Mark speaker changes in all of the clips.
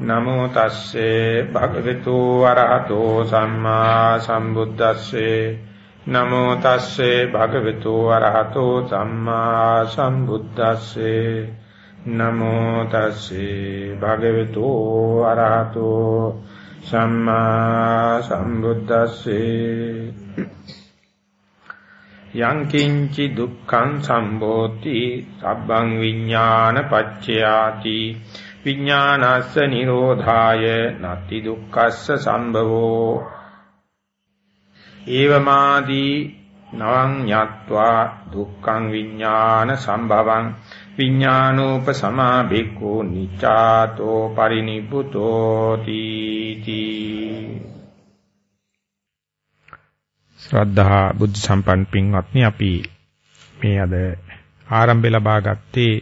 Speaker 1: නමෝ තස්සේ භගවතු වරහතෝ සම්මා සම්බුද්දස්සේ. නමෝ තස්සේ භගවතු වරහතෝ සම්මා සම්බුද්දස්සේ. නමෝ තස්සේ භගවතු වරහතෝ සම්මා සම්බුද්දස්සේ. යං කිංචි දුක්ඛං සම්භෝති සබ්බං විඥාන පච්චයාති. විඥානස්ස නිරෝධාය නත්ති දුක්ඛස්ස සම්භවෝ ඒවමාදී නවං ඤත්වා දුක්ඛං විඥාන සම්භවං විඥානෝප සමාභික්ඛෝ නිච්ඡාතෝ පරිනිබ්බුතෝ තීති ශ්‍රද්ධා බුද්ධ සම්පන්න පින්වත්නි අපි මේ අද ආරම්භය ලබා ගත්තේ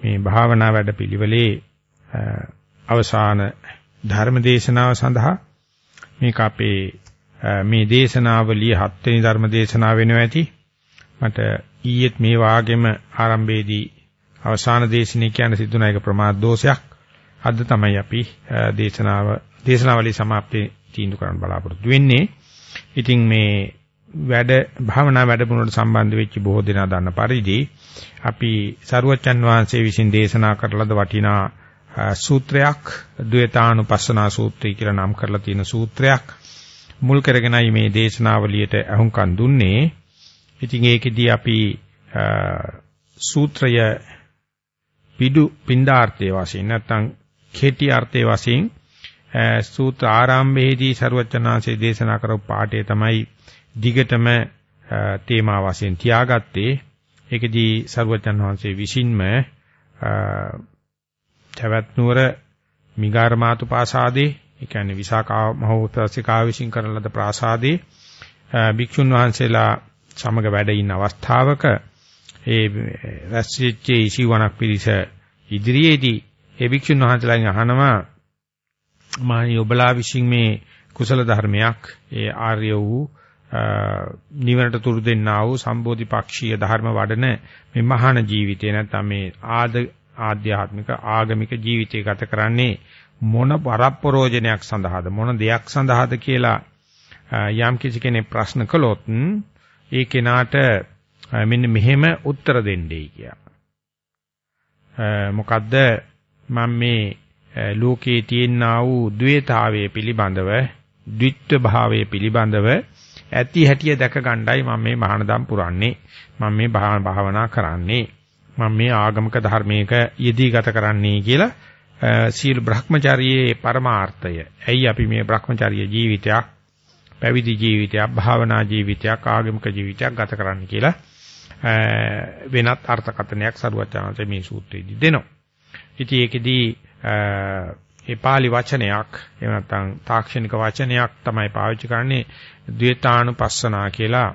Speaker 1: මේ භාවනා වැඩපිළිවෙලේ අවසාන ධර්ම දේශනාව සඳහා මේක අපේ මේ දේශනාවලිය හත්වෙනි ධර්ම දේශනාව වෙනවා ඇති. මට ඊයේත් මේ වාගෙම ආරම්භයේදී අවසාන දේශනේ කියන සිදුන එක ප්‍රමාද දෝෂයක්. අද තමයි අපි දේශනාව දේශනාවලිය સમાප්තිය තීන්දුව කරන්න බලාපොරොත්තු වෙන්නේ. ඉතින් මේ වැඩ භාවනා වැඩමුළුවට සම්බන්ධ වෙච්ච බොහෝ දෙනා දන්න පරිදි අපි සරුවච්චන් වහන්සේ විසින් දේශනා කරලද වටිනා සූත්‍රයක් ද්වේතානුපස්සනා සූත්‍රය කියලා නම් කරලා තියෙන සූත්‍රයක් මුල් කරගෙනයි මේ දේශනාවලියට අහුම්කන් දුන්නේ. ඉතින් ඒකෙදී අපි සූත්‍රය පිඩු පින්ඩාර්ථයේ වශයෙන් නැත්නම් කෙටි අර්ථයේ වශයෙන් සූත්‍ර ආරම්භයේදී ਸਰුවචනාංශයේ දේශනා කරපු පාඩේ තමයි දිගටම තේමා වශයෙන් තියාගත්තේ. ඒකෙදී ਸਰුවචනාංශයේ විසින්ම තවත් නුවර මිගාරමාතු ප්‍රාසාදේ ඒ කියන්නේ විසාකා මහෝත්සවිකා විසින් කරන ලද ප්‍රාසාදේ භික්ෂුන් වහන්සේලා සමග වැඩ ඉන්න අවස්ථාවක ඒ රැස්විච්ච ඉසිවණක් පිරිස ඉදිරියේදී ඒ භික්ෂුන් වහන්සේලාගෙන් අහනවා මානි ඔබලා විසින් මේ කුසල ධර්මයක් ඒ ආර්ය වූ නිවනට තුරු දෙන්නා වූ සම්බෝධි පක්ෂීය ධර්ම වඩන මේ මහාන ජීවිතය නැත්නම් මේ ආද ආධ්‍යාත්මික ආගමික ජීවිතය ගත කරන්නේ මොන පරප්‍රෝජනයක් සඳහාද? මොන දෙයක් සඳහාද කියලා යම් කිසි කෙනෙක් ප්‍රශ්න කළොත් ඒ කෙනාට මෙන්න මෙහෙම උත්තර දෙන්නයි කියා. මොකද්ද? මම මේ ලෝකයේ තියෙනා වූ ද්වේතාවයේ පිළිබඳව ද්විත්ව භාවයේ පිළිබඳව ඇති හැටිය දැක ගන්නයි මම මේ මහානදම් පුරන්නේ. මම මේ භාවනා කරන්නේ. මම මේ ආගමික ධර්මයක යෙදී ගත කරන්නේ කියලා සීල බ්‍රහ්මචාරියේ පරමාර්ථය. ඇයි අපි මේ බ්‍රහ්මචාරිය ජීවිතයක් පැවිදි ජීවිතයක් භාවනා ජීවිතයක් ආගමික ජීවිතයක් ගත කරන්න කියලා වෙනත් අර්ථකථනයක් සරුවචාන්සේ මේ සූත්‍රයේදී දෙනවා. ඉතින් ඒකෙදී ඒ pāli වචනයක් එහෙම නැත්නම් තාක්ෂණික වචනයක් තමයි පාවිච්චි කරන්නේ ද්වේතානුපස්සනා කියලා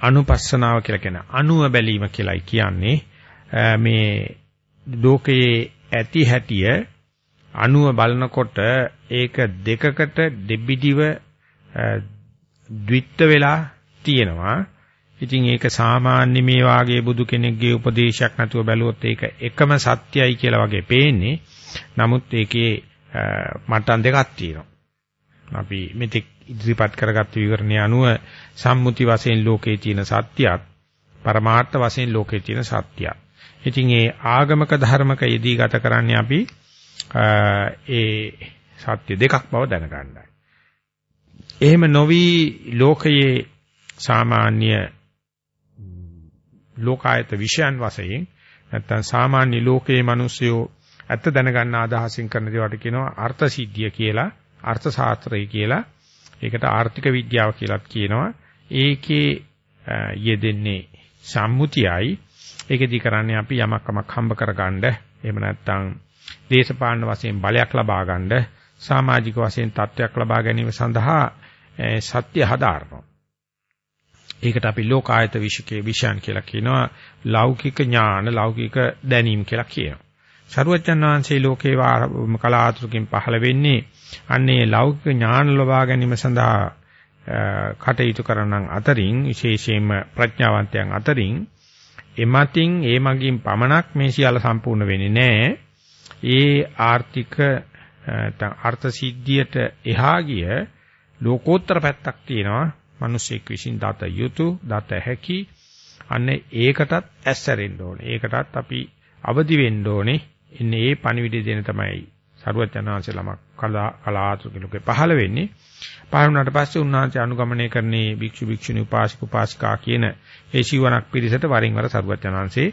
Speaker 1: අනුපස්සනාව කියලා කියන අනුව බැලීම කියලායි කියන්නේ මේ ලෝකයේ ඇති හැටිය අනුව බලනකොට ඒක දෙකකට දෙබිඩිව ද්විත්ව වෙලා තියෙනවා. ඉතින් ඒක සාමාන්‍ය මේ වාගේ බුදු කෙනෙක්ගේ උපදේශයක් නැතුව බැලුවොත් ඒක එකම සත්‍යයි කියලා වගේ පේන්නේ. නමුත් ඒකේ මට්ටම් දෙකක් තියෙනවා. අපි මෙතෙක් ඉදිරිපත් කරගත් විවරණය අනුව සම්මුති වශයෙන් ලෝකේ තියෙන සත්‍යයක් පරමාර්ථ වශයෙන් ලෝකේ තියෙන සත්‍යයක්. ඉතින් ඒ ආගමක ධර්මක යෙදී ගත කරන්නේ අපි ඒ සත්‍ය දෙකක් බව දැනගන්නයි. එහෙම නොවි ලෝකයේ සාමාන්‍ය ලෝකායත විෂයන් වශයෙන් නැත්තම් සාමාන්‍ය ලෝකයේ මිනිස්සුયો ඇත්ත දැනගන්න අදහසින් කරන දේවට කියනවා අර්ථ සිද්ධිය කියලා අර්ථ ශාස්ත්‍රය කියලා ඒකට ආර්ථික විද්‍යාව කියලාත් කියනවා. ඒකේ යෙදෙන්නේ සම්මුතියයි. ඒකෙදි කරන්නේ අපි යමක් කමක් හම්බ කරගන්න. එහෙම නැත්නම් දේශපාලන වශයෙන් බලයක් ලබා ගන්න, සමාජික වශයෙන් තත්වයක් ලබා ගැනීම සඳහා සත්‍ය හදාරනවා. ඒකට අපි ලෝකායත විශ්කේ විෂයන් කියලා කියනවා. ලෞකික ඥාන, ලෞකික දැනීම කියලා කියනවා. සරුවච්චන් වහන්සේ ලෝකේ කලාතුරකින් පහළ වෙන්නේ අන්නේ ලෞකික ඥාන ලබා ගැනීම සඳහා කටයුතු කරනන් අතරින් විශේෂයෙන්ම ප්‍රඥාවන්තයන් අතරින් එමතින් ඒ මගින් පමණක් මේ සියල්ල සම්පූර්ණ වෙන්නේ නැහැ. ඒ ආර්ථික අර්ථ සිද්ධියට එහා ගිය ලෝකෝත්තර පැත්තක් තියෙනවා. මිනිසෙක් විසින් දත යුතු, දත හැකි. අන්න ඒකටත් ඇස්සරෙන්න ඕනේ. ඒකටත් අපි අවදි වෙන්න ඕනේ. ඉන්නේ ඒ පණිවිඩය දෙන තමයි සරුවචනාංශ ළමක් කලාතුරකින් ලෝකේ පහළ වෙන්නේ. පහළ වුණාට පස්සේ උන්වහන්සේ අනුගමනය කරන්නේ භික්ෂු භික්ෂුණී උපාසක උපාසිකා කියන ඒ ශිවණක් පිරිසට වරින් වර සරුවචනාංශේ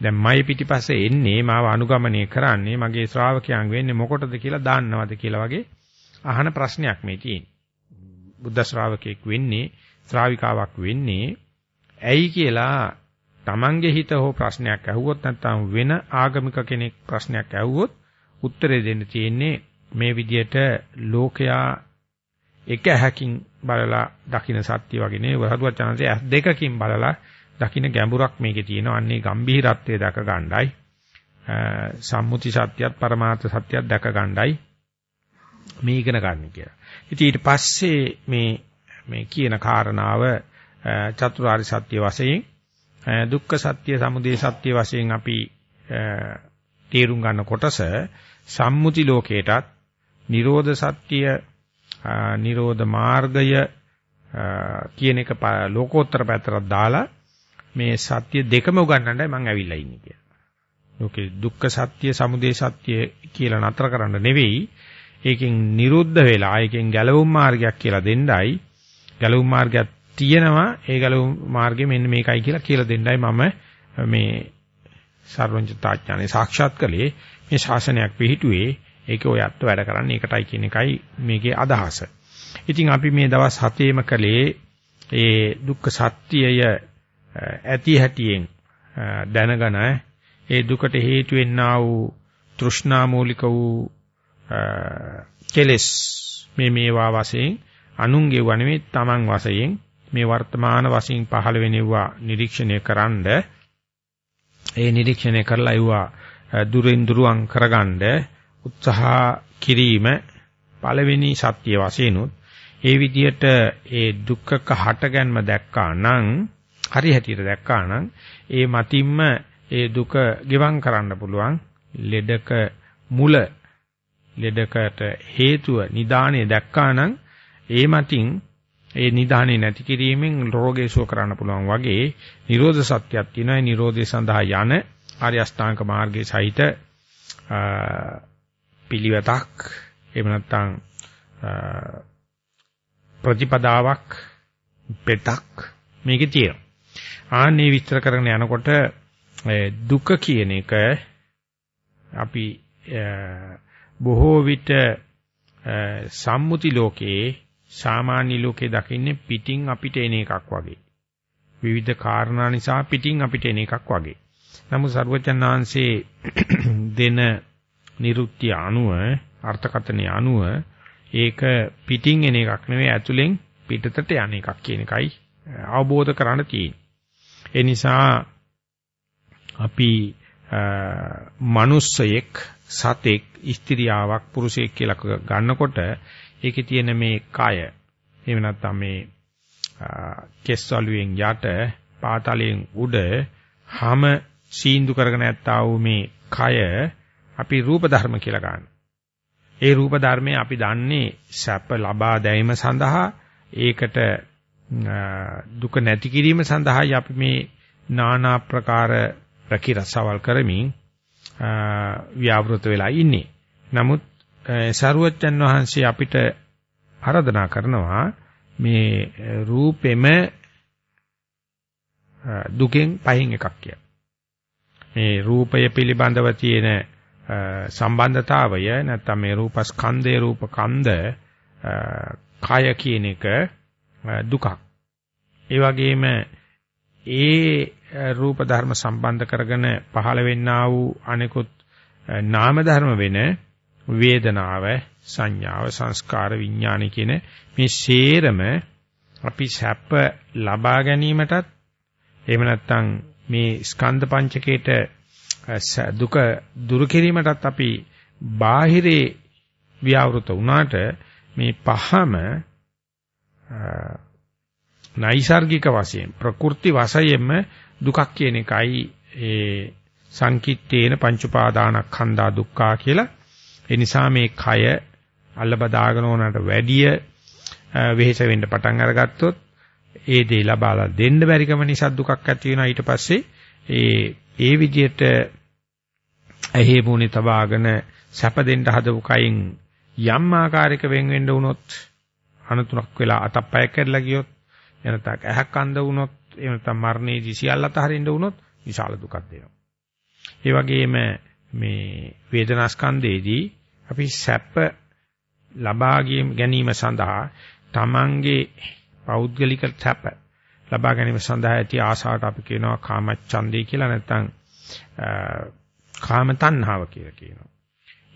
Speaker 1: දැන් මයි පිටිපස්සේ එන්නේ මාව අනුගමනය කරන්නේ මගේ ශ්‍රාවකයන් වෙන්නේ මොකටද කියලා දාන්නවද කියලා වගේ අහන ප්‍රශ්නයක් මේ තියෙන්නේ. බුද්ධ ශ්‍රාවකෙක් වෙන්නේ ශ්‍රාවිකාවක් වෙන්නේ ඇයි කියලා Tamange හිත හෝ ප්‍රශ්නයක් ඇහුවොත් නැත්නම් වෙන ආගමික කෙනෙක් ප්‍රශ්නයක් ඇහුවොත් උත්තරේ දෙන්න තියෙන්නේ මේ විදියට ලෝකයා එක ඇහකින් බලලා දකින්න සත්‍ය වගේ නේ වහදුවත් chance ඇස් දෙකකින් බලලා දකින්න ගැඹුරක් මේකේ තියෙනවා. අන්නේ ගම්භීරත්වයේ දැක ගන්නයි. සම්මුති සත්‍යයත් පරමාර්ථ සත්‍යයත් දැක ගන්නයි මේ ඉගෙන ගන්න කියලා. ඉතින් ඊට පස්සේ මේ මේ කියන කාරණාව චතුරාර්ය සත්‍ය වශයෙන් දුක්ඛ සත්‍ය, සමුදය සත්‍ය වශයෙන් අපි තේරුම් ගන්න කොටස සම්මුති ලෝකයටත් නිරෝධ සත්‍ය, නිරෝධ මාර්ගය කියන එක ලෝකෝත්තර පැත්තට දාලා මේ සත්‍ය දෙකම උගන්වන්නයි මම ඇවිල්ලා ඉන්නේ කියලා. ලෝකේ දුක්ඛ සත්‍ය, සමුදය සත්‍ය කියලා නතර කරන්න නෙවෙයි. ඒකෙන් නිරුද්ධ වෙලා ඒකෙන් ගැලවුම් මාර්ගයක් කියලා දෙන්නයි. ගැලවුම් මාර්ගයක් තියෙනවා. ඒ ගැලවුම් මාර්ගය මෙන්න මේකයි කියලා කියලා දෙන්නයි මම මේ සර්වඥතාඥානේ සාක්ෂාත් කළේ. මේ ශාසනයක් පිළිහිටුවේ ඒකේ ඔය අත්ව වැඩ කරන්නේ ඒකටයි කියන එකයි මේකේ අදහස. ඉතින් අපි මේ දවස් 7ේම කළේ ඒ දුක්ඛ සත්‍යය ඇති හැටියෙන් දැනගෙන ඒ දුකට හේතු වෙන්නා වූ තෘෂ්ණා මූලික වූ කෙලෙස් මේ මේවා වශයෙන් අනුන්ගේ වනෙමේ තමන් වශයෙන් මේ වර්තමාන වශයෙන් පහළ වෙනෙවුවා නිරීක්ෂණය කරන්ඩ ඒ නිරීක්ෂණය කරලා එවුවා දුරින් දුරුවන් කරගන්න උත්සාහ කිරීම පළවෙනි සත්‍ය වශයෙන් උත් ඒ විදිහට ඒ දුක්ඛක හටගන්ම දැක්කා නම් හරි හැටියට දැක්කා නම් ඒ මතින්ම ඒ දුක ගෙවම් කරන්න පුළුවන් ලෙඩක මුල ලෙඩකට හේතුව නිදානේ දැක්කා නම් ඒ මතින් ඒ නිදානේ නැති කිරීමෙන් රෝගේ සුව කරන්න පුළුවන් වගේ නිරෝධ සත්‍යයක් තියෙනවා. නිරෝධය සඳහා යන ආර්ය අෂ්ටාංග මාර්ගයේ සහිත පිළිවෙතක් එහෙම නැත්නම් ප්‍රතිපදාවක් පෙතක් මේකේ තියෙනවා. ආන්නේ විස්තර කරගෙන යනකොට දුක කියන එක අපි බොහෝ විට සම්මුති ලෝකයේ සාමාන්‍ය ලෝකේ දකින්නේ පිටින් අපිට එන එකක් වගේ. විවිධ කාරණා නිසා පිටින් අපිට එන එකක් වගේ. නමුත් සර්වචන් වහන්සේ දෙන නිරුක්තිය අනුව අර්ථකථනය අනුව ඒක පිටින් එන එකක් නෙවෙයි ඇතුලෙන් පිටතට යන එකක් කියන එකයි අවබෝධ කරගන්න තියෙන්නේ. ඒ නිසා අපි මනුස්සයෙක් සතෙක් ස්ත්‍රියාවක් පුරුෂයෙක් කියලා ගන්නකොට ඒකේ තියෙන මේ කය එහෙම නැත්නම් මේ කෙස්වලුවෙන් යට පාතලයෙන් උඩ හැම සීන්දු කරගෙන ඇත්තා වූ මේ කය අපි රූප ධර්ම කියලා ගන්න. ඒ රූප ධර්මයේ අපි දන්නේ සැප ලබා දැමීම සඳහා ඒකට දුක නැති කිරීම සඳහායි අපි මේ নানা ප්‍රකාර රැකී රසවල් කරමින් ව්‍යවෘත වෙලා ඉන්නේ. නමුත් සරුවච්චන් වහන්සේ අපිට ආරාධනා කරනවා මේ රූපෙම දුකෙන් පහින් එකක් කියලා. මේ රූපය පිළිබඳව තියෙන සම්බන්ධතාවය නැත්නම් මේ රූපස්කන්ධේ රූපකන්ධ කය කියන එක දුකක්. ඒ වගේම ඒ රූප ධර්ම සම්බන්ධ කරගෙන පහළ වෙන්නා වූ අනෙකුත් නාම ධර්ම වෙන වේදනාව සංඥාව සංස්කාර විඥාන කියන මේ ශේරම අපි සැප ලබා ගැනීමටත් එහෙම නැත්නම් මේ ස්කන්ධ පංචකේට දුක දුරු කිරීමටත් අපි බාහිරේ ව්‍යවෘත වුණාට මේ පහම නයිසાર્ගික වශයෙන් ප්‍රකෘති වශයෙන්ම දුකක් කියන එකයි ඒ සංකිට්ඨේන පංච උපාදානස්කන්ධා දුක්ඛා කියලා. ඒ නිසා මේ කය අල්ලබදාගෙන ඕනට වැඩිය වෙහෙස වෙන්න පටන් අරගත්තොත් ඒ දේ ලබාලා දෙන්න බැරිකම නිසා දුකක් ඇති වෙනවා ඊට පස්සේ ඒ ඒ විදිහට ඇහි මුනේ තබාගෙන සැප දෙන්න හදපු කයින් යම් ආකාරයක වෙන් වෙන්න වුණොත් අනතුරක් වෙලා අතප්පය කැඩලා ගියොත් එනතක් ඇහක් අඳ වුණොත් එහෙම නැත්නම් මරණයේදී සියල්ල අතහරින්න වුණොත් විශාල දුකක් දෙනවා. ඒ වගේම මේ වේදනාස්කන්ධයේදී අපි සැප ලබා ගැනීම සඳහා තමන්ගේ පෞද්ගලික සැප ලබා ගැනීම සඳහා ඇති ආශාවට අපි කියනවා කාමච්ඡන්දේ කියලා නැත්නම් කාම තණ්හාව කියලා කියනවා.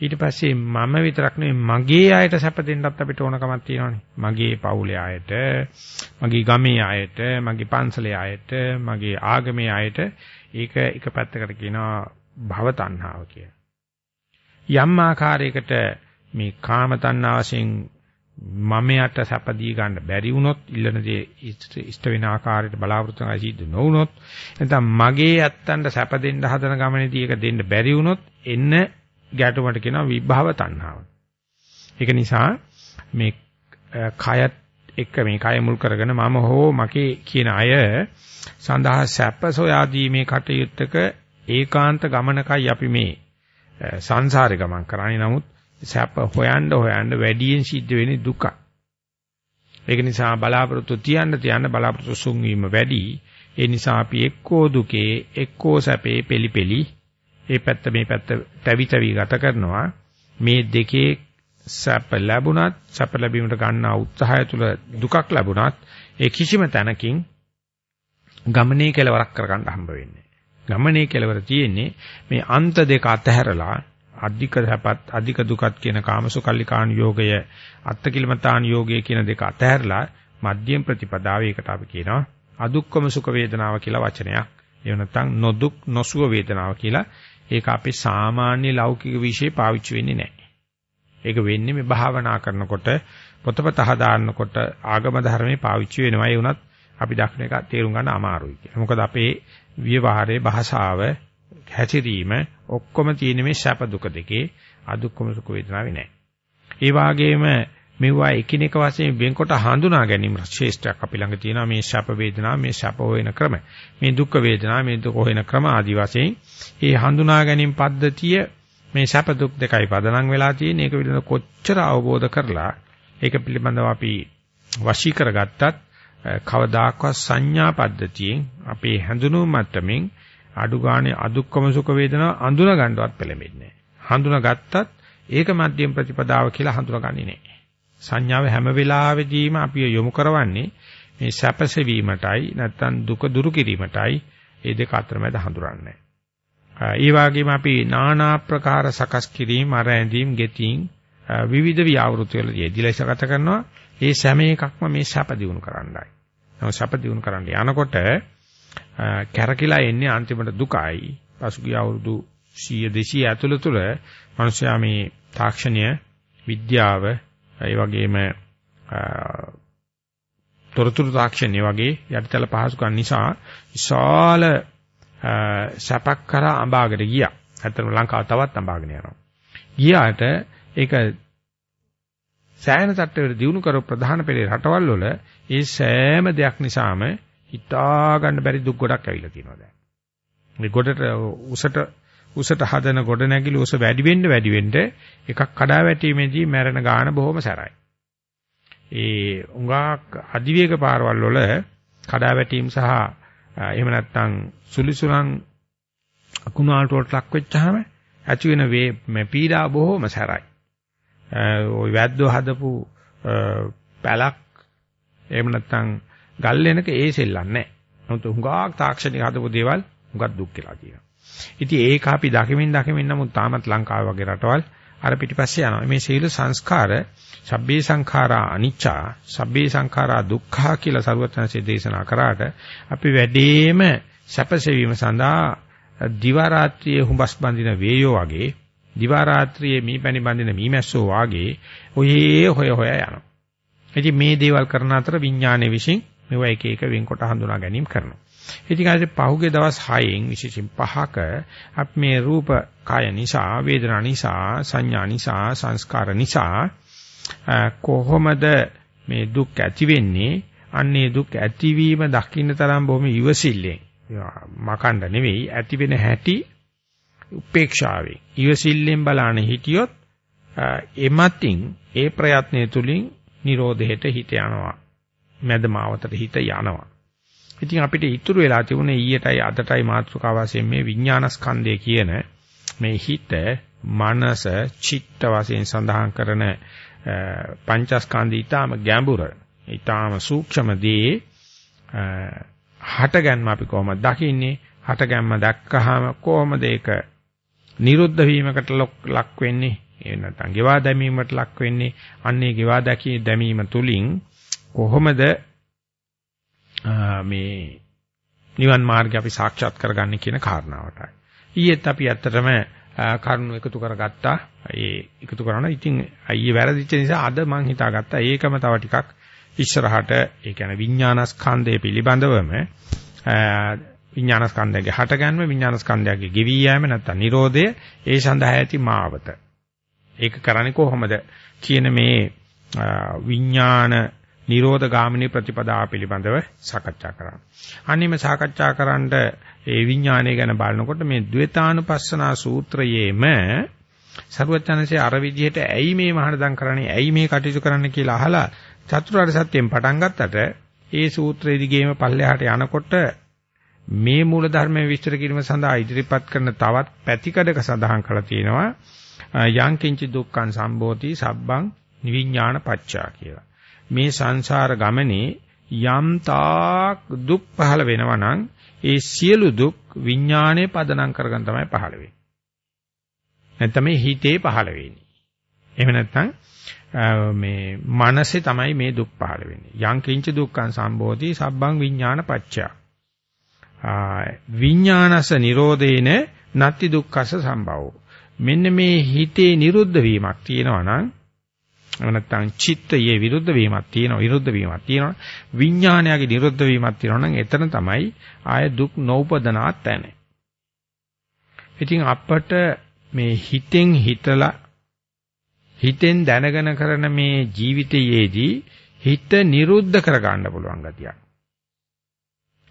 Speaker 1: ඊට පස්සේ මම විතරක් නෙවෙයි මගේ අයට සැප දෙන්නත් අපිට ඕනකමක් තියෙනවානේ. මගේ පවුලේ අයට, මගේ ගමේ අයට, මගේ පන්සලේ අයට, මගේ ආගමේ අයට ඒක එක පැත්තකට කියනවා භව තණ්හාව කියලා. යම් ආකාරයකට මේ කාම තණ්හාවසෙන් මමයට සැපදී ගන්න බැරි වුණොත් ඉල්ලන දේ ඉෂ්ට වෙන ආකාරයට බලාපොරොත්තු වෙන සිද්ධ නොවුනොත් නැත්නම් මගේ ඇත්තන්ට සැප දෙන්න හදන ගමනේදී ඒක දෙන්න බැරි වුණොත් එන්න ගැටුමට කියනවා විභව තණ්හාව. ඒක නිසා මේ කයත් එක්ක මේ කය මුල් කරගෙන මම හෝ මගේ කියන අය සඳහා සැප සොයාදීමේ කටයුත්තක ඒකාන්ත ගමනකයි අපි මේ සංසාරේ ගමන් කරන්නේ. නමුත් සැප හොයන්න හොයන්න වැඩියෙන් සිද්ධ වෙන්නේ දුක. ඒක නිසා බලාපොරොත්තු තියන්න තියන්න බලාපොරොත්තු සුන් වීම වැඩි. ඒ නිසා අපි එක්කෝ දුකේ එක්කෝ සැපේ පෙලිපෙලි ඒ පැත්ත මේ පැත්ත තැවි තැවි ගත කරනවා. මේ දෙකේ සැප ලැබුණත් සැප ලැබීමට ගන්නා උත්සාහය තුළ දුකක් ලැබුණත් ඒ කිසිම තැනකින් ගමනේ කෙලවරක් කරගන්න හම්බ වෙන්නේ. ගමනේ කෙලවර තියෙන්නේ මේ අන්ත දෙක අතහැරලා අධික සැපත් අධික දුකත් කියන කාමසුකල්ලිකාණ යෝගය අත්තකිලමතාණ යෝගය කියන දෙක අතහැරලා මධ්‍යම ප්‍රතිපදාව ඒකට අපි කියනවා අදුක්කම සුඛ වේදනාව කියලා වචනයක්. එහෙම නැත්නම් නොදුක් නොසුව වේදනාව කියලා. ඒක අපේ සාමාන්‍ය ලෞකික විශ්ේ පාවිච්චි වෙන්නේ නැහැ. ඒක වෙන්නේ මේ භාවනා කරනකොට පොතපත හදාන්නකොට ආගම ධර්මයේ පාවිච්චි වෙනවා. ඒ වුණත් අපි දක්න එක තේරුම් ගන්න අමාරුයි කියලා. මොකද අපේ ව්‍යවහාරයේ භාෂාව හැසිරීම ඔක්කොම තියෙන මේ සැප දුක දෙකේ. අදුක්කම සුඛ වේදනාවේ නැහැ. ඒ වාගේම මෙවුවා එකිනෙක වශයෙන් වෙන්කොට හඳුනා ගැනීම ශ්‍රේෂ්ඨයක් අපි ළඟ තියෙනවා. මේ සැප වේදනා මේ සැප හොයන ක්‍රම මේ දුක් වේදනා මේ දුක හොයන ක්‍රම ආදි වශයෙන් මේ හඳුනා ගැනීම පද්ධතිය මේ සැප දුක් දෙකයි පදනම් වෙලා තියෙන ඒක පිළිබඳව කොච්චර අවබෝධ කරලා ඒක පිළිබඳව අපි වශී කරගත්තත් කවදාකවත් සංඥා පද්ධතියෙන් අපේ හැඳුනුම් මට්ටමින් අඩු ගානේ අදුක්කම සුඛ වේදනා අඳුන ගන්නවත් පෙළඹෙන්නේ හඳුනා ගත්තත් ඒක මධ්‍යම ප්‍රතිපදාව කියලා හඳුනාගන්නේ නැහැ. සංඥාව හැම වෙලාවෙදීම අපි යොමු කරවන්නේ මේ සැපසෙවීමටයි නැත්නම් දුක දුරු කිරීමටයි ඒ දෙක අතරමැද හඳුරන්නේ. ඒ වගේම අපි নানা ආකාර සකස් කිරීම අර ඇඳීම් ගෙතීම් විවිධ ව්‍යවෘත වල යෙදිලා ඉසගත කරනවා. ඒ සෑම එකක්ම මේ සැප දිනු කරන්නයි. නම සැප දිනු කරන්න යනකොට කැරකිලා එන්නේ අන්තිමට දුකයි. පසුගිය අවුරුදු 100 200 ඇතුළත තුළ මිනිස්යා මේ තාක්ෂණය විද්‍යාව ඒ වගේම තොරතුරු තාක්ෂණය වගේ යටිතල පහසුකම් නිසා විශාල සැපක් කරා අඹාගෙන ගියා. ඇත්තටම ලංකාව තවත් අඹාගෙන යනවා. ගියාට ඒක සෑයන තත්ත්වයට දිනු කරපු ප්‍රධාන පෙළේ රටවල් වල ඒ සෑම දෙයක් නිසාම හිතා ගන්න බැරි දුක් ගොඩක් ඇවිල්ලා තියෙනවා දැන්. මේ ගොඩට උසට උසට හදන ගොඩ නැගිලි උස වැඩි වෙන්න වැඩි වෙන්න එකක් කඩා වැටීමේදී මැරෙන ගාන බොහොම සැරයි. ඒ උඟාක් අධිවේග පාරවල් වල කඩා වැටීම් සහ එහෙම නැත්නම් සුලිසුලන් අකුණාල්ට වලට ලක් වෙච්චාම ඇති වෙන මේ පීඩා බොහොම සැරයි. ওই වැද්දෝ හදපු පැලක් එහෙම නැත්නම් ගල් වෙනක ඒ සෙල්ලන්නේ නැහැ. නමුත් හුඟක් තාක්ෂණික හදපු දේවල් හුඟක් දුක් කියලා කියනවා. ඉතින් ඒක අපි දකිමින් දකිමින් නමුත් තාමත් ලංකාව වගේ රටවල් අර පිටිපස්සේ යනවා. මේ සීල සංස්කාර සබ්බේ සංඛාරා අනිච්චා සබ්බේ සංඛාරා දුක්ඛා කියලා සරුවත්නසේ දේශනා කරාට අපි වැඩිම සැපසෙවීම සඳහා දිවා රාත්‍රියේ හුඹස් බඳින වේයෝ වගේ දිවා රාත්‍රියේ මීපැණි බඳින මීමැස්සෝ වගේ ඔයේ හොය හොය යනවා. ඉතින් මේ දේවල් කරන අතර විඥානයේ විසින් මේවා එක එක වෙන්කොට හඳුනා ගැනීම කරනවා. ඉතින් ආයේ පහුගිය දවස් 6න් විශේෂයෙන් පහක අපි මේ රූප කය නිසා, වේදනා නිසා, සංඥා නිසා, සංස්කාර නිසා කොහොමද මේ දුක් ඇති වෙන්නේ? අන්නේ දුක් ඇතිවීම දකින්න තරම් බොහොම ඉවසිල්ලෙන්. මකන්න නෙවෙයි ඇති වෙන හැටි උපේක්ෂාවෙන්. ඉවසිල්ලෙන් බලන හිටියොත් එමත්ින් ඒ ප්‍රයත්නය තුලින් නිරෝධයට හිත යනවා. මැදමාවතට හිත යනවා. ඉතින් අපිට ඉතුරු වෙලා තිබුණේ ඊයටයි අදටයි මාතෘකාව වශයෙන් මේ විඥානස්කන්ධය කියන මේ හිත, මනස, චිත්ත වශයෙන් සඳහන් කරන පංචස්කන්ධය ඊටාම ගැඹුර, ඊටාම සූක්ෂම දේ හටගන්ම අපි කොහොමද දකින්නේ? හටගන්ම දැක්කහම කොහොමද ඒක නිරුද්ධ වීමකට ලක් වෙන්නේ? ඒ නැත්නම් ගෙවා දැමීමට ලක් වෙන්නේ? අන්නේ ගෙවා දැකී දැමීම තුලින් කොහොමද මේ නිවන් මාර්ගය අපි සාක්ෂාත් කරගන්නේ කියන කාරණාවටයි. ඊයේත් අපි ඇත්තටම කරුණු එකතු කරගත්තා. ඒ එකතු කරනවා. ඉතින් අයියේ වැරදිච්ච නිසා අද මම හිතාගත්තා ඒකම තව ටිකක් ඉස්සරහට ඒ කියන්නේ විඥානස්කන්ධය පිළිබඳවම විඥානස්කන්ධයේ හටගන්ම විඥානස්කන්ධයේ ගෙවි යෑම නැත්නම් Nirodha ඒ සඳහා ඇති මාවත. ඒක කරන්නේ කොහොමද කියන මේ විඥාන නිරෝධ ගාමිනී ප්‍රතිපදාව පිළිබඳව සාකච්ඡා කරන්න. අනිම සාකච්ඡා කරන්න ඒ විඥානය ගැන බලනකොට මේ ද්වේතානුපස්සනා සූත්‍රයේම සරුවචනසේ අර විදිහට ඇයි මේ මහානදම් කරන්නේ ඇයි මේ කටයුතු කරන්න කියලා අහලා චතුරාර්ය සත්‍යයෙන් පටන් ගත්තට ඒ සූත්‍රයේ දිගේම පල්ලෙහාට යනකොට මේ මූල ධර්මයේ විස්තර කිරීම සඳහා ඉදිරිපත් කරන තවත් පැතිකඩක සඳහන් කරලා තියෙනවා යං කිංචි දුක්ඛං සම්බෝධි සබ්බං නිවිඥාන පච්චා කියලා. මේ සංසාර ගමනේ යම් තාක් දුක් පහළ වෙනවා නම් ඒ සියලු දුක් විඥානයේ පදනම් කරගෙන තමයි පහළ වෙන්නේ. නැත්නම් මේ හිතේ පහළ වෙන්නේ. එහෙම නැත්නම් මේ මනසේ තමයි මේ දුක් පහළ වෙන්නේ. යං කිංච දුක්ඛං සම්බෝධි සබ්බං විඥාන පච්චා. විඥානස නිරෝධේන නත්ති දුක්ඛස සම්භවෝ. මෙන්න මේ හිතේ නිරුද්ධ වීමක් තියෙනවා නම් එහෙම නැත්නම් චිත්තයේ විරුද්ධ වීමක් තියෙනවා විරුද්ධ වීමක් තියෙනවා විඥානයගේ නිරුද්ධ වීමක් තියෙනවා නම් එතන තමයි ආය දුක් නොඋපදනා තැන. ඉතින් අපට මේ හිතෙන් හිතලා හිතෙන් දැනගෙන කරන මේ ජීවිතයේදී හිත නිරුද්ධ කරගන්න පුළුවන් ගතියක්.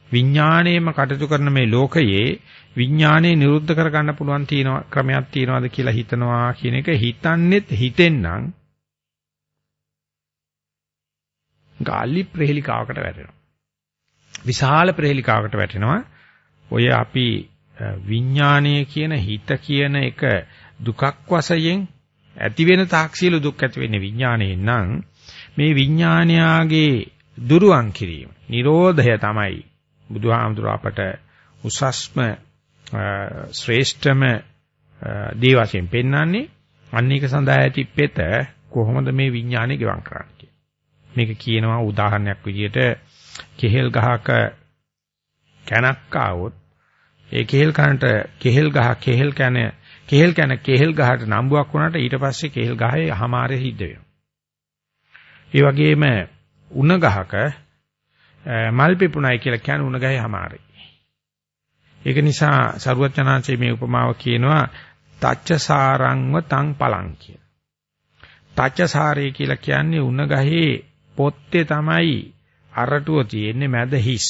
Speaker 1: විඥාණයෙම කටයුතු කරන මේ ලෝකයේ විඥාණය නිරුද්ධ කරගන්න පුළුවන් තියෙන ක්‍රමයක් තියෙනවද කියලා හිතනවා කියන එක හිතන්නේත් හිතෙන්නම් ගාලි ප්‍රහෙලිකාවකට වැටෙනවා. විශාල ප්‍රහෙලිකාවකට වැටෙනවා. ඔය අපි විඥානීය කියන හිත කියන එක දුකක් වශයෙන් ඇති වෙන තාක්ෂීල දුක් ඇති වෙන්නේ විඥාණයෙන් නම් මේ විඥානයාගේ දුරුවන් කිරීම නිරෝධය තමයි බුදුහාමුදුර අපට උසස්ම ශ්‍රේෂ්ඨම දේ වශයෙන් පෙන්වන්නේ අන්න ඒක සඳහා ඇති පෙත කොහොමද මේ විඥානය ගෙවම් කරන්නේ මේක කියනවා උදාහරණයක් විදිහට කෙහෙල් ගහක කැනක් ආවොත් ඒ කෙහෙල් කනට කෙහෙල් ගහ කෙහෙල් කන කෙහෙල් කන කෙහෙල් ගහට නම්බුවක් වුණාට ඊට පස්සේ කෙහෙල් ගහේ අහමාරේ සිද්ධ වෙනවා. ඒ වගේම උණ ගහක මල් පිපුණයි කියලා කියන උණ ගහේ අහමාරේ. ඒක නිසා සරුවචනාංශයේ මේ උපමාව කියනවා තච්ච සාරංව තං පලං කිය. තච්ච සාරේ කියලා කියන්නේ උණ ගහේ පොත්තේ තමයි අරටුව තියෙන්නේ මැද හිස්.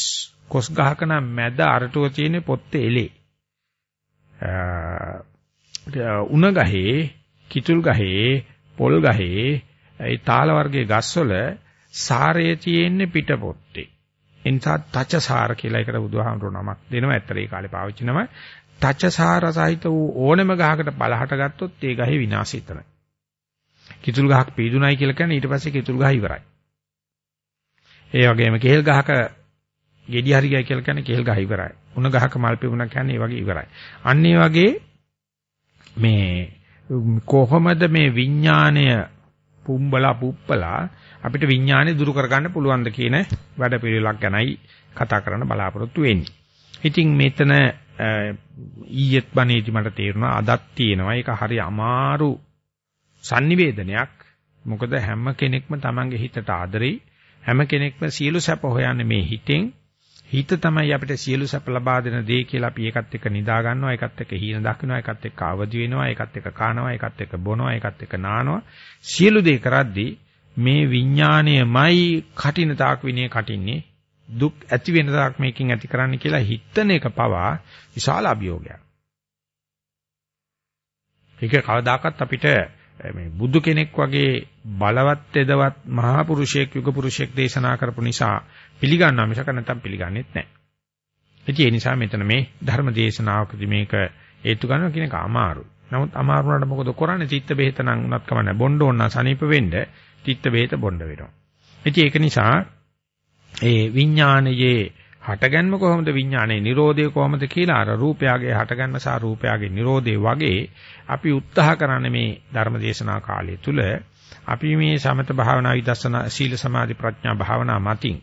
Speaker 1: කොස් ගහක නම් මැද අරටුව තියෙන්නේ පොත්තේ එලේ. උණ ගහේ, කිතුල් ගහේ, පොල් ගහේ, ඒ තාල වර්ගයේ ගස්වල සාරයේ තියෙන්නේ පිට පොත්තේ. එනිසා තචසාර කියලා එකට බුදුහාමුදුරුවෝ නමක් දෙනවා. ඇත්තට ඒ කාලේ පාවිච්චි නම තචසාර සහිත වූ ඕනෑම ගහකට පළහට ගත්තොත් ඒ ගහේ විනාශය තමයි. කිතුල් ගහක් පීදුණයි කියලා කියන්නේ ඊට පස්සේ කිතුල් ගහ ඉවරයි. ඒ වගේම කෙහෙල් ගහක ගෙඩි හරි ගියා කියලා කියන්නේ කෙහෙල් ගහ ඉවරයි. උණ ගහක මල් පෙවුණා කියන්නේ ඒ වගේ ඉවරයි. අන්න ඒ වගේ මේ කොහොමද මේ විඥාණය පුම්බලා පුප්පලා අපිට විඥාණය දුරු කරගන්න පුළුවන්ද කියන වැඩ පිළිවෙලක් ගැනයි කතා කරන්න බලාපොරොත්තු වෙන්නේ. ඉතින් මෙතන ඊයේත් බණේදි මට තේරුණා අදත් තියෙනවා. ඒක හරි අමාරු sannivedanayak. මොකද හැම කෙනෙක්ම Tamange හිතට ආදරෙයි හැම කෙනෙක්ම සියලු සැප හොයන්නේ මේ හිතෙන්. හිත තමයි අපිට සියලු සැප ලබා දෙන දේ කියලා අපි ඒකත් එක්ක නිදා ගන්නවා ඒකත් එක්ක හීන දකින්නවා ඒකත් එක්ක අවදි වෙනවා ඒකත් එක්ක කනවා ඒකත් එක්ක බොනවා ඒකත් එක්ක නානවා සියලු දේ කරද්දී මේ විඥාණයමයි කටින තාක් විනේ කටින්නේ දුක් ඇති වෙන තාක් මේකෙන් ඇති කරන්න කියලා හිතන එක පවා විශාල අභියෝගයක්. ඒක කවදාකවත් අපිට මේ බුදු කෙනෙක් වගේ බලවත් එදවත් මහා පුරුෂයෙක් යුග පුරුෂයෙක් දේශනා කරපු නිසා පිළිගන්නවා මිසක නැත්තම් පිළිගන්නෙත් නැහැ. ඉතින් ඒ නිසා මෙතන මේ ධර්ම දේශනාවකදී මේක හේතු ගන්නවා කියන එක අමාරුයි. නමුත් අමාරු වුණාට මොකද කරන්නේ? චිත්ත බෙහෙත නම් උනත් කමන්නේ. බොණ්ඩ ඕන සනීප වෙන්න චිත්ත බෙහෙත බොණ්ඩ වෙනවා. ඉතින් ඒක නිසා ඒ විඥානයේ හටගන්ම කොහොමද? විඥානයේ Nirodhe කොහොමද කියලා අර රූපයගේ හටගන්ම සහ රූපයගේ Nirodhe වගේ අපි උත්සාහ කරන්නේ මේ ධර්මදේශනා කාලය තුල අපි මේ සමත භාවනා විදර්ශනා සීල සමාධි ප්‍රඥා භාවනා මතින්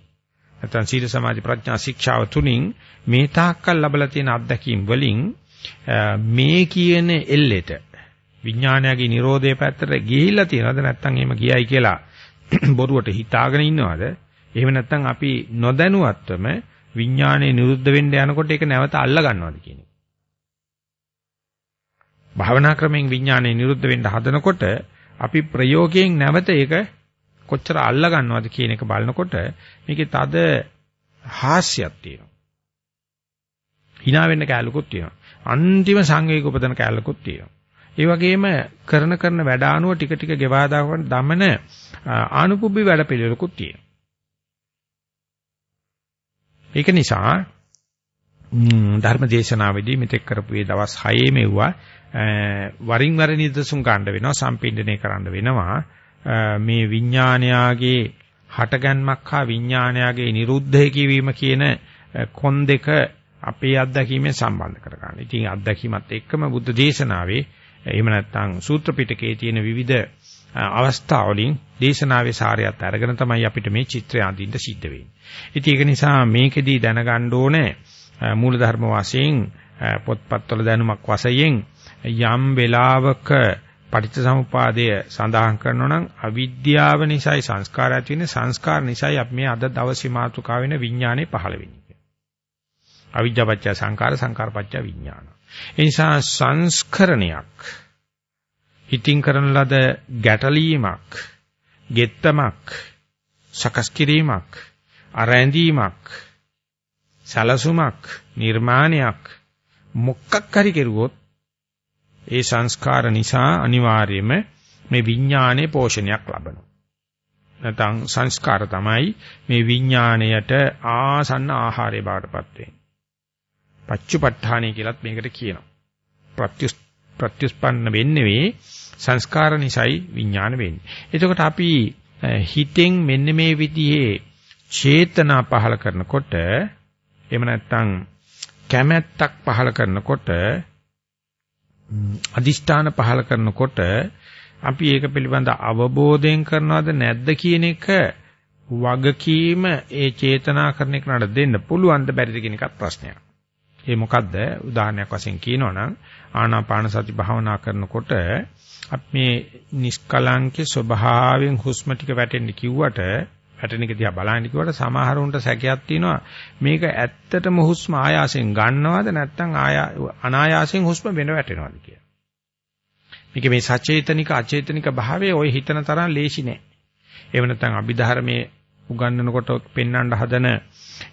Speaker 1: නැත්නම් සීල සමාධි ප්‍රඥා ශික්ෂාව තුලින් මේ තාක්කල් ලැබලා තියෙන අත්දැකීම් වලින් මේ කියන එල්ලෙට විඥානයගේ Nirodhe පැත්තට ගිහිල්ලා තියෙනවද? නැත්නම් එහෙම ගියයි කියලා බොරුවට හිතාගෙන ඉන්නවද? එහෙම නැත්නම් අපි නොදැනුවත්වම විඥානයේ නිරුද්ධ වෙන්න යනකොට ඒක නැවත අල්ල ගන්නවද කියන එක. භාවනා ක්‍රමයෙන් විඥානයේ නිරුද්ධ වෙන්න හදනකොට අපි ප්‍රයෝගයෙන් නැවත ඒක කොච්චර අල්ල ගන්නවද කියන එක බලනකොට මේකේ තද හාස්‍යයක් තියෙනවා. hina වෙන්න කැලකුත් තියෙනවා. අන්තිම සංවේග උපදන කැලකුත් තියෙනවා. ඒ වගේම කරන කරන වැඩ ආනුව ටික ටික ගෙවා දාගෙන දමන ආනුපුබ්බි වැඩ පිළිවෙලකුත් තියෙනවා. ඒක නිසා ධර්ම දේශනාවේදී මෙතෙක් කරපු මේ දවස් 6 මෙව්වා වරින් වර නිදසුන් ගන්න වෙනවා සම්පින්දනය කරන්න වෙනවා මේ විඥානයාගේ හටගන්මක් හා විඥානයාගේ නිරුද්ධය කිවීම කියන කොන් දෙක අපේ අත්දැකීමෙන් සම්බන්ධ කර ගන්න. ඉතින් අත්දැකීමත් එක්කම බුද්ධ දේශනාවේ එහෙම නැත්නම් සූත්‍ර පිටකයේ තියෙන විවිධ අවස්ථාවලින් දේශනාවේ සාරයත් අරගෙන තමයි අපිට මේ චිත්‍රය අඳින්න සිද්ධ වෙන්නේ. ඉතින් ඒක නිසා මේකෙදී දැනගන්න ඕනේ මූලධර්ම වශයෙන් පොත්පත්වල දැනුමක් වශයෙන් යම් වෙලාවක පටිච්චසමුපාදය සඳහන් කරනවා නම් අවිද්‍යාව නිසායි සංස්කාර ඇති වෙන්නේ සංස්කාර නිසායි අපි මේ අද දවසේ මාතෘකාව වෙන විඥානේ පහළ වෙන්නේ. අවිද්‍යාවච්ච සංකාර සංකාරපච්ච විඥාන. ඒ නිසා සංස්කරණයක් හිතින් කරන ලද ගැටලීමක්, ගෙත්තමක්, සකස් කිරීමක්, අරැඳීමක්, සලසුමක්, නිර්මාණයක් මොකක් හරි කෙරුවොත් ඒ සංස්කාර නිසා අනිවාර්යයෙන්ම මේ විඥානයේ පෝෂණයක් ලබනවා. නැත්නම් සංස්කාර තමයි මේ විඥාණයට ආසන්න ආහාරය බාටපත් වෙන්නේ. පච්චුපට්ඨානයි කියලත් මේකට කියනවා. ප්‍රත්‍යුස් ප්‍රත්‍යස්පන්න වෙන්නේ සංස්කාර නිසායි විඥාන වෙන්නේ. එතකොට අපි හිතෙන් මෙන්න මේ විදිහේ චේතනා පහල කරනකොට එහෙම නැත්නම් කැමැත්තක් පහල කරනකොට අදිෂ්ඨාන පහල කරනකොට අපි ඒක පිළිබඳ අවබෝධයෙන් කරනවද නැද්ද කියන එක වගකීම ඒ චේතනා කරන එකට දෙන්න පුළුවන්ද බැරිද කියන එකත් ප්‍රශ්නයක්. ඒ මොකද්ද? උදාහරණයක් වශයෙන් කියනවනම් ආනාපාන සති භාවනා කරනකොට අපි මේ නිෂ්කලංකේ ස්වභාවයෙන් හුස්ම ටික වැටෙන්න කිව්වට වැටෙන එක දිහා බලන්න කිව්වට සමහරුන්ට සැකයක් තියෙනවා මේක ඇත්තටම හුස්ම ආයාසයෙන් ගන්නවද නැත්නම් ආයා අනායාසයෙන් හුස්ම වෙන වැටෙනවද කියලා. මේක මේ සචේතනික අචේතනික භාවයේ ওই හිතන තරම් ලේසි නෑ. ඒව නැත්නම් අභිධර්මයේ උගන්වනකොට පෙන්වන්න හදන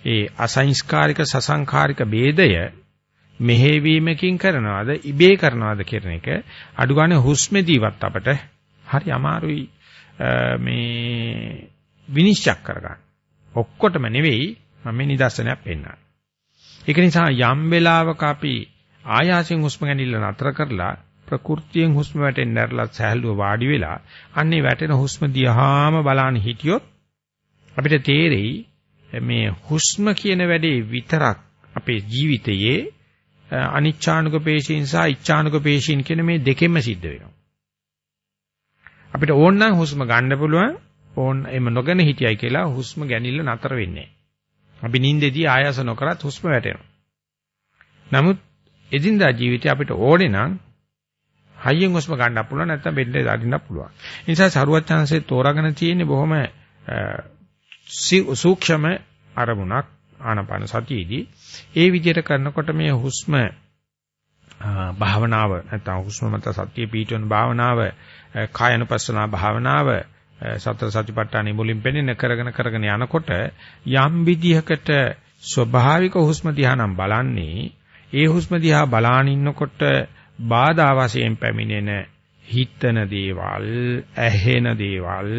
Speaker 1: ඒ අසංස්කාරික සසංකාරික ભેදය මෙහෙවීමකින් කරනවද ඉබේ කරනවද කියන එක අඩු ගන්න හුස්මේදීවත් අපට හරි අමාරුයි මේ විනිශ්චය කරගන්න. ඔක්කොටම නෙවෙයි මම මේ නිදර්ශනයක් පෙන්නනවා. ඒක නිසා යම් වෙලාවක අපි ආයාසයෙන් හුස්ම ගැනීම නතර කරලා ප්‍රകൃතියෙන් හුස්ම වැටෙන්න ඇරලා සහැල්ලුව වාඩි වෙලා අන්නේ වැටෙන හුස්ම දිහාම බලන්න හිටියොත් අපිට තේරෙයි මේ හුස්ම කියන වැඩේ විතරක් අපේ ජීවිතයේ අනිච්ඡානුක පේශීන් සහ ඉච්ඡානුක පේශීන් කියන මේ දෙකෙන්ම සිද්ධ වෙනවා. අපිට ඕන නම් හුස්ම ගන්න පුළුවන් ඕන එම නොගෙන හිටියයි කියලා හුස්ම ගැනීම නතර වෙන්නේ අපි නිින්දෙදී ආයාස නොකරත් හුස්ම වැටෙනවා. නමුත් එදිනදා ජීවිතේ අපිට ඕනේ නම් හයියෙන් හුස්ම ගන්න පුළුවන් නැත්නම් බෙල්ලේ දාන්න පුළුවන්. ඒ නිසා සරුවත් chance තෝරාගෙන තියෙන්නේ බොහොම සූක්ෂම අරමුණක් ආනාපාන සතියේදී. ඒ විදිහට කරනකොට මේ හුස්ම භාවනාව නැත්නම් හුස්ම මත සතිය පිටවන භාවනාව කායනුපස්සනා භාවනාව සතර සතිපට්ඨානෙ මුලින් පෙන්නන කරගෙන කරගෙන යනකොට යම් විදිහකට ස්වභාවික හුස්ම දිහා නම් බලන්නේ ඒ හුස්ම දිහා බලාන ඉන්නකොට බාධා වශයෙන් පැමිණෙන හිතන දේවල් ඇහෙන දේවල්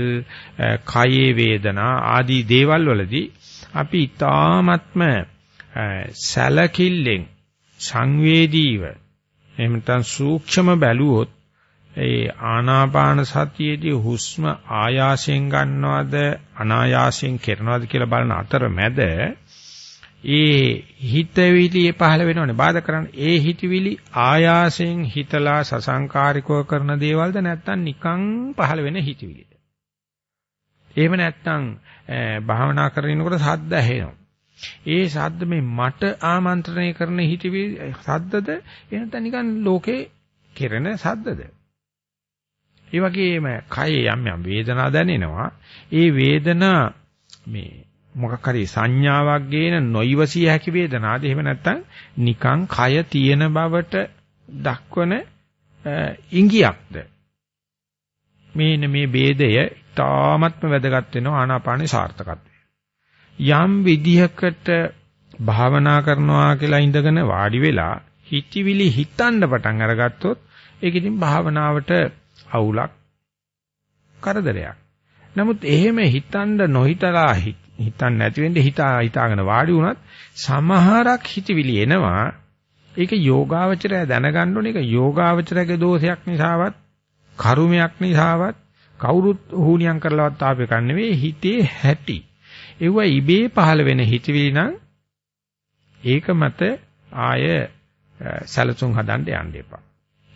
Speaker 1: කයේ වේදනා ආදී දේවල් වලදී අපි ඊ타ත්ම සැලකිල්ලෙන් සංවේදීව එහෙම නැත්නම් සූක්ෂම බැලුවොත් ඒ ආනාපාන සතියේදී හුස්ම ආයාසයෙන් ගන්නවද අනායාසයෙන් කරනවද කියලා බලන අතරමැද ඒ හිතවිලි පහළ වෙනවනේ. බාධා කරන්නේ ඒ හිතවිලි ආයාසයෙන් හිතලා සසංකාරිකව කරන දේවල්ද නැත්නම් නිකන් පහළ වෙන හිතවිලිද? එහෙම නැත්නම් භාවනා කරනකොට සද්ද ඇහෙනවා. ඒ සද්ද මේ මට ආමන්ත්‍රණය කරන හිතවිලි සද්දද? එහෙනම් නිකන් ලෝකේ කෙරෙන සද්දද? ඒ වගේම කයේ යම් යම් වේදනා දැනෙනවා. ඒ වේදනා මේ මොකක් හරි සංඥාවක් ගේන නොයිවසිය හැකි වේදනාද? එහෙම නැත්නම් නිකං කය තියෙන බවට දක්වන ඉංගියක්ද මේන මේ ભેදය තාමත්ම වැදගත් වෙනවා ආනාපානේ සාර්ථකත්වය යම් විදිහකට භාවනා කරනවා කියලා ඉඳගෙන වාඩි වෙලා හිතවිලි හිතන්න පටන් අරගත්තොත් ඒක ඉතින් භාවනාවට අවුලක් කරදරයක්. නමුත් එහෙම හිතන්න නොහිතලා හිතන්නේ නැති වෙන්නේ හිතා හිතාගෙන වාඩි වුණත් සමහරක් හිතවිලි එනවා. ඒක යෝගාවචරය දැනගන්න ඕනේ. ඒක යෝගාවචරයේ දෝෂයක් නිසාවත් කරුමයක් නිසාවත් කවුරුත් හුනියම් කරලවත් ආපේ කන්නේ නෙවෙයි හිතේ හැටි. ඒව ඉබේ පහළ වෙන හිතවිලි නම් ඒක මත ආය සැලසුම් හදන්න යන්න එපා.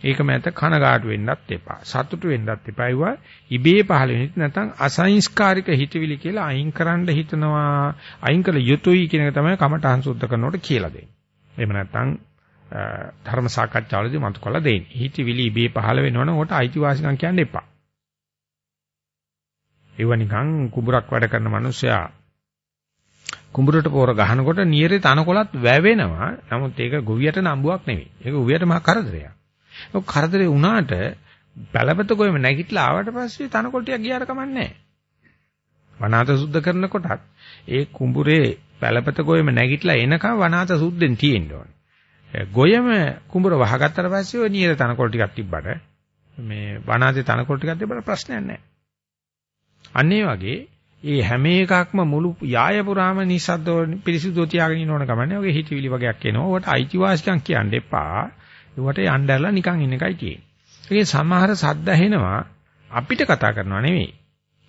Speaker 1: ඒක මත කනගාටු වෙන්නත් එපා. සතුටු වෙන්නත් එපා. ඒවා ඉබේ පහළ වෙන්නේ නැත්නම් අසංස්කාරික හිතවිලි කියලා අයින් කරන්න හිතනවා. අයින් කළ යුතුයි කියන එක තමයි කමඨහං සුද්ධ කරනකොට කියලා දෙන්නේ. එහෙම නැත්නම් ධර්ම සාකච්ඡාවලදී මතු කළ දෙන්නේ. හිතවිලි ඉබේ පහළ වෙනවනම් උකට අයිතිවාසිකම් කියන්න එපා. ඒව නිකන් කුඹරක් වැඩ කරන මිනිස්සයා කුඹරට පොර ගහනකොට නියරේ තනකොළත් වැවෙනවා. නමුත් ඒක ගොවියට නම්බුවක් නෙවෙයි. ඒක ගොවියට මහා කරදරයක්. ඔක කරදරේ වුණාට පළපත කොෙම නැගිටලා ආවට පස්සේ තනකොළ ටික ගියාට කමන්නේ වනාත සුද්ධ කරනකොටත් ඒ කුඹුරේ පළපත කොෙම නැගිටලා එනකම් වනාත සුද්ධෙන් තියෙන්න ඕනේ. ගොයම කුඹුර වහගත්තට පස්සේ ඔය නියර තනකොළ ටිකක් තිබ්බට මේ වනාතේ තනකොළ ටිකක් තිබ්බට ප්‍රශ්නයක් නැහැ. අන්න ඒ වගේ ඒ හැම එකක්ම මුළු යාය පුරාම නිසද්දව පිරිසිදුව තියාගෙන ඉන්න ඕන කමන්නේ. ඔගේ හිතවිලි වගේක් එනවා. ඔකට අයිතිවාසිකම් කියන්න එපා. ඒවට යnderලා නිකන් ඉන්න එකයි තියෙන්නේ. ඒකේ සමහර සද්ද ඇහෙනවා අපිට කතා කරනවා නෙවෙයි.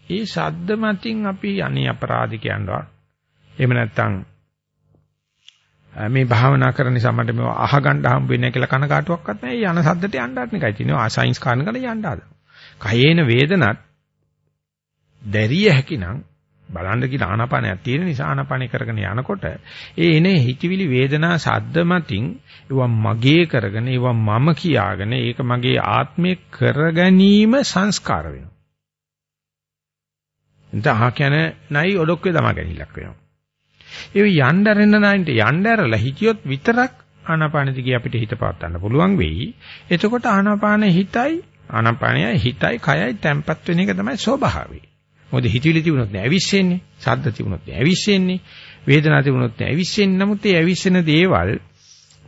Speaker 1: ඒ ශබ්ද මතින් අපි අනේ අපරාධ කියනවා. එහෙම නැත්නම් මේ භාවනා කරන නිසා මට මේව අහගන්න හම්බ වෙන්නේ කියලා කනකාටුවක්වත් නැහැ. යන සද්දට යන්න හදන එකයි තියෙනවා. ආසයින්ස් කාරණකට යන්න හදන. කයේන වේදනත් දැරිය හැකිනම් බලන්න කියලා ආනාපානයක් තියෙන නිසා ආනාපානය කරගෙන යනකොට ඒ එනේ හිතවිලි වේදනා සද්ද මතින් ඒවා මගේ කරගෙන ඒවා මම කියාගෙන ඒක මගේ ආත්මේ කරගැනීම සංස්කාර වෙනවා. එතන අහ කියන්නේ නයි ඔඩොක්කේ තමා ගැනීමක් වෙනවා. ඒ යnderෙන්න නැන්ට යnderලා හිතියොත් විතරක් ආනාපාන දිගේ අපිට හිත පාත්තන්න පුළුවන් වෙයි. එතකොට ආනාපාන හිතයි ආනාපානයයි හිතයි කයයි තැම්පත් වෙන එක තමයි ස්වභාවය. මොකද හිතවිලි තිබුණොත් නෑ ඇවිස්සෙන්නේ. ශබ්ද තිබුණොත් නෑ ඇවිස්සෙන්නේ. වේදනා තිබුණොත් නෑ ඇවිස්සෙන්නේ. නමුත් ඒ ඇවිස්සෙන දේවල්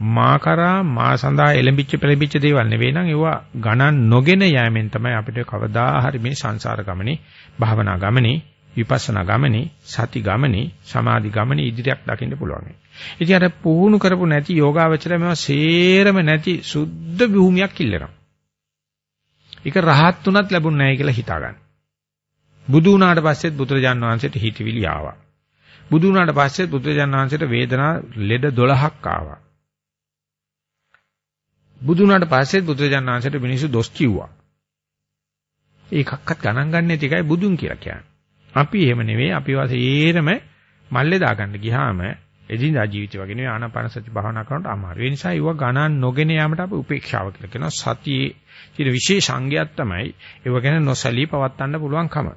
Speaker 1: මා කරා මා සඳහා එළඹිච්ච පෙළඹිච්ච දේවල් නෙවෙයි නම් ඒවා ගණන් නොගෙන යෑමෙන් තමයි අපිට කවදා හරි මේ සංසාර ගමනේ භාවනා ගමනේ විපස්සනා ගමනේ සති ගමනේ සමාධි ගමනේ ඉදිරියක් දකින්න පුළුවන්. ඉතින් අර පුහුණු කරපු නැති යෝගාවචරය මේවා සේරම නැති සුද්ධ භූමියක් ඉල්ලනවා. ඒක රහත් තුනත් ලැබුණ නැහැ කියලා හිතා ගන්න. බුදු වුණාට පස්සෙත් බුදුරජාන් වහන්සේට හිතවිලි ආවා. බුදු වුණාට පස්සෙත් බුදුරජාන් වහන්සේට වේදනා ලෙඩ 12ක් ආවා. බුදු වුණාට පස්සෙත් බුදුරජාන් වහන්සේට මිනිස්සු දොස් කිව්වා. ඒකක්වත් ගණන් ගන්න නැති එකයි බුදුන් කියලා කියන්නේ. අපි එහෙම නෙවෙයි අපි වාසේරම මල්ලේ දාගන්න ගියාම එදිනදා ජීවිතය වගේ නෙවෙයි ආනාපාන සති භාවනා කරනකොට අමාරු. ඒ නිසා ඒව ගණන් නොගෙන යාමට අපි උපේක්ෂාව කියලා කියනවා. සතියේ තියෙන විශේෂ අංගයක් තමයි ඒව ගැන නොසලී පවත්වන්න පුළුවන්කම.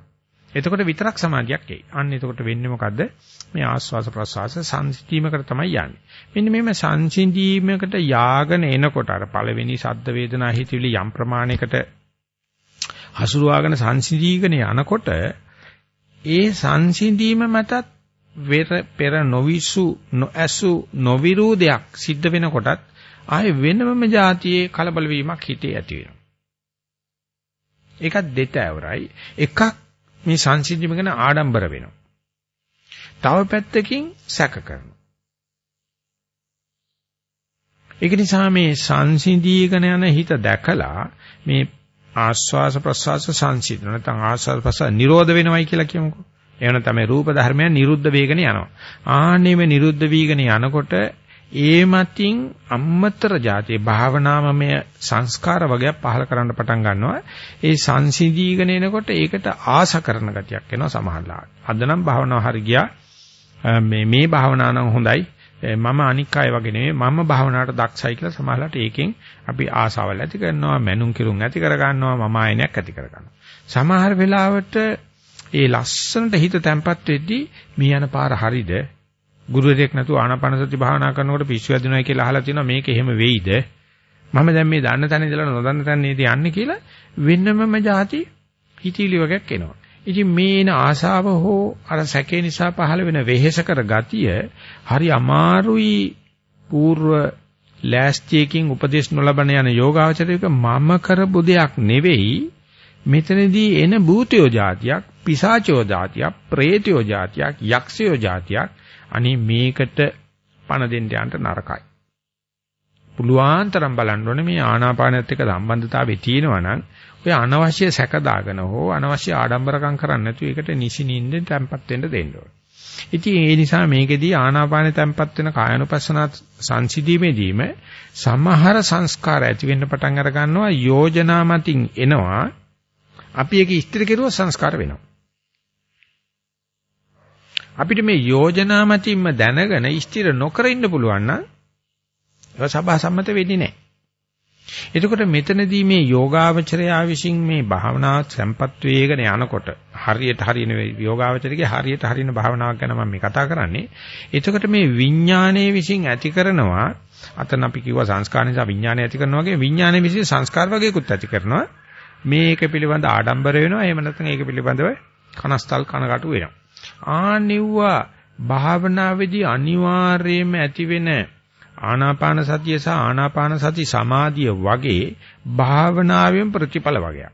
Speaker 1: එතකොට විතරක් සමාධියක් එයි. අන්න එතකොට වෙන්නේ මොකද්ද? මේ ආස්වාස ප්‍රසවාස සංසිඳීමකට තමයි යන්නේ. මෙන්න මේම සංසිඳීමකට යාගෙන එනකොට අර පළවෙනි සද්ද වේදනා හිතවිලි යම් ප්‍රමාණයකට හසුරුවාගෙන සංසිඳීගෙන යනකොට ඒ සංසිඳීම මතත් පෙර නොවිසු නොඇසු නොවිරු දෙයක් සිද්ධ වෙනකොටත් ආයේ වෙනමම જાතියේ කලබල වීමක් හිතේ ඇති වෙනවා. ඒකත් දෙතෑවරයි. එකක් මේ සංසිද්ධියම ගැන ආඩම්බර වෙනවා. තව පැත්තකින් සැක කරනවා. ඒක නිසා මේ සංසිඳීගෙන යන හිත දැකලා මේ ආස්වාස ප්‍රසවාස සංසිඳන නැත්නම් ආස්වාස ප්‍රසවාස නිරෝධ වෙනවයි කියලා කියමුකෝ. එහෙම තමයි රූප ධර්මයන් නිරුද්ධ වේගන යනවා. ආන්නේම නිරුද්ධ වීගන යනකොට ඒ මතින් අම්මතර જાතිය භාවනාමය සංස්කාර වගේක් පහල කරන්න පටන් ගන්නවා. ඒ සංසිඳීගෙන එනකොට ඒකට ආස කරන ගතියක් එනවා සමහරලාට. අද නම් භාවනාව හරි ගියා. මේ මේ භාවනාව නම් හොඳයි. මම අනික් අය වගේ නෙමෙයි මම භාවනාවට දක්ෂයි කියලා සමහරලාට ඒකෙන් අපි ආසාවල් ඇති කරනවා, මැනුම් කිරුම් ඇති කර ගන්නවා, මම ආයනයක් ඇති කර ගන්නවා. සමහර වෙලාවට ඒ ලස්සනට හිත තැම්පත් වෙද්දී මේ යන පාර හරිද ගුරුවරයෙක් නැතුව ආනාපාන සති භාවනා කරනකොට පිස්සු වැදිනවා කියලා අහලා තියෙනවා මේක එහෙම වෙයිද? මම දැන් මේ දන්න තැන ඉඳලා නොදන්න තැනේද යන්නේ කියලා වෙනමම જાති හිතීලි වගේක් එනවා. ඉතින් මේන ආශාව හෝ අර සැකේ නිසා පහළ වෙන වෙහෙස කර ගතිය හරි අමාරුයි పూర్ව ලෑස්තියකින් උපදේශ නොලබන යන යෝගාවචරයක මම කරපු දෙයක් නෙවෙයි මෙතනදී එන භූතයෝ જાතියක් පිසාචෝ જાතියක් പ്രേතයෝ જાතියක් යක්ෂයෝ જાතියක් අනේ මේකට පණ දෙන්න යන්න නරකයි. පුළුවන් තරම් බලන්න ඕනේ මේ ආනාපානයත් එක්ක සම්බන්ධතාවය තියෙනවා නම් ඔය අනවශ්‍ය සැක දාගෙන හෝ අනවශ්‍ය ආඩම්බරකම් කරන්නේ නැතුව ඒකට නිසි නිින්දෙන් තැම්පත් වෙන්න දෙන්න ඕනේ. ඉතින් ඒ නිසා මේකෙදී ආනාපානෙ තැම්පත් වෙන කායනුපස්සනා සංසිධීමේදීම සමහර සංස්කාර ඇති වෙන්න පටන් අර ගන්නවා යෝජනා මතින් එනවා අපි ඒක ඉස්තර කෙරුවොත් සංස්කාර වෙනවා. අපිට මේ යෝජනා මතින්ම දැනගෙන ස්ථිර නොකර ඉන්න පුළුවන් නම් ඒක සබහා සම්මත වෙන්නේ නැහැ. එතකොට මෙතනදී මේ යෝගාවචරයා විසින් මේ භාවනාව සම්පත් වේගන යනකොට හරියට හරියන යෝගාවචරයේ හරියට හරියන භාවනාවක් ගැන මම මේ කතා කරන්නේ. එතකොට මේ විඥානයේ විසින් ඇති කරනවා අතන අපි කිව්වා සංස්කාර නිසා විඥානය ඇති කරනවා වගේ විඥානයේ විසින් සංස්කාර වගේකුත් ඇති කරනවා. මේක පිළිබඳ ආඩම්බර වෙනවා. එහෙම නැත්නම් ඒක පිළිබඳව කනස්තල් කනකටු වෙනවා. ආනිව්වා භාවනාවේදී අනිවාර්යයෙන්ම ඇතිවෙන ආනාපාන සතිය සහ ආනාපාන සති සමාධිය වගේ භාවනාවෙන් ප්‍රතිඵල වගේක්.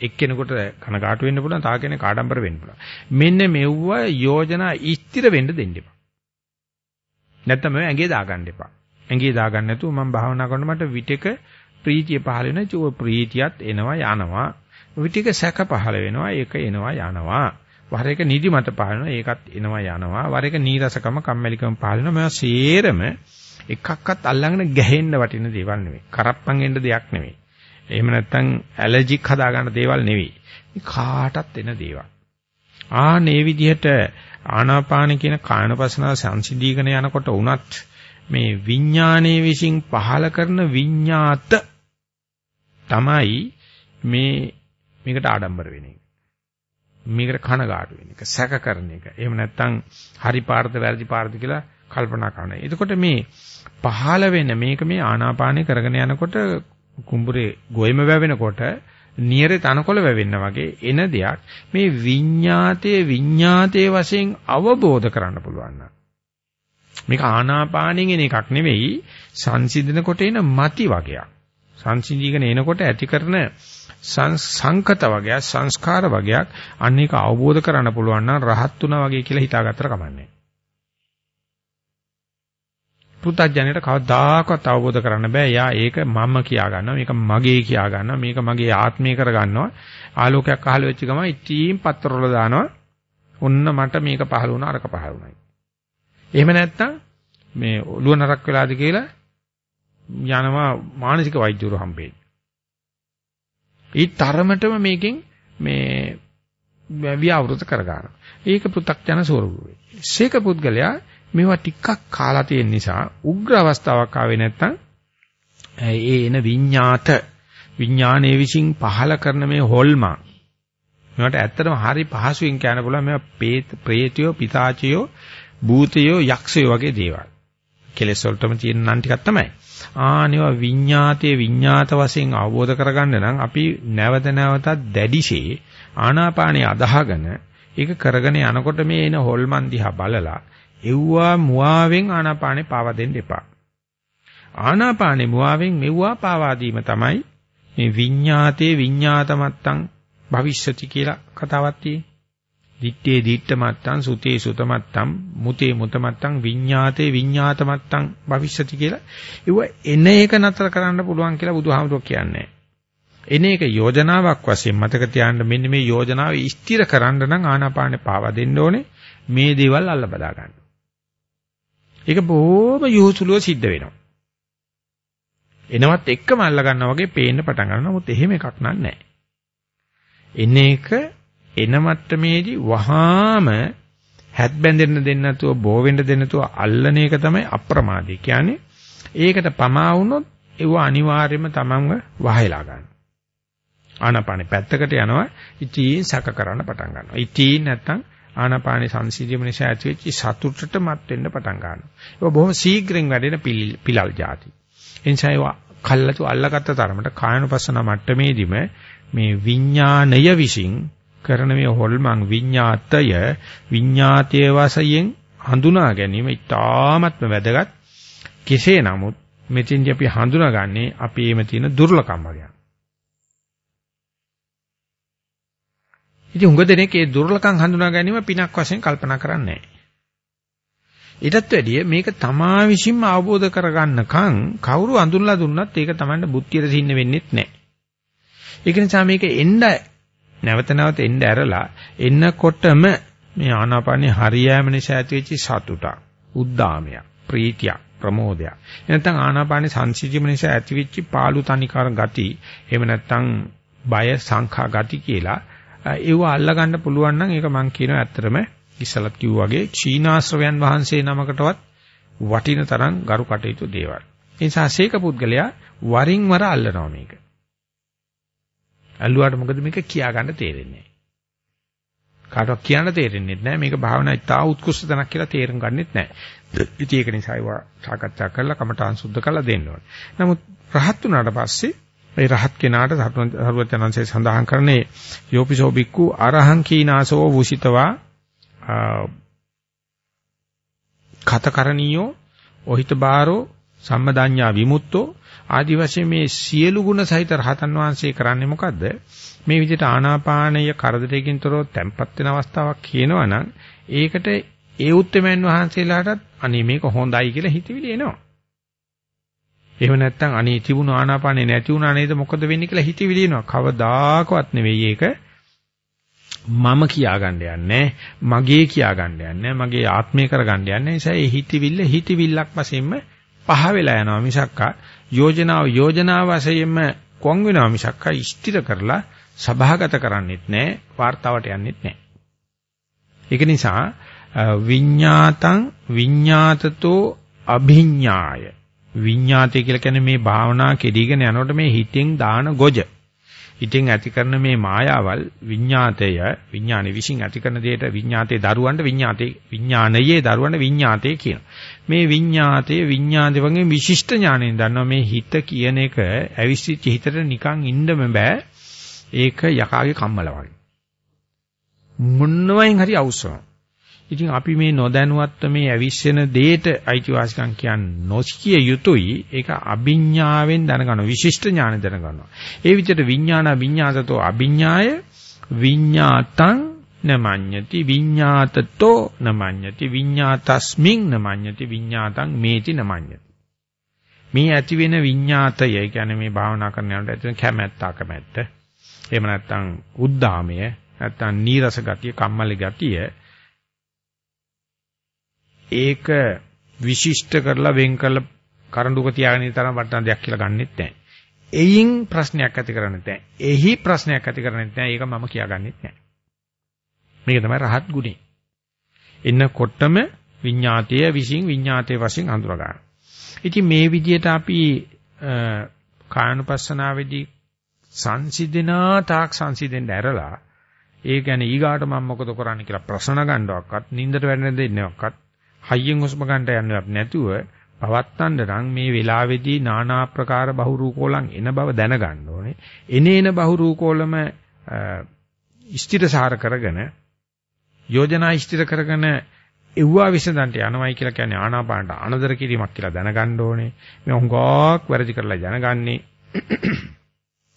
Speaker 1: එක්කෙනෙකුට කනකාට වෙන්න පුළුවන්, තා කෙනෙක් ආඩම්බර වෙන්න පුළුවන්. මෙන්න මෙව්ව යෝජනා ඉස්තිර වෙන්න දෙන්න එපා. නැත්නම් මේ ඇඟේ දාගන්න එපා. ඇඟේ දාගන්න නැතුව මම භාවනා කරනකොට මට විටක ප්‍රීතිය පහළ වෙනවා. ඒ ප්‍රීතියත් එනවා යනවා. විටික සැක පහළ වෙනවා. ඒක එනවා යනවා. වර එක නිදිමත පහළ වෙනවා. ඒකත් එනවා යනවා. වර එක නීරසකම කම්මැලිකම පහළ වෙනවා. මේවා සේරම එකක්වත් අල්ලගෙන ගැහෙන්න වටින දේවල් නෙවෙයි. කරප්පන් එන්න දෙයක් නෙවෙයි. එහෙම නැත්නම් ඇලර්ජික් හදාගන්න දේවල් නෙවෙයි. කාටත් එන දේවල්. ආ මේ විදිහට ආනාපාන කියන කායනපසනාව සංසිඳීගෙන යනකොට උනත් මේ විඥානයේ විසින් පහල කරන විඤ්ඤාත තමයි මේ මේකට ආඩම්බර වෙන එක. මේකට කනගාටු වෙන එක, සැක කරන එක. එහෙම නැත්නම් හරි පාර්ථ වැරදි පාර්ථ කියලා කල්පනා කරන. එතකොට මේ පහල වෙන මේක මේ ආනාපානය කරගෙන යනකොට කුඹුරේ ගොයම වැවෙනකොට නියරේ තනකොළ වැවෙන්න වගේ එන දෙයක් මේ විඤ්ඤාතයේ විඤ්ඤාතයේ වශයෙන් අවබෝධ කරන්න පුළුවන් නම් මේක ආනාපානෙන් එන එකක් නෙවෙයි සංසිඳන කොට එන mati වගේක්. සංසිඳීගෙන එනකොට ඇති කරන සංකත වගේක් සංස්කාර වගේක් අන්න ඒක අවබෝධ කරගන්න පුළුවන් නම් රහත් උනා වගේ කියලා හිතාගත්තට කමන්නේ. පුතඥයට කවදාකවත් අවබෝධ කරන්න බෑ. යා ඒක මම කියා ගන්නවා. මේක මගේ කියා ගන්නවා. මේක මගේ ආත්මය කර ගන්නවා. ආලෝකයක් අහල වෙච්ච ගමන් ඉතින් පත්තරවල දානවා. ඔන්න මට මේක පහළ වුණා අරක පහළ වුණායි. එහෙම නැත්නම් මේ ඔළුව නරක් වෙලාද කියලා යනවා මානසික වෛද්‍යවරු හම්බෙන්නේ. ඒ තරමටම මේකෙන් මේ ව්‍යවෘත කරගන්නවා. ඒක පෘ탁ජන ස්වරූපේ. ශේක පුද්ගලයා මේවා ටිකක් කාලා තියෙන නිසා උග්‍ර අවස්ථාවක් ආවේ නැත්නම් ඒ එන විඤ්ඤාත විඥානයේ විසින් පහල කරන මේ හොල්මා මේවට ඇත්තටම හරි පහසුවෙන් කියන්න පුළුවන් මේවා ප්‍රේතයෝ, පිතාචයෝ, භූතයෝ, යක්ෂයෝ වගේ දේවල්. කෙලෙස් වලටම තියෙන නම් ටිකක් තමයි. ආනිවා විඤ්ඤාතයේ විඤ්ඤාත වශයෙන් අවබෝධ කරගන්න නම් අපි නැවත නැවතත් දැඩිශේ ආනාපානිය අදහගෙන ඒක කරගෙන යනකොට මේ එන හොල්මන් දිහා බලලා එව්වා මුවාවෙන් ආනාපානේ පාවා දෙන්න එපා. ආනාපානේ මුවාවෙන් මෙව්වා පාවා දීම තමයි මේ විඤ්ඤාතේ විඤ්ඤාතමත්තං භවිෂ්‍යති කියලා කතාවක් තියෙන්නේ. දිත්තේ දිත්තමත්තං සුතේ සුතමත්තං මුතේ මුතමත්තං විඤ්ඤාතේ විඤ්ඤාතමත්තං භවිෂ්‍යති කියලා. ඒව එන එක නතර කරන්න පුළුවන් කියලා බුදුහාමුදුරුවෝ කියන්නේ. එන එක යෝජනාවක් වශයෙන් මතක තියාගන්න මෙන්න මේ යෝජනාව ස්ථිර කරන්න නම් ආනාපානේ පාවා දෙන්න ඕනේ. මේ දේවල් අල්ල බදා ගන්න. ඒක බොහොම යොහුසුලුව සිද්ධ වෙනවා. එනවත් එක්කම අල්ල ගන්නවා වගේ පේන්න පටන් ගන්නවා. නමුත් එහෙම එකක් නෑ. එන එක එන මට්ටමේදී වහාම හැත් බැඳෙන්න දෙන්න නැතුව බෝ වෙන්න දෙන්න නැතුව අල්ලන එක තමයි අප්‍රමාදී. කියන්නේ ඒකට පමා වුණොත් ඒව අනිවාර්යයෙන්ම තමන්ව වහයලා ගන්නවා. ආනාපානෙ පැත්තකට යනවා ඉතින් සැක කරන්න පටන් ගන්නවා. ඉතින් නැත්තම් ආනාපානෙ සංසිධියම නිසා ඇතිවෙච්ච සතුටට මත් වෙන්න පටන් ගන්නවා. ඒක බොහොම ශීඝ්‍රයෙන් වැඩෙන පිලල් જાති. එනිසා ඒවා කල්ලාතු අල්ලගත්ත තරමට කායනුපස්සන මට්ටමේදීම මේ විඥාණය විසින් කරන මේ හොල්මන් විඤ්ඤාතය විඤ්ඤාතයේ වශයෙන් හඳුනා ගැනීම ඉතාමත්ම වැදගත්. කෙසේ නමුත් මෙතෙන්දී අපි හඳුනාගන්නේ අපේම තියෙන දුර්ලකම් වගේ. ඉතින් උඟ දෙනෙක් ඒ දුර්ලකම් හඳුනා ගැනීම පිනක් වශයෙන් කල්පනා කරන්නේ නැහැ. ඊටත් වැඩිය මේක තමා විසින්ම අවබෝධ කරගන්නකම් කවුරු අඳුන්ලා දුන්නත් ඒක Tamanne බුද්ධියට සින්න වෙන්නේත් නැහැ. ඒක නිසා මේක එන්න නැවත නැවත එන්න ඇරලා එන්නකොටම මේ ආනාපානේ හරියෑම නිසා ඇතිවෙච්ච සතුටක්, උද්දාමයක්, ප්‍රීතියක්, ප්‍රමෝදයක්. එනත්තම් ආනාපානේ සංසිජීම නිසා ඇතිවෙච්ච පාළු තනිකර ගති, එහෙම නැත්නම් බය සංඛා ගති කියලා ඒව අල්ලා ගන්න පුළුවන් නම් ඒක මම කියනවා ඇත්තටම ඉස්සලත් කිව්වා වගේ චීනාශ්‍රවයන් වහන්සේ නමකටවත් වටින තරම් ගරු කටයුතු දේවල්. ඒ නිසා සීක පුද්ගලයා වරින් වර අල්ලනවා මේක. ඇල්ලුවාට මොකද මේක කියා ගන්න තේරෙන්නේ නැහැ. කාටවත් කියන්න තේරෙන්නේ නැහැ. මේක භාවනා ඉතා උත්කෘෂ්ඨ තැනක් කියලා තේරුම් ගන්නෙත් නැහැ. ඉතින් ඒක නිසා ඒවා සාකච්ඡා කරලා කමඨාන් සුද්ධ කරලා දෙන්න ඕනේ. නමුත් රහත් වුණාට පස්සේ ඒ රහත් කෙනාට සරුවචනන්සේ සඳහන් කරන්නේ යෝපිසෝ බික්කු අරහං කීනාසෝ වූසිතවා කතකරණීයෝ ඔහිත බාරෝ සම්මදඤ්ඤා විමුක්තෝ ආදි වශයෙන් මේ සියලු ගුණ සහිත රහතන් වහන්සේ කරන්නේ මොකද්ද? මේ විදිහට ආනාපානය කරදරයකින් තොරව තැම්පත් වෙන අවස්ථාවක් කියනවනම් ඒකට ඒ උත්තරමයන් වහන්සේලාටත් අනේ මේක හොඳයි කියලා හිතවිලි එනවා. එහෙම නැත්නම් අනේ තිබුණු ආනාපානේ නැති වුණා නේද මොකද වෙන්නේ කියලා හිතවිලි එනවා. කවදාකවත් නෙවෙයි ඒක. මම කියාගන්න යන්නේ මගේ කියාගන්න යන්නේ මගේ ආත්මය කරගන්න යන්නේ නිසා ඒ හිතවිල්ල හිතවිල්ලක් වශයෙන්ම පහ වෙලා යනවා මිසක්කා යෝජනාව යෝජනා වශයෙන්ම කොන් වෙනවා මිසක් අයි ස්ථිර කරලා සභාගත කරන්නෙත් නැහැ, වார்த்தාවට යන්නෙත් නැහැ. ඒක නිසා විඤ්ඤාතං විඤ්ඤාතතෝ අභිඤ්ඤාය. විඤ්ඤාතය කියලා කියන්නේ මේ භාවනා කෙරීගෙන යනකොට මේ හිතෙන් දාන ගොජ. හිතෙන් ඇති කරන මේ මායාවල් විඤ්ඤාතය විඥානෙ විශ්ින් ඇති කරන දෙයට විඤ්ඤාතේ දරුවන්ට විඤ්ඤාතේ විඥානයේ දරුවන්ට විඤ්ඤාතේ කියන මේ විඤ්ඤාතේ විඤ්ඤාතේ වගේ විශිෂ්ට ඥාණයෙන් දන්නවා මේ හිත කියන එක ඇවිස්සිච්ච හිතට නිකන් ඉන්නම බෑ. ඒක යකාගේ කම්මල වගේ. මොනවයින් හරි අවශ්‍යම. ඉතින් අපි මේ නොදැනුවත්ව මේ ඇවිස්සෙන දෙයට අයිතිවාසිකම් කියන්නේ නොසිකිය යුතුයි. ඒක අභිඥාවෙන් දැනගන්න විශිෂ්ට ඥාන දැනගන්නවා. ඒ විදිහට විඥාන විඥාතතෝ අභිඥාය විඥාතං නමඤ්ඤති විඥාතතෝ නමඤ්ඤති විඥාතස්මින් නමඤ්ඤති විඥාතං මේති නමඤ්ඤති. මේ ඇති වෙන විඥාතය කියන්නේ මේ භාවනා කරන යනකොට ඇති වෙන කැමැත්ත අකමැත්ත. එහෙම නැත්නම් උද්දාමය නැත්නම් නීරස ගතිය කම්මැලි ගතිය ඒක විශිෂ්ට කරලා වෙන් කරලා කරඬුක තියාගෙන ඉන්න තරම් වටිනා දෙයක් කියලා ගන්නෙත් නැහැ. එයින් ප්‍රශ්නයක් ඇති කරන්නේ නැහැ. එහි ප්‍රශ්නයක් ඇති කරන්නේ නැහැ. ඒක මම කියාගන්නෙත් නැහැ. මේක තමයි රහත් ගුණේ. එන්නකොටම විඤ්ඤාතය විසින් විඤ්ඤාතයේ වශයෙන් හඳුනා ගන්න. ඉතින් මේ විදිහට අපි කායනුපස්සනාවේදී සංසිඳනා තාක් සංසිඳෙන්න ඇරලා ඒ කියන්නේ ඊගාට මම මොකද කරන්නේ කියලා ප්‍රශ්න ගන්නවක්වත් නින්දට වැටෙන්න දෙන්නවක්වත් හයියෙන් හුස්ම ගන්නට යන්නවත් නැතුව පවත්තන්න නම් මේ වෙලාවේදී নানা ආකාර බහුරූපෝලං එන බව දැනගන්න ඕනේ. එනේන බහුරූපෝලම ස්ථිරසාර කරගෙන යෝජනා ස්ථිර කරගෙන එව්වා විසඳන්ට යනවයි කියලා කියන්නේ ආනාපානට අනදර කිරීමක් කියලා දැනගන්න ඕනේ. මේ හුඟක් වැරදි කරලා දැනගන්නේ.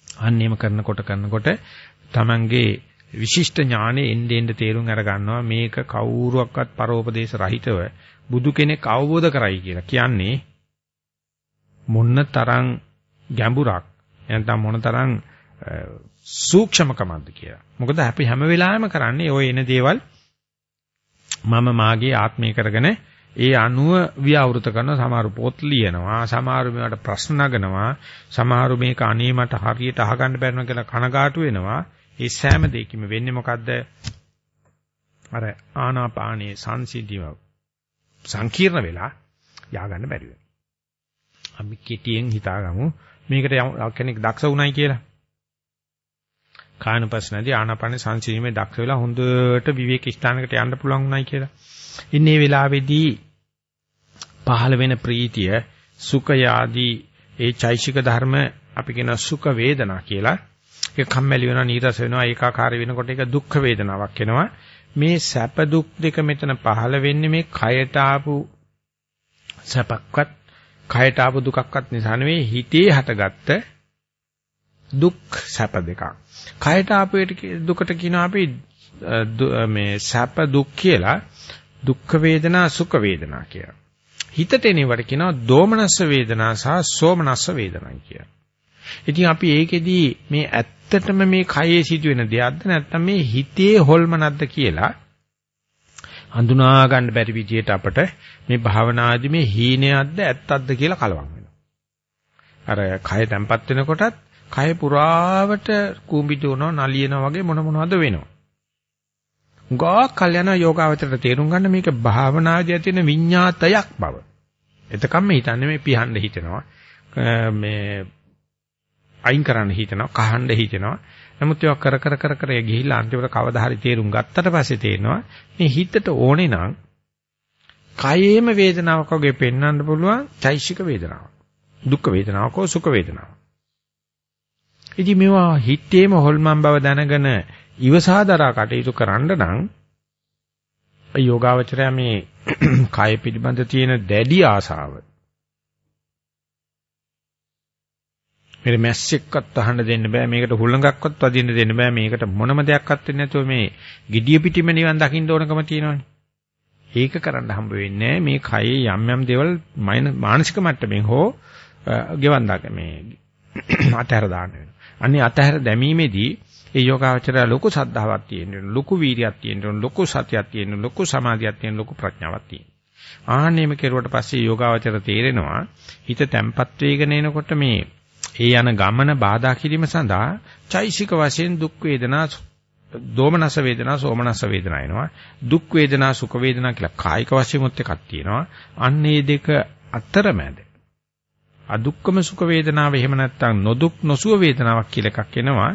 Speaker 1: අන්නේම කරනකොට කරනකොට Tamange විශිෂ්ට ඥානෙ එන්නේ එන්නේ තේරුම් අර ගන්නවා මේක කවුරුවක්වත් පරෝපදේශ රහිතව බුදු කෙනෙක් අවබෝධ කරයි කියලා කියන්නේ මොන්න තරම් ගැඹුරක් නැත්නම් මොන තරම් සූක්ෂමකමක්ද කියලා. මොකද අපි හැම වෙලාවෙම කරන්නේ ওই එන දේවල් මම මාගේ ආත්මය කරගෙන ඒ අනුව ව්‍යවෘත කරන සමහර පොත් ලියනවා. සමහර මේවට ප්‍රශ්න නගනවා. සමහර මේක අනේ මට හරියට අහගන්න බැරිනවා කියලා කනගාටු වෙනවා. ඒ සෑම දෙයකින්ම වෙන්නේ මොකද්ද? අර ආනාපානයේ සංසිද්ධිය සංකීර්ණ වෙලා ය아가න්න බැරි වෙනවා. අපි කෙටියෙන් හිතාගමු. මේකට කෙනෙක් දක්ෂ වුණයි කියලා. කායනුපස්සනදී ආනාපාන සංසිඳීමේ දක්ෂ වෙලා හොඳට විවේක ස්ථානකට යන්න පුළුවන් උනායි කියලා. ඉන්නේ වෙලාවේදී පහළ වෙන ප්‍රීතිය, සුඛය ආදී ඒ චෛසික ධර්ම අපි කියන සුඛ වේදනා කියලා. ඒක කම්මැලි වෙනවා, නීරස වෙනවා, ඒකාකාර වෙනකොට ඒක දුක්ඛ වේදනාවක් වෙනවා. මේ සැප දුක් දෙක මෙතන පහළ වෙන්නේ මේ කයට ආපු සැපක්වත් කයට ආපු දුකක්වත් නිසා නෙවෙයි හිතේ හටගත්ත දුක් සැප දෙකක්. කයට ආපේට දුකට කියනවා අපි මේ සැප දුක් කියලා දුක්ඛ වේදනා සුඛ වේදනා කියලා. හිතට එනවට කියනවා දෝමනස්ස වේදනා සහ සෝමනස්ස වේදනා කියලා. ඉතින් අපි ඒකෙදී මේ ඇත්තටම මේ කයේ සිදුවෙන දෙයක්ද නැත්නම් මේ හිතේ හොල්මනක්ද කියලා හඳුනා ගන්න බැරි විදියට අපට මේ භාවනාදී මේ හීනයක්ද ඇත්තක්ද කියලා කලවම් වෙනවා. අර කය තැම්පත් වෙනකොටත් කය පුරාවට කූඹිට උනවා නලියනවා වගේ මොන මොනවද වෙනවා. ගා කල්යන යෝගාවචරයට තේරුම් ගන්න මේක භාවනාදී ඇතින විඤ්ඤාතයක් බව. එතකම් මේ හිතන්නේ මේ පිහන්න හිතනවා. මේ අයින් කරන්න හිතනවා, කහන්න හිතනවා. නමුත් ඒක කර කර කර කර ගිහිල්ලා අන්තිමට කවදා හරි තේරුම් ගත්තට පස්සේ තේරෙනවා මේ හිතට ඕනේ නම් කයේම වේදනාවක් වගේ පෙන්වන්න පුළුවන් චෛසික වේදනාවක්. දුක් වේදනාවක් හෝ සුඛ වේදනාවක්. ඉතින් මේවා හිතේම හොල්මන් බව දැනගෙන ඉවසාදරා කටයුතු කරන්න නම් යෝගාවචරය මේ කය පිළිබඳ තියෙන දැඩි ආසාව. මේ මැස්සෙක්වත් අහන්න දෙන්න බෑ. මේකට හුළඟක්වත් වදින්න දෙන්න බෑ. මේකට මොනම දෙයක්වත් වෙන්නේ නැතුව මේ gediya පිටිම නිවන් දකින්න ඕනකම තියෙනවනේ. ඒක කරන්න හම්බ වෙන්නේ මේ කයේ යම් යම් දේවල් මානසික මට්ටමින් හෝ ගෙවන් දාක මේ අතහැර දාන්න වෙනවා. අන්නේ අතහැර දැමීමේදී ඒ යෝගාවචරය ලොකු සද්ධාවක් තියෙන්න ලොකු වීරියක් තියෙන්න ලොකු සතියක් තියෙන්න ලොකු සමාධියක් තියෙන්න ලොකු ප්‍රඥාවක් තියෙන්න. ආන්නේම කෙරුවට පස්සේ යෝගාවචර තේරෙනවා හිත තැම්පත් වේගෙන එනකොට මේ ඒ යන ගමන බාධා කිරීම සඳහා චෛසික වශයෙන් දුක් වේදනා දෝමනස වේදනා සෝමනස වේදනා එනවා දුක් වේදනා සුඛ වේදනා කියලා කායික වශයෙන් උත් එකක් තියෙනවා අන්න ඒ දෙක අතරමැද අදුක්කම සුඛ වේදනාව එහෙම නැත්නම් නොදුක් නොසුව වේදනාවක් කියලා එකක් එනවා.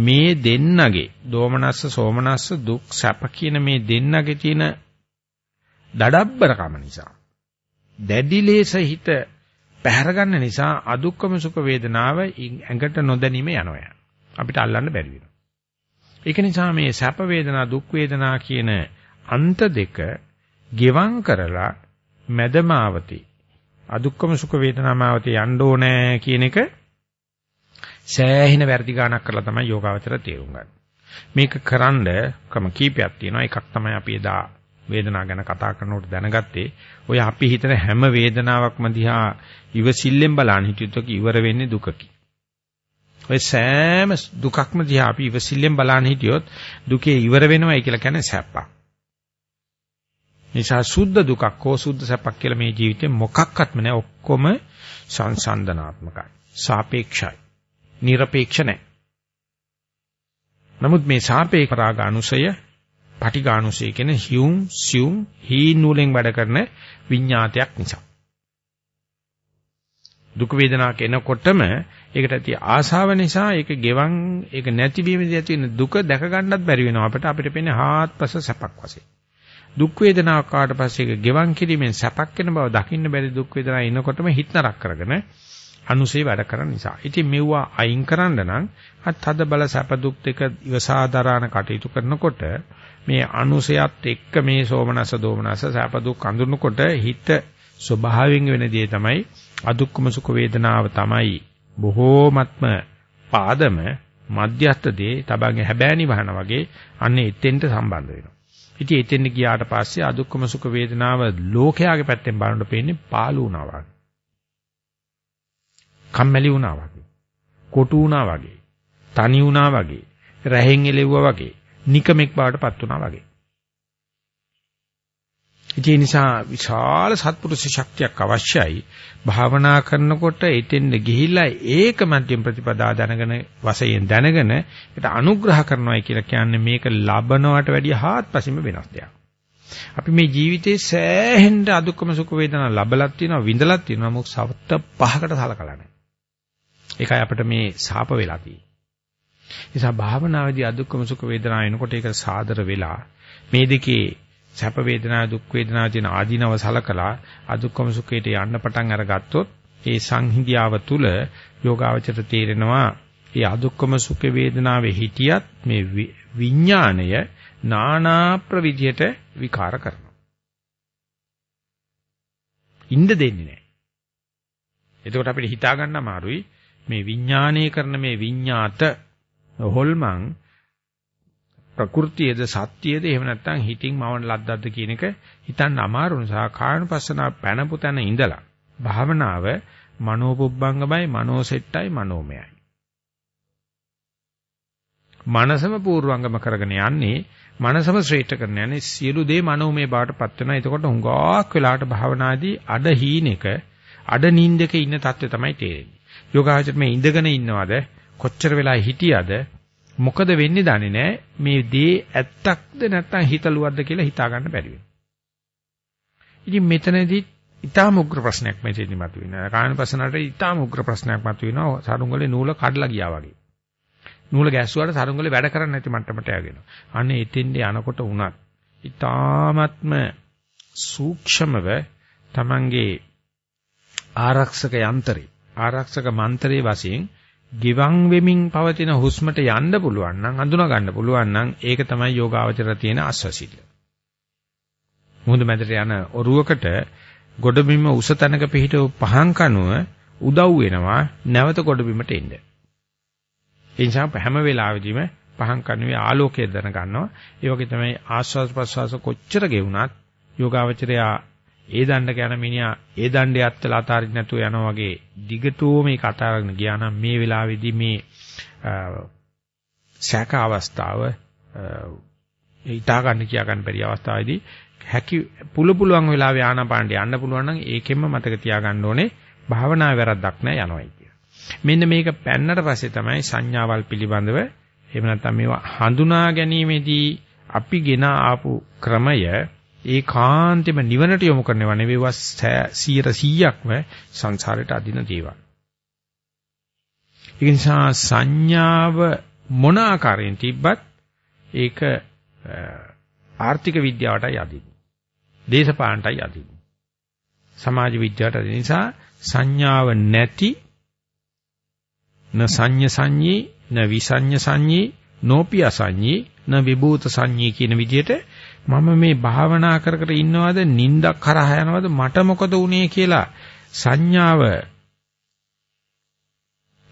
Speaker 1: මේ දෙන්නගේ දෝමනස්ස සෝමනස්ස දුක් සැප කියන මේ දෙන්නගේ තියෙන දඩබ්බරකම නිසා දැඩි ලේස හිත පැහැර ගන්න නිසා අදුක්කම සුඛ වේදනාව ඇඟට නොදැනීම යනවා. අපිට අල්ලන්න බැරි වෙනවා. ඒක නිසා මේ සැප වේදනා දුක් වේදනා කියන අන්ත දෙක ගෙවම් කරලා මදමාවති. අදුක්කම සුඛ වේදනාමාවතේ යන්න ඕනේ කියන එක සෑහෙන වැඩි ගාණක් කරලා තමයි යෝගාවචර තේරුම් ගන්න. මේක කරන්ඩ ක්‍රම කීපයක් තියෙනවා. එකක් තමයි අපි එදා වේදනාව ගැන කතා කරනකොට දැනගත්තේ ඔය අපි හිතන හැම වේදනාවක්ම දිහා ඉවසිල්ලෙන් බලන හිටියොත් ඉවර වෙන්නේ දුකකි. ඔය සෑම දුකක්ම දිහා අපි ඉවසිල්ලෙන් බලන හිටියොත් දුකේ ඉවර වෙනවයි කියලා කියන්නේ සැපක්. නිසා සුද්ධ දුකක් හෝ සුද්ධ සැපක් කියලා මේ ජීවිතේ මොකක්වත්ම නැහැ. ඔක්කොම සංසන්දනාත්මකයි. සාපේක්ෂයි. নিরপেক্ষ නැහැ. නමුත් මේ සාපේක්ෂ රාගානුසය, පටිඝානුසය කියන හියුම්, සියුම්, හීන් නූලෙන් වැඩ කරන විඤ්ඤාතයක් නිසා. දුක් වේදනාවක් එනකොටම ඒකට ඇති ආශාව නිසා ඒක ගෙවන් ඒක නැතිවීමේදී ඇති වෙන දුක දැක ගන්නත් බැරි වෙනවා අපිට අපිට පෙන්නේ හාත්පස සැපක් වශයෙන්. දුක් වේදනාවක් ආවට පස්සේ ඒක ගෙවන් කිරීමෙන් සැපක් වෙන බව දකින්න බැරි දුක් වේදනා එනකොටම හිත නරක කරගෙන අනුසේ වැඩ කරන නිසා. ඉතින් මෙවුවා අයින් කරන්න නම් අත්හද බල සැප දුක් දෙක ඉවසාදාරණ කටයුතු කරනකොට මේ අනුසයත් එක්ක මේ සෝමනස දෝමනස සැප දුක් අඳුනකොට හිත ස්වභාවයෙන් වෙන දේ තමයි අදුක්කම සුඛ වේදනාව තමයි බොහෝමත්ම පාදම මධ්‍යස්ථ දේ තබගේ හැබෑනි වහන වගේ අන්න එතෙන්ට සම්බන්ධ වෙනවා. ඉතින් එතෙන්ට ගියාට පස්සේ අදුක්කම සුඛ වේදනාව ලෝකයාගේ පැත්තෙන් බලනකොට පේන්නේ පාළු වුණා වගේ. කම්මැලි වුණා වගේ. කොටු වුණා වගේ. තනි වුණා වගේ. රැහෙන් එලෙව්වා වගේ. නිකමෙක් බවට පත් වුණා වගේ. ඒ නිසා විශාල සත්පුරුෂ ශක්තියක් අවශ්‍යයි. භාවනා කරනකොට එතෙන්ද ගිහිල්ලා ඒක මධ්‍යම ප්‍රතිපදා දැනගෙන වශයෙන් දැනගෙන ඒකට අනුග්‍රහ කරනවායි කියලා කියන්නේ මේක ලබනවට වැඩිය හාත්පසින්ම වෙනස් දෙයක්. අපි මේ ජීවිතේ සෑහෙන්න අදුක්කම සුඛ වේදනා ලබලක් තියෙනවා විඳලක් තියෙනවා මොකද සවත්ත පහකට සලකලා නැහැ. ඒකයි අපිට මේ ශාප වෙලා තියෙන්නේ. නිසා භාවනාවේදී අදුක්කම සුඛ වේදනා එනකොට ඒක සාදර වෙලා මේ දෙකේ සැප වේදනා දුක් වේදනා කියන ආධිනව සලකලා අදුක්කම සුඛයට යන්න පටන් අරගත්තොත් ඒ සංහිඳියාව තුල යෝගාවචර තේරෙනවා ඒ අදුක්කම සුඛ වේදනාවේ හිටියත් මේ විඥාණය නානා ප්‍රවිධියට විකාර කරනවා. ඉන්න දෙන්නේ නැහැ. එතකොට අපිට හිතා ගන්න අමාරුයි මේ විඥානීය කරන මේ විඤ්ඤාත හොල්මන් ප්‍රകൃතියද සත්‍යයද එහෙම නැත්නම් හිතින් මවන ලද්දක්ද කියන එක හිතන්න අමාරු නිසා කායනුපස්සනා පැනපු තැන ඉඳලා භාවනාව මනෝපුබ්බංගමයි මනෝසෙට්ටයි මනෝමයයි. මනසම පූර්වංගම කරගෙන යන්නේ මනසම ශ්‍රේෂ්ඨ කරන යන්නේ සියලු දේ මනෝමය බවට පත් වෙනවා. එතකොට හුඟක් වෙලාවට භාවනාදී අඩ හීනෙක අඩ නින්දක ඉන්න තත්ත්වය තමයි තේරෙන්නේ. යෝගාචර මේ ඉඳගෙන ඉන්නවද කොච්චර වෙලා හිටියද මොකද වෙන්නේ දන්නේ නැහැ. මේ දේ ඇත්තක්ද නැත්නම් හිතලුවක්ද කියලා හිතා ගන්න බැරි වෙනවා. ඉතින් මෙතනදී ඊටාම උග්‍ර ප්‍රශ්නයක් මෙතෙන්දි මතුවෙනවා. කායනපසනට ඊටාම උග්‍ර ප්‍රශ්නයක් මතුවෙනවා. සරුංගලේ නූල කඩලා ගියා වගේ. නූල ගැස්සුවාට සරුංගලේ වැඩ කරන්නේ නැති මට්ටමට යගෙනවා. අනේ එතෙන්දී යනකොට උනත් ඊටාමත්ම සූක්ෂමව Tamange ආරක්ෂක යන්ත්‍රේ ආරක්ෂක මන්ත්‍රයේ වශයෙන් ගිවන් වෙමින් පවතින හුස්මට යන්න පුළුවන් නම් අඳුනා ගන්න පුළුවන් නම් ඒක තමයි යෝගාවචර තියෙන අස්වැසිල්ල. මුහුද මැදට යන ඔරුවකට ගොඩබිම උස තැනක පිහිටව පහන් කනුව උදව් වෙනවා නැවත ගොඩබිමට එන්න. ඒ නිසා හැම වෙලාවෙදීම පහන් කනුවේ ආලෝකය දැන ගන්නවා. ඒ වගේ තමයි ආස්වාද ප්‍රසවාස කොච්චර ගෙවුනත් යෝගාවචරයා ඒ දණ්ඩක යන මිනිහා ඒ දණ්ඩේ අත්තලා අතාරින්න නැතුව යනවා වගේ දිගටම මේක අතාරගෙන ගියා නම් මේ වෙලාවේදී මේ සැක අවස්ථාව ඊටා ගන්න කියා ගන්න බැරි අවස්ථාවේදී හැකි පුළු පුළුවන් වෙලාවේ ආනාපානට යන්න පුළුවන් නම් ඒකෙන්ම මතක තියාගන්න ඕනේ භාවනා වැරද්දක් නෑ යනවායි කිය. මෙන්න මේක පැන්නට පස්සේ තමයි සංඥාවල් පිළිබඳව එහෙම නැත්නම් මේවා හඳුනා ගැනීමේදී අපි ගෙන ආපු ක්‍රමය ඒකාන්තෙම නිවනට යොමු කරනවා නෙවෙයි 100%ක්ම සංසාරයට අදින දේවල්. ඒ නිසා සංඥාව මොන ආකාරයෙන් තිබ්බත් ඒක ආර්ථික විද්‍යාවටයි අදින්නේ. දේශපාලනටයි අදින්නේ. සමාජ විද්‍යාවට අදින නිසා සංඥාව නැති න සංඤ සංඤී න විසඤ්ඤ සංඤී නෝපිය සංඤී න විභූත සංඤී කියන විදිහට මම මේ භාවනා කර කර ඉන්නවද නිින්දක් කරහා යනවද මට මොකද වුනේ කියලා සංඥාව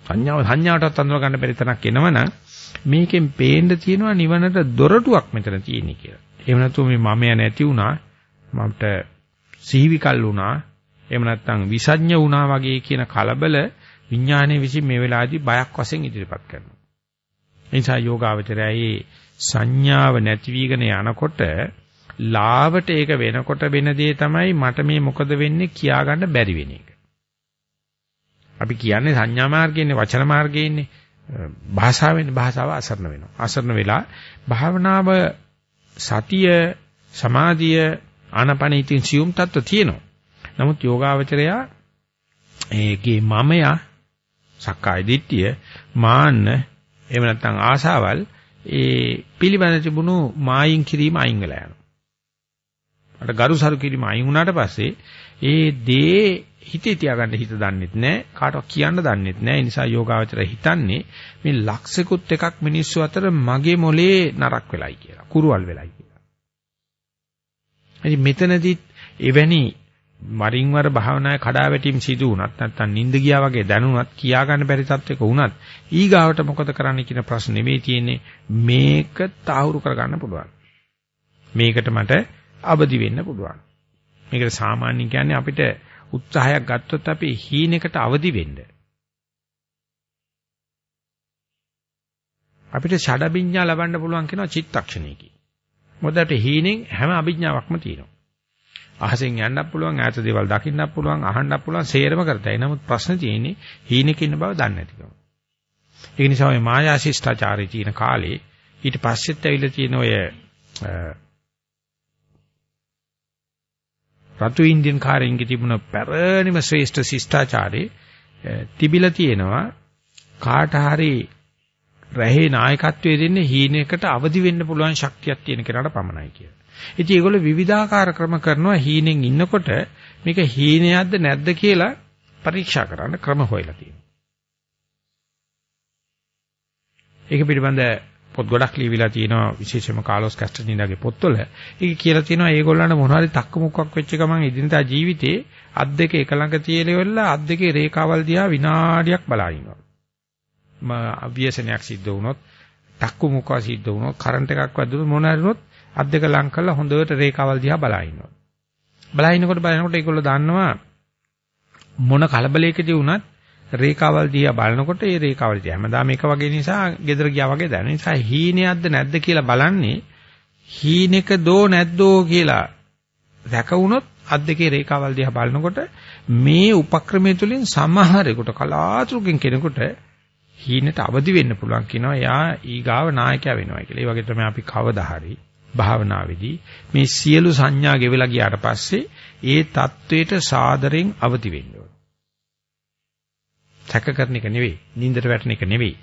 Speaker 1: සංඥාව සංඥාවටත් අඳුර ගන්න බැරි තරක් එනවනම් මේකෙන් පේන්න තියෙනවා නිවනට දොරටුවක් මෙතන තියෙන්නේ කියලා. එහෙම නැත්නම් මේ මමය නැති වුණා මට සිහිවිකල් වුණා එහෙම නැත්නම් විසඤ්ඤ වුණා වගේ කියන කලබල විඥානයේ විසින් මේ වෙලාවේදී බයක් වශයෙන් ඉදිරිපත් කරනවා. ඒ නිසා යෝගාවචරයයි සංඥාව නැති වීගෙන යනකොට ලාවට ඒක වෙනකොට වෙන දේ තමයි මට මේ මොකද වෙන්නේ කියාගන්න බැරි වෙන එක. අපි කියන්නේ සංඥා මාර්ගයේනේ වචන මාර්ගයේනේ භාෂාවෙන් භාෂාව අසරණ වෙනවා. අසරණ වෙලා භාවනාව සතිය සමාධිය ආනපන ඉතින් සියුම් තත්ත්ව තියෙනවා. නමුත් යෝගාවචරයා ඒකේ මමයා සක්කාය දිට්ඨිය මාන්න එහෙම නැත්නම් ආශාවල් ඒ පිළිබඳ තිබුණු මායින් කිරීම අයින් වෙලා යනවා. අර ගරුසරු කිරීම අයින් වුණාට පස්සේ ඒ දේ හිතේ තියාගන්න හිත දන්නෙත් නැහැ කාටවත් කියන්න දන්නෙත් නැහැ ඒ නිසා යෝගාවචර හිතන්නේ මේ ලක්ෂිකුත් එකක් මිනිස්සු අතර මගේ මොලේ නරක් වෙලයි කියලා කුරුවල් වෙලයි කියලා. ඉතින් මෙතනදිත් එවැනි වරින් වර භාවනාවේ කඩාවැටීම් සිදු වුණත් නැත්නම් නිින්ද ගියා වගේ දැනුණත් කියා ගන්න බැරි තත්වයක වුණත් ඊගාවට මොකද කරන්න කියන ප්‍රශ්නේ නෙවෙයි තියෙන්නේ මේක තාහුරු කරගන්න පුළුවන්. මේකට මට අවදි වෙන්න පුළුවන්. මේකට සාමාන්‍ය කියන්නේ අපිට උත්සාහයක් ගත්තොත් අපි හීනෙකට අවදි වෙන්න. අපිට ෂඩබිඤ්ඤා ලබන්න පුළුවන් කියනවා චිත්තක්ෂණයකින්. මොකද අපිට හීනෙන් හැම අභිඥාවක්ම තියෙනවා. අහසෙන් යන්නත් පුළුවන් ඈත දේවල් දකින්නත් පුළුවන් අහන්නත් පුළුවන් සේරම කරතයි. නමුත් ප්‍රශ්නේ තියෙන්නේ හීනෙක ඉන්න බව දන්නේ නැතිකම. ඒ නිසා මේ මායා ශිෂ්ටාචාරයේ තියෙන කාලේ ඊට පස්සෙත් ඇවිල්ලා තියෙන ඔය රතු ඉන්දියන් කාරයින්ගේ තිබුණ පැරණිම ශ්‍රේෂ්ඨ ශිෂ්ටාචාරේ තිබිලා තියෙනවා කාට හරි රැහේ නායකත්වයේ දෙන්නේ හීනෙකට අවදි වෙන්න පුළුවන් ශක්තියක් තියෙන කෙනාට පමණයි කියලා. ඉතින් ඒගොල්ලෝ විවිධාකාර ක්‍රම කරනවා හීනෙන් ඉන්නකොට මේක හීනයක්ද නැද්ද කියලා පරීක්ෂා කරන්න ක්‍රම හොයලා තියෙනවා. ඒක පිළිබඳ පොත් ගොඩක් ලියවිලා තියෙනවා විශේෂයෙන්ම කාලොස් කැස්ටනිනාගේ පොත්වල. ඒක කියලා තියෙනවා ඒගොල්ලන්ට මොන හරි තක්ක මුක්කක් වෙච්ච ගමන් එදිනදා ජීවිතේ අත් දෙක එක ළඟ තියලෙවලා අත් දෙකේ රේඛාවල් දිහා විනාඩියක් බලා ඉන්නවා. මා අව්‍යසනයක් සිද්ධ වුණොත් තක්කු මුක්කා සිද්ධ වුණොත් කරන්ට් එකක් වැදුනොත් මොන හරි වුණොත් අත් දෙක ලං කරලා හොඳට රේඛාවල් දිහා බලා ඉන්නවා. බලා ඉනකොට බලනකොට ඒගොල්ලෝ දන්නවා මොන කලබලයකදී වුණත් රේඛාවල් දිහා බලනකොට ඒ රේඛාවල් දිහා හැමදාම එක වගේ නිසා gedara ගියා වගේ දැනෙන නිසා හීනයක්ද නැද්ද කියලා බලන්නේ හීනෙක දෝ නැද්දෝ කියලා දැකුණොත් අත් දෙකේ රේඛාවල් දිහා බලනකොට මේ උපක්‍රමය තුලින් සමහරෙකුට කලාතුරකින් කෙනෙකුට හීනට අවදි වෙන්න පුළුවන් කියනවා එයා ඊගාව නායකයා වෙනවා කියලා. ඒ වගේ තමයි අපි කවදා හරි භාවනාවේදී මේ සියලු සංඥා ගෙවලා ගියාට පස්සේ ඒ தത്വයට සාදරෙන් අවදි වෙන්න ඕන. සැකකරන එක නෙවෙයි, නින්දට වැටෙන එක නෙවෙයි,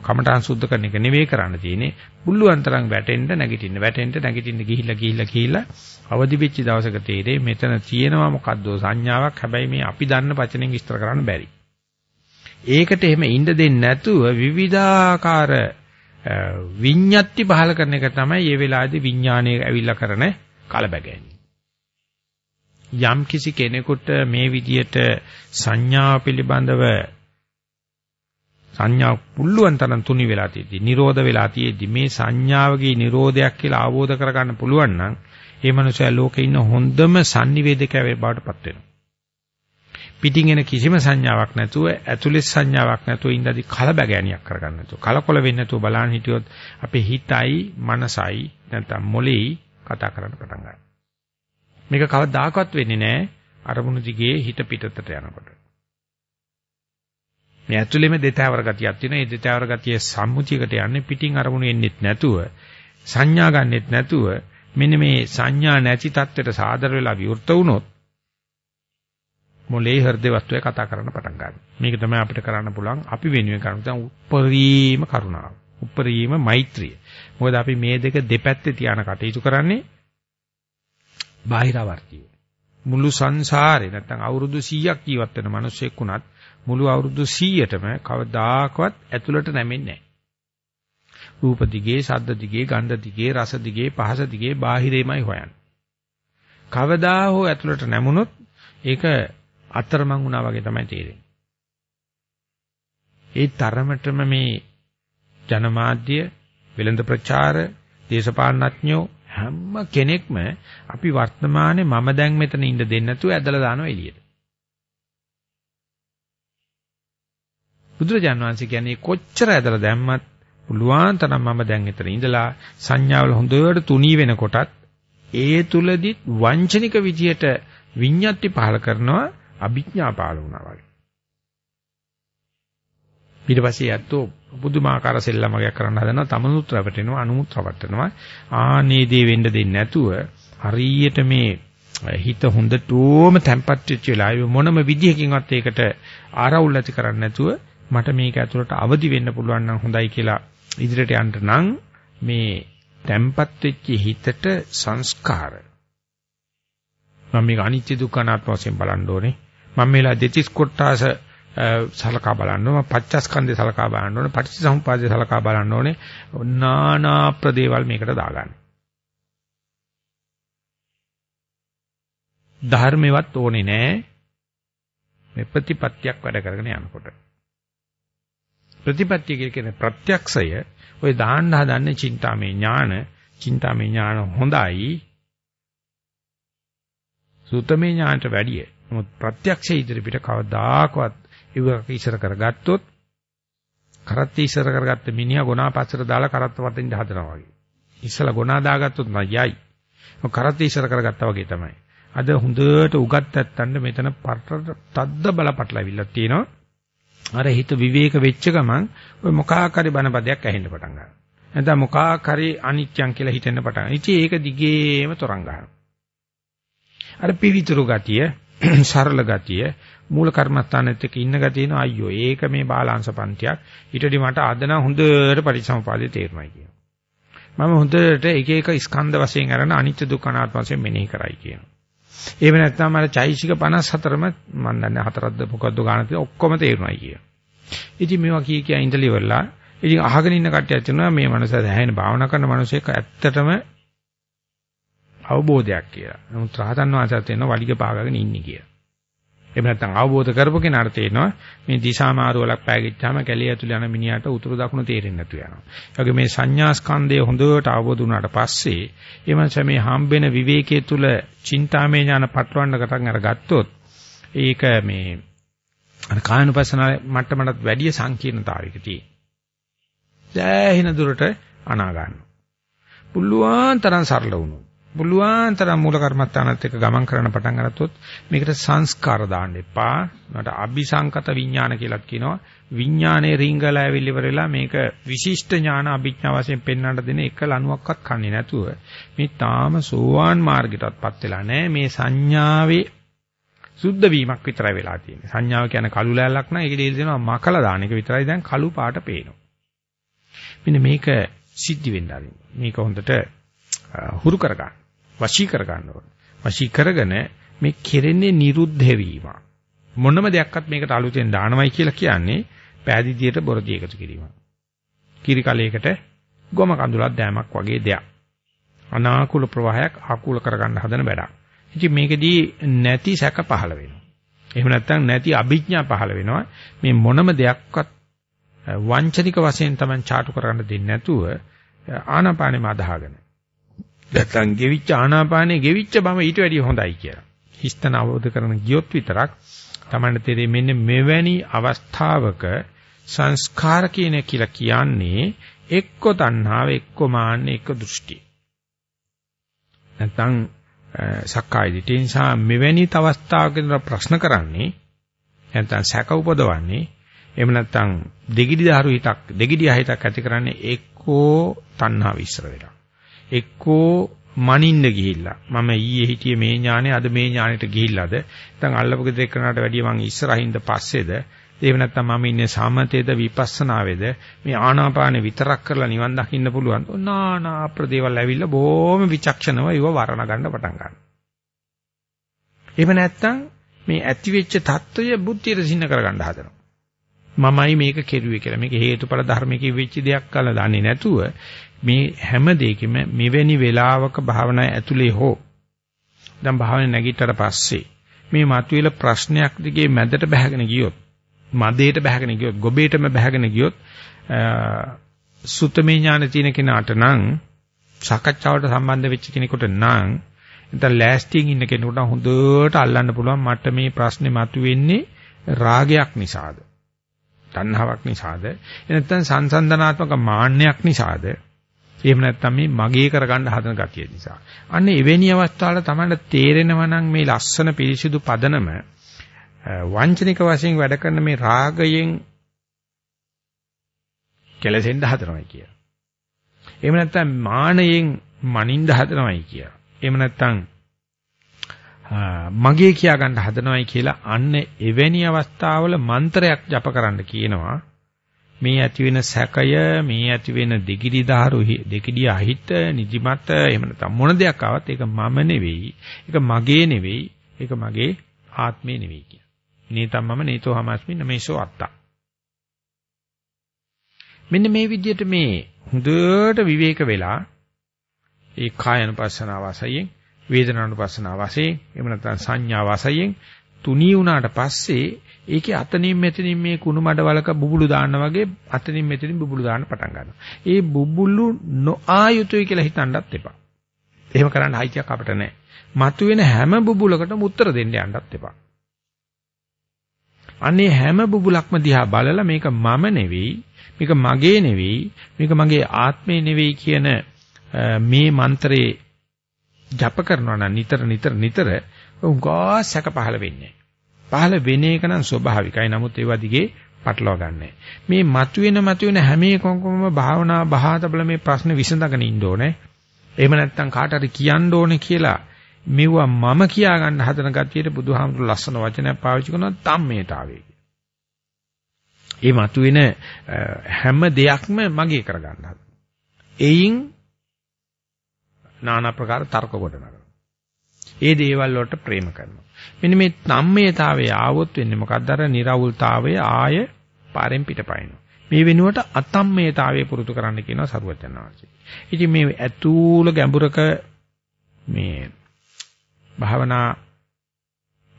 Speaker 1: කමඨාන් සුද්ධ කරන එක නෙවෙයි කරන්න තියෙන්නේ. පුළුවන් තරම් වැටෙන්න, නැගිටින්න, වැටෙන්න, නැගිටින්න ගිහිල්ලා ගිහිල්ලා ගිහිල්ලා අවදි වෙච්ච දවසක තීරේ මෙතන තියෙනවා මොකද්දෝ සංඥාවක්. හැබැයි මේ අපි දන්න වචනෙන් විස්තර කරන්න බැරි. ඒකට එහෙම ඉන්න දෙන්නේ නැතුව විවිධාකාර විඤ්ඤාති පහල කරන එක තමයි මේ වෙලාවේදී විඥානයේ ඇවිල්ලා කරන කලබගෑනි. යම් කිසි කෙනෙකුට මේ විදියට සංඥා පිළිබඳව සංඥා පුල්ලුවන් තරම් තුනි වෙලා තියෙද්දි නිරෝධ වෙලා තියෙද්දි මේ සංඥාවගේ නිරෝධයක් කියලා අවබෝධ කරගන්න පුළුවන් නම් ඒ මනුස්සයා ලෝකේ ඉන්න හොඳම sannivedaka බවට පත් වෙනවා. පිටින් එන කිසිම සංඥාවක් නැතුව ඇතුළේ සංඥාවක් නැතුව ඉඳදී කලබගෑනියක් කරගන්න නැතුව කලකොල වෙන්නේ නැතුව බලන්න හිටියොත් අපේ හිතයි මනසයි නැත්නම් මොළෙයි කතා කරන්න පටන් ගන්නවා. මේක කවදාකවත් වෙන්නේ නැහැ අරමුණු දිගේ හිත පිටතට යනකොට. මේ ඇතුළේම දෙතෑවර ගතියක් තියෙනවා. ඒ දෙතෑවර ගතිය සම්මුතියකට යන්නේ පිටින් අරමුණු එන්නෙත් නැතුව සංඥා ගන්නෙත් නැතුව මෙන්න මේ සංඥා නැති தත්වෙට සාදර වෙලා විවෘත වුණොත් මොලේ හෘද වස්තුවේ කතා කරන්න පටන් ගන්නවා. මේක තමයි අපිට කරන්න පුළුවන් අපි වෙනුවෙන් කරන්න තියෙන උප්පරීම කරුණාව. උප්පරීම මෛත්‍රිය. මොකද අපි මේ දෙක දෙපැත්තේ තියාන කටයුතු කරන්නේ බාහිරවර්තිය. මුළු සංසාරේ නැත්තම් අවුරුදු 100ක් ජීවත් වෙන මිනිස්සෙක් වුණත් මුළු අවුරුදු 100ටම කවදාකවත් ඇතුළට නැමෙන්නේ නැහැ. රූප දිගේ, ශබ්ද දිගේ, ගන්ධ දිගේ, රස දිගේ, පහස දිගේ බාහිරේමයි හොයන්නේ. කවදා හෝ ඇතුළට නැමුණොත් ඒක අතරමං වුණා වගේ තමයි තේරෙන්නේ. ඒ තරමටම මේ ජනමාධ්‍ය, වෙළඳ ප්‍රචාර, දේශපාලනඥයෝ හැම කෙනෙක්ම අපි වර්තමානයේ මම දැන් මෙතන ඉන්න දෙන්නේ නැතුව ඇදලා දානවා එළියට. බුදුරජාණන් වහන්සේ කියන්නේ කොච්චර ඇදලා දැම්මත් පුළුවන් තරම් මම දැන් එතන ඉඳලා සංඥාවල හොඳට තුනී වෙනකොටත් ඒ තුලදිත් වංචනික විදියට විඤ්ඤාති පහල කරනවා අභිඥා පාල වුණා වගේ. ඊට පස්සේ යැත්තෝ පුදුමාකාර සෙල්ලමක් කරන්න හදනවා. තමනුත් රැවටෙනවා අනුමුත් රැවටෙනවා ආනේ දේ වෙන්න දෙන්නේ නැතුව හරියට මේ හිත හොඳටම තැම්පත් වෙච්ච වෙලාවෙ මොනම විදිහකින්වත් ඒකට ආරවුල් ඇති කරන්නේ නැතුව මට මේක ඇතුළට අවදි වෙන්න පුළුවන් නම් හොඳයි කියලා ඉදිරියට යන්න නම් මේ තැම්පත් වෙච්ච හිතට සංස්කාර. මම මේක අනිත්‍ය දුක්ඛ අනාත්ම වශයෙන් බලන්න ඕනේ. මම මේලා දෙතිස් කොටාස සලකා බලන්න ඕනේ පච්චස්කන්ධය සලකා බලන්න ඕනේ පටිච්චසමුප්පාදය සලකා බලන්න ඕනේ. නානා ප්‍රදේවල් මේකට දාගන්න. ධර්මෙවත් ඕනේ නෑ. මේ ප්‍රතිපත්තියක් වැඩ කරගෙන යනකොට. ප්‍රතිපත්තිය කියන්නේ ප්‍රත්‍යක්ෂය. ඔය දාන්න හදන්නේ චින්තාමේ ඥාන. චින්තාමේ ඥාන හොඳයි. සූතමේ ඥානට වැඩිය. නමුත් ප්‍රත්‍යක්ෂ ඉදිරි පිට කවදාකවත් ඉවක ඉස්සර කරගත්තොත් කරත් ඉස්සර කරගත්ත මිනිහා ගොනා පස්සට දාලා කරත් වටින්න හදනවා වගේ. ඉස්සලා ගොනා දාගත්තොත් නයයි. කරත් ඉස්සර කරගත්තා වගේ තමයි. අද හොඳට උගත් නැත්තඳ මෙතන පටට තද්ද බලපටලවිල්ලක් තියෙනවා. අර හිත විවේක වෙච්ච ගමන් ඔය මොකාක් හරි බණපදයක් ඇහෙන්න පටන් ගන්නවා. නැත්නම් මොකාක් හරි අනිත්‍යං කියලා හිතෙන්න පටන් ගන්නවා. ඉතින් ඒක දිගේම තරංග ගන්නවා. අර පිවිතුරු ගතිය, සරල ගතිය, මූල කර්මස්ථානෙත් එක්ක ඉන්න ගතියන අයියෝ ඒක මේ බාලාංශ පන්තියක්. ඊටදී මට අද නම් හොඳට පරිසම්පාදේ තේරුණයි කියනවා. මම හොඳට එක එක ස්කන්ධ වශයෙන් අරන අනිත්‍ය දුක්ඛ අනාත්ම වශයෙන් මෙනෙහි කරයි කියනවා. එහෙම නැත්නම් අර චෛසික 54ම මම දන්නේ හතරක්ද මොකද්ද ගානද ඔක්කොම තේරුණයි කිය. ඉතින් මේවා කී කිය ඉඳලි වෙලා ඉතින් අහගෙන ඉන්න කට්ටියක් කියනවා මේ මනස දැහැෙන භාවනා කරන මිනිසෙක් ඇත්තටම අවබෝධයක් කියලා. නමුත් රහතන් වහන්සේත් වෙන වලිග පාගගෙන ඉන්නේ කියලා. එහෙම නැත්නම් අවබෝධ කරපු කෙනාට තේරෙනවා මේ දිශා මාරුවලක් පෑගිච්චාම කැලිය ඇතුළේ යන මිනිහට උතුරු දකුණු තේරෙන්නේ නැතු යනවා. ඒ වගේ මේ සංඥා ස්කන්ධය හොඳට අවබෝධ වුණාට පස්සේ ඒ මනස මේ හම්බෙන විවේකයේ තුල චින්තාමය ඥාන පටලවන්න ගටන් අරගත්තොත් ඒක මේ අර කායනුපස්සන මට්ටමකට වැඩි සංකීර්ණතාවයක තියෙනවා. දැහින දුරට අනා ගන්නවා. පුළුවන් තරම් සරල වුණොත් පුළුවන් තරම් මූල කර්මත්තානත් එක්ක ගමන් කරන්න පටන් අරතොත් මේකට සංස්කාර දාන්න එපා. මට අபிසංකත විඥාන කියලාත් කියනවා. විඥානයේ රිංගලා ඇවිල්ලි ඉවරලා මේක විශිෂ්ට ඥාන අභිඥා වශයෙන් පෙන්වන්න දෙන එක ලණුවක්වත් කන්නේ නැතුව මේ තාම සෝවාන් මාර්ගයටත්පත් වෙලා නැහැ. මේ සංඥාවේ සුද්ධ වීමක් විතරයි වෙලා තියෙන්නේ. සංඥාව කියන්නේ කළු ලෑල්ලක් නෑ. ඒක දෙල් දෙනවා මකලා දාන එක විතරයි දැන් කළු පාට පේනවා. මෙන්න මේක සිද්ධි වෙන්න මේක හොඳට හුරු කරගන්න. වශී කර ගන්න ඕනේ. වශී කරගෙන මේ කෙරෙන්නේ නිරුද්ධ වීම. මොනම දෙයක්වත් මේකට අලුතෙන් දානවයි කියලා කියන්නේ පෑදීදියට බොරදී එකතු කිරීම. කිරි කලයකට ගොම කඳුලක් දෑමක් වගේ දෙයක්. අනාකූල ප්‍රවාහයක් ආකූල කරගන්න හදන වැඩක්. ඉතින් මේකෙදී නැති සැක පහළ වෙනවා. එහෙම නැත්නම් නැති අභිඥා පහළ වෙනවා. මේ මොනම දෙයක්වත් වංචනික වශයෙන් තමයි ചാටු කරන්න දෙන්නේ නැතුව ආනාපානෙම අදහගෙන නැත්නම් ගෙවිච්ච ආනාපානේ ගෙවිච්ච බම ඊට වැඩිය හොඳයි කියලා. හිස්තන අවබෝධ කරන ගියොත් විතරක් තමන්න තේරෙන්නේ මෙන්න මෙවැනි අවස්ථාවක සංස්කාර කියන කියලා කියන්නේ එක්ක තණ්හාව එක්ක මාන්න එක්ක දෘෂ්ටි. නැත්නම් සක්කාය දිට්ඨිය නිසා මෙවැනි අවස්ථාවකදී ප්‍රශ්න කරන්නේ නැත්නම් සැක උපදවන්නේ එහෙම නැත්නම් දෙගිඩි දහරු හිතක් දෙගිඩි හිතක් ඇති කරන්නේ එක්කෝ තණ්හාව ඉස්සර වෙලා. එක්කෝ මනින්න ගිහිල්ලා. මම ඊයේ හිටියේ මේ ඥානේ අද මේ ඥානෙට ගිහිල්ලාද? නැත්නම් අල්ලපු ගෙදර කරනාට වැඩිය මං ඉස්සරහින්ද පස්සේද? එහෙම නැත්නම් මම ඉන්නේ සමතේද විපස්සනාවේද? මේ ආනාපානෙ විතරක් කරලා නිවන් දකින්න පුළුවන් නානා අප්‍රදේවල් ඇවිල්ලා බොහොම විචක්ෂණව ඒව වර්ණ ගන්න පටන් ගන්නවා. එහෙම නැත්නම් මේ ඇතිවෙච්ච தত্ত্বය බුද්ධියට සින්න කරගන්න හදනවා. මමයි මේක කෙරුවේ කියලා. මේක හේතුඵල ධර්මයේ වෙච්ච දෙයක් කළා දන්නේ නැතුව මේ හැම දෙයකම මෙවැනි වෙලාවක භාවනා ඇතුලේ හෝ දැන් භාවනා නැගිටතර පස්සේ මේ මතුවෙල ප්‍රශ්නයක් දිගේ මැදට බහගෙන ගියොත් මදේට බහගෙන ගියොත් ගොබේටම බහගෙන ගියොත් සුතමේ ඥාන තියෙන කෙනාට නම් සාකච්ඡාවට සම්බන්ධ වෙච්ච කෙනෙකුට නම් නැත්නම් ලෑස්තියෙන් ඉන්න කෙනෙකුට හොඳට අල්ලන්න පුළුවන් මට මේ ප්‍රශ්නේ මතුවෙන්නේ රාගයක් නිසාද? තණ්හාවක් නිසාද? නැත්නම් සංසන්දනාත්මක මාන්නයක් නිසාද? එහෙම නැත්නම් මේ මගේ කරගන්න හදන ගතිය නිසා. අන්න එවැනි අවස්ථාවල තමයි තේරෙනවා නම් මේ ලස්සන පිරිසිදු පදනම වංචනික වශයෙන් වැඩ කරන මේ රාගයෙන් කෙලසෙන්න හදනවයි කිය. එහෙම නැත්නම් මානයෙන් මනින්න හදනවයි කිය. එහෙම නැත්නම් මගේ කියා ගන්න හදනවයි කියලා අන්න එවැනි අවස්ථාවල මන්ත්‍රයක් ජප කරන්න කියනවා. මේ ඇති වෙන සැකය, මේ ඇති වෙන දෙකිඩි දහරු දෙකිඩි අහිත, නිදිමත එහෙම නැත්නම් මොන දෙයක් ආවත් ඒක මම නෙවෙයි. ඒක මගේ නෙවෙයි. ඒක මගේ ආත්මේ නෙවෙයි කියන. නේතම් මම නේතෝ හමස්මි නමේසෝ අත්තා. මෙන්න මේ විදිහට මේ හොඳට විවේක වෙලා ඒ කායනුපස්සනාව වශයෙන් වේදනානුපස්සනාව වශයෙන් එහෙම නැත්නම් සංඥා වශයෙන් තුනී වුණාට පස්සේ ඒකේ අතනින් මෙතනින් මේ කුණු මඩවලක බුබුලු දාන්න වගේ අතනින් මෙතනින් බුබුලු දාන්න පටන් ගන්නවා. ඒ බුබුලු නොආයුතුයි කියලා හිතන්නත් එපා. එහෙම කරන්න අයිතියක් අපිට නැහැ. මතුවෙන හැම බුබුලකටම උත්තර දෙන්න යන්නත් එපා. අනේ හැම බුබුලක්ම දිහා බලලා මේක මම නෙවෙයි, මේක මගේ නෙවෙයි, මේක මගේ ආත්මේ නෙවෙයි කියන මේ මන්ත්‍රේ ජප කරනවා නම් නිතර නිතර නිතර උගා සැක පහළ වෙන්නේ. පහළ වෙන එක නම් ස්වභාවිකයි. නමුත් ඒවා දිගේ පටලවා ගන්නෑ. මේ මතුවෙන මතුවෙන හැම එකකම භාවනා බහාතබල මේ ප්‍රශ්න විසඳගෙන ඉන්න ඕනේ. එහෙම නැත්නම් කාට හරි කියන්න ඕනේ කියලා මෙවුවා මම කියා ගන්න හදන ගතියට බුදුහාමුදුරු ලස්සන වචනයක් පාවිච්චි කරනවා තම්මේතාවේ. ඒ මතුවෙන හැම දෙයක්ම මගේ කරගන්න හදන. එයින් নানা ප්‍රකාර තර්ක ගොඩනගනවා. ඒ දේවල් වලට ප්‍රේම කරනවා. මෙන්න මේ තම්මේතාවයේ ආවොත් වෙන්නේ මොකක්ද අර निराවුල්තාවය ආය පාරෙන් පිටපයින්නවා. මේ වෙනුවට අතම්මේතාවයේ පුරුදු කරන්න කියනවා සරුවචන වහන්සේ. ඉතින් මේ ඇතුළ ගැඹුරක මේ භාවනා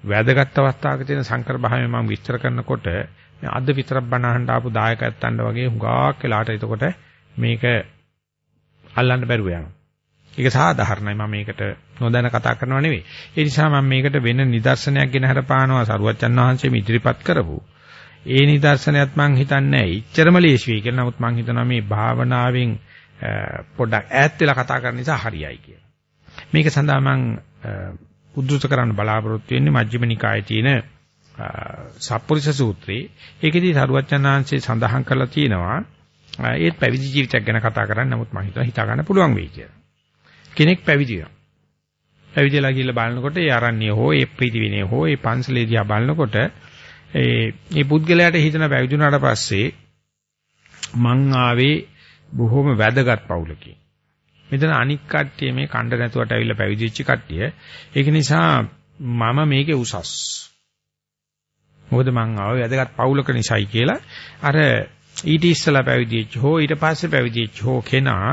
Speaker 1: වැදගත් අවස්ථාවක තියෙන සංකර භාවය මම විස්තර කරනකොට අද විතරක් බණහන්න ආපු දායකයන්ට වගේ හුඟක් වෙලාට එතකොට මේක අල්ලන්න බැරුව යනවා. ඒක සාධාරණයි මම මේකට නොදැන කතා කරනව නෙවෙයි. ඒ නිසා මම මේකට වෙන නිදර්ශනයක් ගෙන හරපානවා සරුවච්චන් වහන්සේ ඉදිරිපත් කරපු. ඒ නිදර්ශනයත් මම හිතන්නේ නැහැ. ඉච්චරම ලේසියි කියලා. නමුත් මම හිතනවා මේ භාවනාවෙන් පොඩ්ඩක් ඈත් වෙලා කතා කරන නිසා හරියයි කියලා. මේක සඳහා මම උද්දෘත කරන්න බලාපොරොත්තු වෙන්නේ මජ්ක්‍ධිම නිකායේ තියෙන සප්පුරිස සූත්‍රයේ. ඒකෙදී සරුවච්චන්හන්සේ සඳහන් කරලා තියෙනවා ඒත් පැවිදි ජීවිතයක් ගැන කතා කරන්නේ නමුත් මම හිතුවා හිතා ගන්න පුළුවන් වෙයි කියලා. කෙනෙක් පැවිදි වෙනවා. පැවිදිලා ගිහිල්ලා බලනකොට ඒ ආරණ්‍ය හෝ ඒ ප්‍රීති විනය හෝ ඒ පන්සලේ දිහා බලනකොට ඒ මේ පුද්ගලයාට හිතන පැවිදුණාට පස්සේ මං ආවේ බොහොම වැදගත් පවුලකින්. මෙතන අනික් කට්ටිය මේ කණ්ඩ නැතුවට ඇවිල්ලා පැවිදිච්ච කට්ටිය. ඒක නිසා මම මේකේ උසස්. මොකද මං ආවේ වැදගත් පවුලක නිසායි කියලා අර ඊට ඉස්සලා පැවිදිච්ච හෝ ඊට පස්සේ පැවිදිච්ච හෝ කෙනා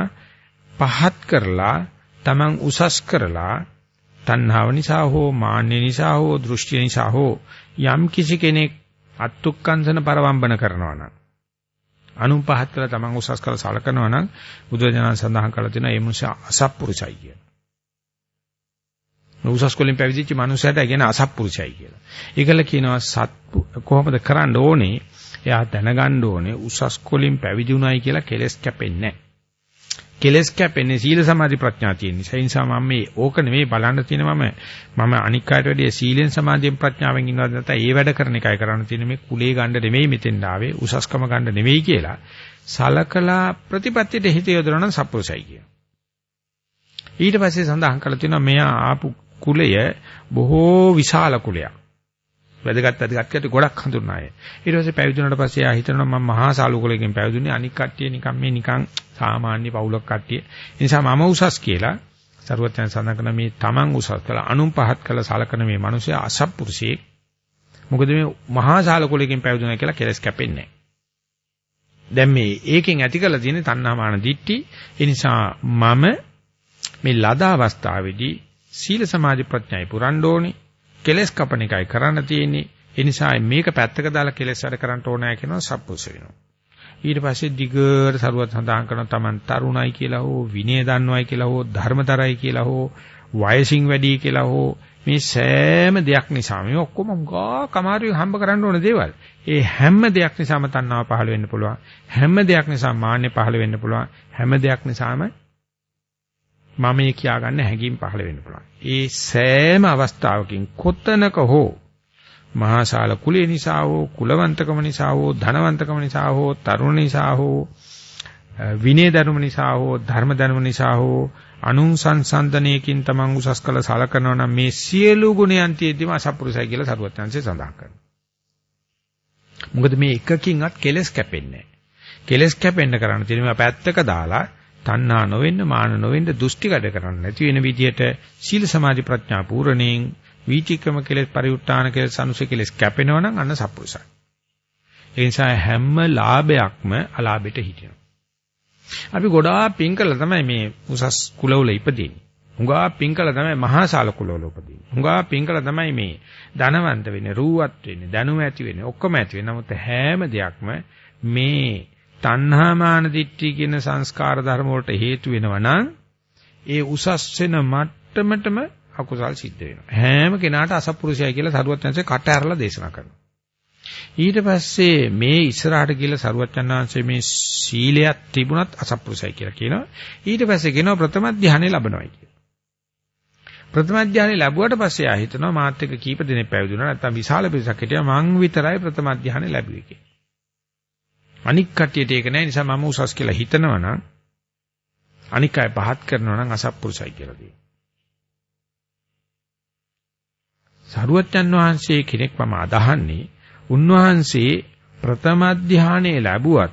Speaker 1: පහත් කරලා Taman උසස් කරලා තණ්හාව නිසා හෝ මාන්නය නිසා හෝ දෘෂ්ටිය නිසා හෝ යම් කිසි කෙනෙක් අත්ුක්කංශන පරවම්බන කරනවා නම් අනුන් පහත් කරලා Taman උසස් කරලා සලකනවා නම් බුදුරජාණන් සඳහන් කරලා තියෙනවා ඒ මුස අසත්පුරුෂයි කියන. උසස් කොලින් පැවිදිච්ච මනුස්සයට කියන අසත්පුරුෂයි කියලා. ඒකල කියනවා සත් කොහොමද කරන්න ඕනේ? එයා දැනගන්න ඕනේ උසස් කොලින් පැවිදි උනායි කියලා කෙලස් කැපෙන්නේ නැහැ. කෙලස් කැපෙන්නේ සීල සමාධි ප්‍රඥා තියෙන නිසා. ඒ නිසා මම මේ ඕක නෙමෙයි බලන්න තියෙන මම මම අනික් අයට වැඩිය සීලෙන් සමාධියෙන් ප්‍රඥාවෙන් ඉන්නවද නැත්නම් ඒ වැඩ කරන එකයි කරන්න තියෙන්නේ මේ කුලේ ගන්න නෙමෙයි මෙතෙන් ආවේ උසස්කම ගන්න නෙමෙයි කියලා. සලකලා ප්‍රතිපත්තියට හිත යොදවන සප්පුසයි කිය. ඊට පස්සේ සඳහන් කරලා තියෙනවා මෙයා ආපු කුලය බොහෝ විශාල කුලයක්. වැදගත් වැදගත් කටි ගොඩක් හඳුන්නාය. ඊට පස්සේ පැවිදුණාට පස්සේ ආ හිතනවා මම මහා සාලුකුලකින් පැවිදුනේ අනික් කට්ටිය නිකන් මේ නිකන් සාමාන්‍ය පවුලක් කට්ටිය. ඒ නිසා මම උසස් කියලා සරුවත්යන් සඳහන් කරන මේ තමන් උසස් කළා අනුන් පහත් කළා සලකන මේ මිනිසයා අසත්පුරුෂයෙක්. මොකද මේ මහා සාලකුලකින් පැවිදුණා කියලා කෙලස් කැපෙන්නේ දැන් මේ ඒකෙන් ඇති කරලා තියෙන තණ්හාමාන දිට්ටි ඒ නිසා මම මේ ලද අවස්ථාවේදී සීල සමාධි ප්‍රඥායි පුරන්න ඕනේ කෙලස් කපන එකයි කරන්න තියෙන්නේ ඒ නිසා මේක පැත්තක දාලා කෙලස් වැඩ කරන්න ඕනෑ කියනවා සප්පුස වෙනවා ඊට පස්සේ දිගට සරුවත් සඳහන් කරන තමන් තරුණයි කියලා හෝ විනය දන්නවයි කියලා හෝ ධර්මතරයි කියලා හෝ වයසින් වැඩි කියලා හෝ මේ සෑම දෙයක් නිසා මේ ඔක්කොම ගා කමාරුවෙන් හම්බ කරන්න ඕන දේවල්. ඒ හැම දෙයක් නිසාම තණ්හාව පහළ වෙන්න පුළුවන්. හැම දෙයක් නිසා මාන්නය පහළ වෙන්න පුළුවන්. හැම දෙයක් නිසාම මම මේ කියාගන්න හැඟීම් පහළ වෙන්න පුළුවන්. ඒ සෑම අවස්ථාවකින් කොතනක හෝ මහාශාල කුලේ නිසා හෝ කුලවන්තකම නිසා හෝ ධනවන්තකම නිසා හෝ තරුණ නිසා හෝ විනය ධර්ම නිසා හෝ ධර්ම ධර්ම නිසා හෝ අනුන් සංසන්දනයකින් තමන් උසස් කළ සලකනවා නම් මේ සියලු ගුණයන් තියෙද්දිම අසත්පුරුසයි කියලා සරුවත්යන්සේ සඳහන් කරනවා. මොකද මේ එකකින්වත් කෙලස් කැපෙන්නේ නැහැ. කෙලස් කැපෙන්න කරන්න තියෙනවා පැත්තක දාලා තණ්හා නොවෙන්න මාන නොවෙන්න දෘෂ්ටි කඩ කරන්න නැති වෙන විදිහට සීල සමාධි ප්‍රඥා පූර්ණයෙන් වීතික්‍රම කෙලස් පරිඋත් ทาน කෙලස් අනුසය කෙලස් කැපෙනවා නම් අන්න සත්පුරුසයි. ඒ නිසා හැම ලාභයක්ම අලාභයට හිටිනවා. අපි ගොඩාක් පින් කළා තමයි මේ උසස් කුලවල ඉපදෙන්නේ. හුඟා පින් කළා තමයි මහාශාල කුලවල උපදින්නේ. හුඟා පින් කළා තමයි මේ ධනවන්ත වෙන්නේ, රූවත් වෙන්නේ, දැනුම ඇති වෙන්නේ, ඔක්කොම ඇති වෙන්නේ. නමුත් හැම දෙයක්ම මේ තණ්හා මාන දිට්ඨි කියන සංස්කාර ධර්ම වලට හේතු වෙනවා නම් ඒ උසස් වෙන මට්ටමටම අකුසල් සිද්ධ වෙනවා. හැම කෙනාට අසත්පුරුෂයයි කියලා සරුවත් යනසේ කට ඇරලා දේශනා කරනවා. ඊට පස්සේ මේ ඉස්සරහට කියලා සරුවච්චන් වහන්සේ මේ සීලයක් තිබුණත් අසත්පුරුසයි කියලා කියනවා. ඊට පස්සේ කියනවා ප්‍රථම ධානය ලැබනවායි කියලා. ප්‍රථම ධානය ලැබුවට පස්සේ ආ හිතනවා මාත් එක්ක කීප දෙනෙක් පැවිදුණා නැත්නම් විශාල පිරිසක් හිටියා මං විතරයි ප්‍රථම ධානය ලැබුවේ කියලා. අනික් කට්ටියට ඒක නැහැ නිසා මම උසස් කියලා හිතනවා නම් අනික් අය පහත් කරනවා නම් අසත්පුරුසයි කියලා කියනවා. සරුවච්චන් වහන්සේ කෙනෙක් මම අදහන්නේ උන්වහන්සේ ප්‍රථම ධානයේ ලැබුවත්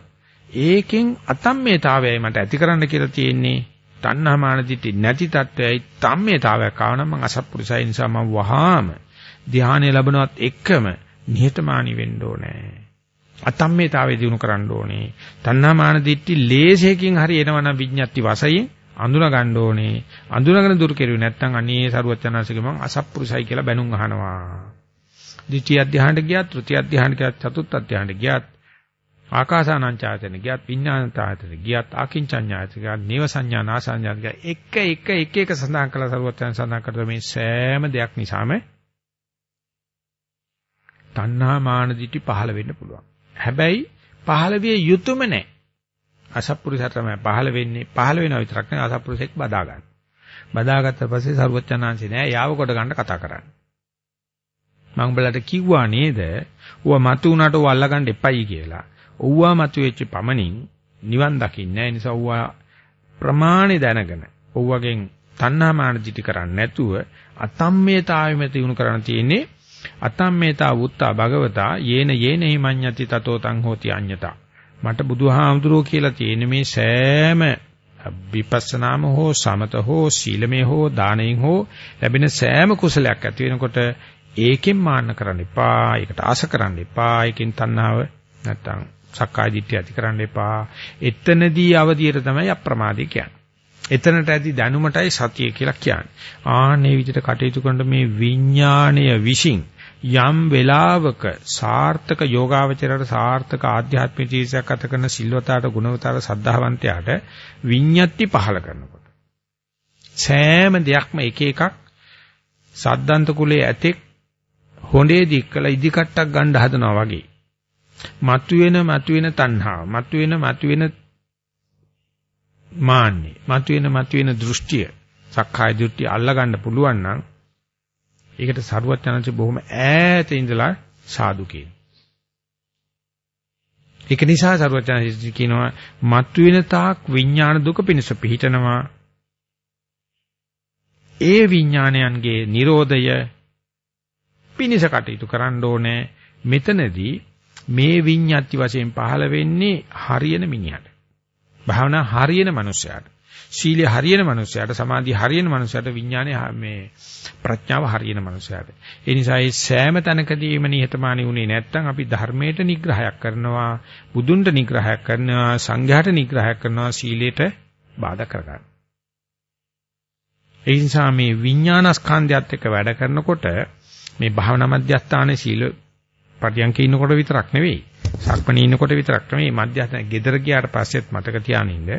Speaker 1: ඒකෙන් අතම්මේතාවයයි මට ඇති කරන්න කියලා තියෙන්නේ තණ්හාමාන දිටි නැති තත්වයයි තම්මේතාවයක් ආව නම් මම අසත්පුරුසයි නිසා මම වහාම ධානය ලැබනවත් එක්කම නිහතමානී වෙන්න ඕනේ අතම්මේතාවය දිනු කරන්න ඕනේ. තණ්හාමාන දිටි ලේසයකින් හරි එනවනම් විඤ්ඤාති වශයෙන් අඳුනා ගන්න ඕනේ. අඳුනගෙන දුරු කෙරුවේ නැත්නම් අනේ සරුවචනාසික මම අසත්පුරුසයි කියලා බැනුම් අහනවා. ද්විතිය අධ්‍යාහණයට ගියත් තෘතිය අධ්‍යාහණයට ගියත් චතුර්ථ අධ්‍යාහණයට ගියත් ආකාසානංචායතන ගියත් විඥානතායතන ගියත් ආකින්චඤ්ඤායතන ගියත් නේව සංඥා නාසඤ්ඤා ගියත් එක එක එක එක සඳහන් කළ සරුවත්යන් සඳහන් කරද මේ සෑම දෙයක් නිසාම තණ්හා මාන දිටි පහළ වෙන්න පුළුවන්. හැබැයි පහළ විය යුතුයම නැහැ. අසත්පුරුෂයා තමයි පහළ වෙන්නේ. පහළ වෙනවා විතරක් නෙවෙයි අසත්පුරුෂෙක් බදා ගන්න. බදාගත්ත පස්සේ සරුවච්චනාංශේ නෑ යාව කොට ගන්න කතා කරන්නේ. මම උඹලට කිව්වා නේද? ඌව මතු උනාට ඌ අල්ලගන්න එපයි කියලා. ඌවා මතු වෙච්ච පමණින් නිවන් දකින්නේ නැහැ. නිසා ඌවා ප්‍රමාණි දැනගෙන ඌවගෙන් තණ්හා මාන දිටි කරන්නේ නැතුව අතම්මේතාවෙම තියුණු කරන්න තියෙන්නේ අතම්මේතා වුත්තා භගවතා යේන යේන හිමඤ්ඤති තතෝ තං හෝති අඤ්ඤතා මට බුදුහාමුදුරුවෝ කියලා තියෙන මේ සෑම විපස්සනාම හෝ සමත හෝ සීලමේ හෝ දානයෙන් හෝ ලැබෙන සෑම කුසලයක් ඇති වෙනකොට ඒකෙන් මාන්න කරන්න එපා. ඒකට ආශ කරන්න එපා. ඒකෙන් තණ්හාව නැත්තම් සක්කාය දිට්ඨිය ඇති කරන්න එපා. එතනදී අවදියට තමයි අප්‍රමාදී කියන්නේ. එතනට ඇති දැනුමටයි සතිය කියලා කියන්නේ. ආන්නේ විදිහට කටයුතු කරන මේ විඥාණය විශ්ින් යම් වෙලාවක සාර්ථක යෝගාවචරයට සාර්ථක ආධ්‍යාත්මික ජීවිතයක් ගත කරන සිල්වතාට ගුණවතාට සද්ධාවන්තයාට විඤ්ඤාති පහල කරනකොට සෑම දෙයක්ම එක එකක් සද්දන්ත කුලයේ ඇතෙක් හොඬේ දික්කලා ඉදිකට්ටක් ගන්න හදනවා වගේ. මතුවෙන මතුවෙන තණ්හාව, මතුවෙන මතුවෙන මාන්නේ, මතුවෙන මතුවෙන දෘෂ්ටිය, සක්කාය දෘෂ්ටි අල්ලා ගන්න පුළුවන් නම් ඒකට සරුවත් යනසේ බොහොම ඈත ඉඳලා සාදු කියනවා. ඒක නිසා සරුවත් යනසේ කියනවා මතුවෙන තාක් විඥාන දුක පිණිස පිහිටනවා. ඒ විඥානයන්ගේ Nirodhaය පිනිස කටයුතු කරන්න ඕනේ. මෙතනදී මේ විඤ්ඤාති වශයෙන් පහළ වෙන්නේ හරියන මිනිහට. භාවනා හරියන මනුස්සයාට. සීලය හරියන මනුස්සයාට, සමාධිය හරියන මනුස්සයාට, විඥානය මේ ප්‍රඥාව හරියන මනුස්සයාට. ඒ නිසා මේ සෑම තැනකදීම නිහතමානී වුණේ නැත්නම් අපි ධර්මයට නිග්‍රහයක් කරනවා, බුදුන්ට නිග්‍රහයක් කරනවා, සංඝයාට නිග්‍රහයක් කරනවා, සීලයට බාධා කරගන්නවා. ඒ නිසා මේ විඥානස්කන්ධයත් එක්ක වැඩ කරනකොට මේ භාවනා මධ්‍යස්ථානයේ සීල පරියන්කේ ඉන්නකොට විතරක් නෙවෙයි. සක්මණේ ඉන්නකොට විතරක් නෙවෙයි මධ්‍යස්ථාන ගෙදර ගියාට පස්සෙත් මතක තියානින්න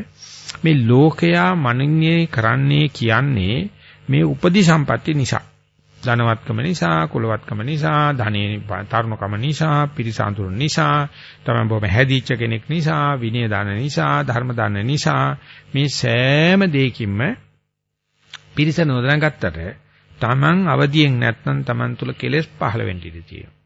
Speaker 1: මේ ලෝකයා මනින්නේ කරන්නේ කියන්නේ මේ උපදි සම්පatti නිසා. ධනවත්කම නිසා, කුලවත්කම නිසා, ධනේ තරුණකම නිසා, පිරිසාඳුරු නිසා, තමයි බොහොම හැදිච්ච කෙනෙක් නිසා, විනය දාන නිසා, ධර්ම දාන නිසා මේ සෑම දෙයකින්ම පිරිස නොදැනගත්තට Taman අවදියෙන් නැත්නම් Taman තුල කෙලෙස් පහළ වෙන්න ඉඩ තියෙනවා.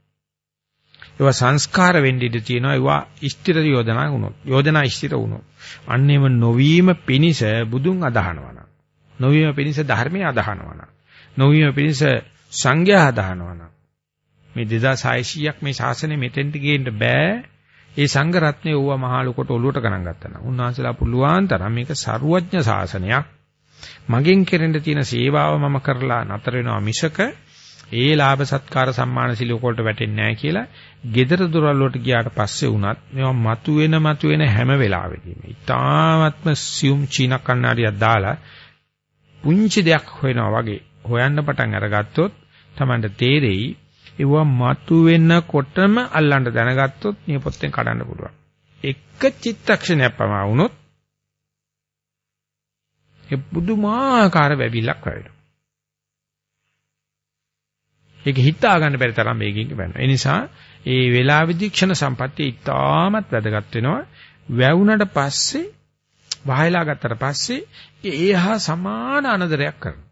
Speaker 1: ඒවා සංස්කාර වෙන්න ඉඩ තියෙනවා. ඒවා ස්ථිර යෝජනා වුණොත්. යෝජනා ස්ථිර වුණොත්. අන්නේම නොවීම පිනිස බුදුන් අදහනවා නම්. නොවීම පිනිස ධර්මයේ අදහනවා නම්. නොවීම පිනිස සංඝයා අදහනවා නම්. මේ 2600ක් මේ ශාසනය මෙතෙන්ට ගේන්න බෑ. ඒ සංඝ රත්නය ඕවා මහා ලොකට ඔලුවට ගණන් ගත්තා නම්. උන්වහන්සේලා පුළුවන් තරම් මේක ਸਰුවඥ ශාසනයක්. මගෙන් කෙරෙන්න තියෙන සේවාව මම කරලා නතර වෙනවා මිසක ඒ ලාභ සත්කාර සම්මාන සිලෝක වලට වැටෙන්නේ නැහැ කියලා gedara doral වලට ගියාට පස්සේ වුණත් මේවා මතුවෙන මතුවෙන හැම වෙලාවෙදීම ඊටාත්ම සියුම් චීන කන්නාඩියක් දාලා පුංචි දෙයක් හොයනවා වගේ හොයන්න පටන් අරගත්තොත් Tamanට තේරෙයි ඒවා මතුවෙනකොටම අල්ලන්න දැනගත්තොත් නියපොත්තෙන් කඩන්න පුළුවන් එක චිත්තක්ෂණයක් පමා වුණොත් ඒ පුදුමාකාර වැවිලක් වෙනවා ඒක හිතා ගන්න බැරි තරම් වේගකින් වෙනවා. ඒ නිසා ඒ වේලාවෙදි ක්ෂණ සම්පත්තිය ඉතාමත් වැදගත් වෙනවා. වැවුනට පස්සේ වහයලා ගත්තට පස්සේ ඒහා සමාන අනදරයක් කරනවා.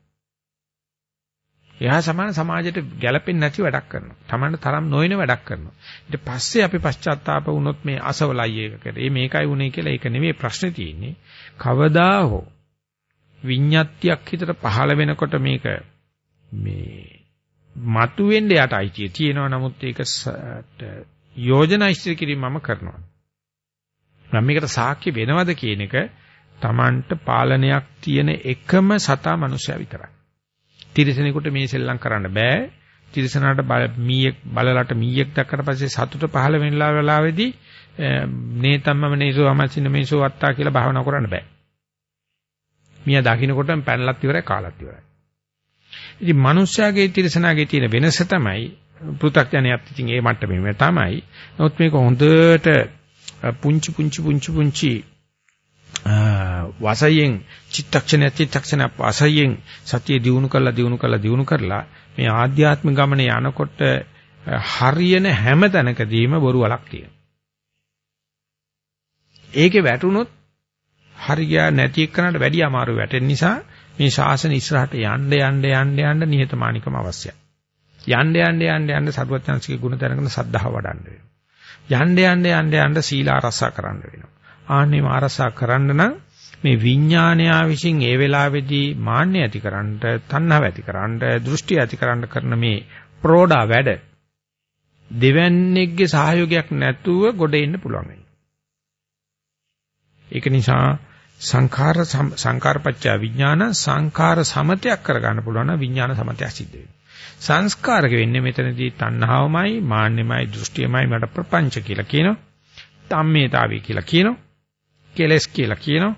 Speaker 1: එයා සමාන සමාජයට ගැළපෙන්නේ නැති වැඩක් කරනවා. Tamanට තරම් නොයන වැඩක් කරනවා. ඊට පස්සේ අපි පශ්චාත්තාප වුණොත් මේ අසවලයි එක කරේ. මේකයි උනේ කියලා ඒක නෙමෙයි ප්‍රශ්නේ තියෙන්නේ. කවදා හෝ විඤ්ඤාතියක් හිතට පහළ වෙනකොට මේක මේ මතුවෙන්න යට අයිතිය තියෙනවා නමුත් ඒක යෝජනා ඉදිරි කිරීම මම කරනවා. මම මේකට සාක්ෂි වෙනවද කියන එක Tamanට පාලනයක් තියෙන එකම සතා මනුෂ්‍යයා විතරයි. තිරිසනෙකුට මේ සෙල්ලම් කරන්න බෑ. තිරිසනාට මීයක් බලලට මීයක් දැක්කට පස්සේ සතුට පහළ වෙනලා වෙලාවේදී නේතම්මම නේසෝ අමසින මේසෝ වත්තා කියලා භාවනා කරන්න බෑ. මියා දකින්නකොටම පැනලත් ඉවරයි කාලත් ඉවරයි. ඉතින් මිනිස්යාගේ තිරසනාගේ තියෙන වෙනස තමයි පෘථග්ජනයත් ඉතින් ඒ මට්ටමේම තමයි. නමුත් මේක හොඳට පුංචි පුංචි පුංචි පුංචි වාසයෙන් චිත්තක්ෂණ චිත්තක්ෂණ වාසයෙන් සතිය දිනු කරලා දිනු කරලා දිනු කරලා මේ ආධ්‍යාත්මික ගමනේ යනකොට හරියන හැම තැනකදීම බොරු වලක් තියෙනවා. ඒකේ වැටුනොත් හරිය නැති එක්කනට වැඩි අමාරු වැටෙන නිසා මේ ශාසන ඉස්සරහට යන්න යන්න යන්න යන්න නිහතමානිකම අවශ්‍යයි. යන්න යන්න යන්න යන්න සර්වඥාන්සේගේ ගුණ දැනගෙන සද්ධාව වඩන්න වෙනවා. යන්න යන්න යන්න යන්න සීල ආරසා කරන්න වෙනවා. ආන්නේම ආරසා කරන්න නම් මේ විඥානයා විසින් ඒ වෙලාවේදී මාන්නය ඇතිකරන්න, තණ්හාව ඇතිකරන්න, දෘෂ්ටි ඇතිකරන්න කරන මේ ප්‍රෝඩා වැඩ දෙවන්නේගේ සහයෝගයක් නැතුව ගොඩ එන්න පුළුවන් වෙනවා. ඒක නිසා සංඛාර සංඛාරපච්චය විඥාන සංඛාර සමතයක් කරගන්න පුළුවන් නම් විඥාන සමතයක් සිද්ධ වෙනවා. සංස්කාරක වෙන්නේ මෙතනදී තණ්හාවමයි, මාන්නෙමයි, දෘෂ්ටියමයි මට ප්‍රපංච කියලා කියනවා. තම්මේතාවී කියලා කියනවා. කෙලස් කියලා කියනවා.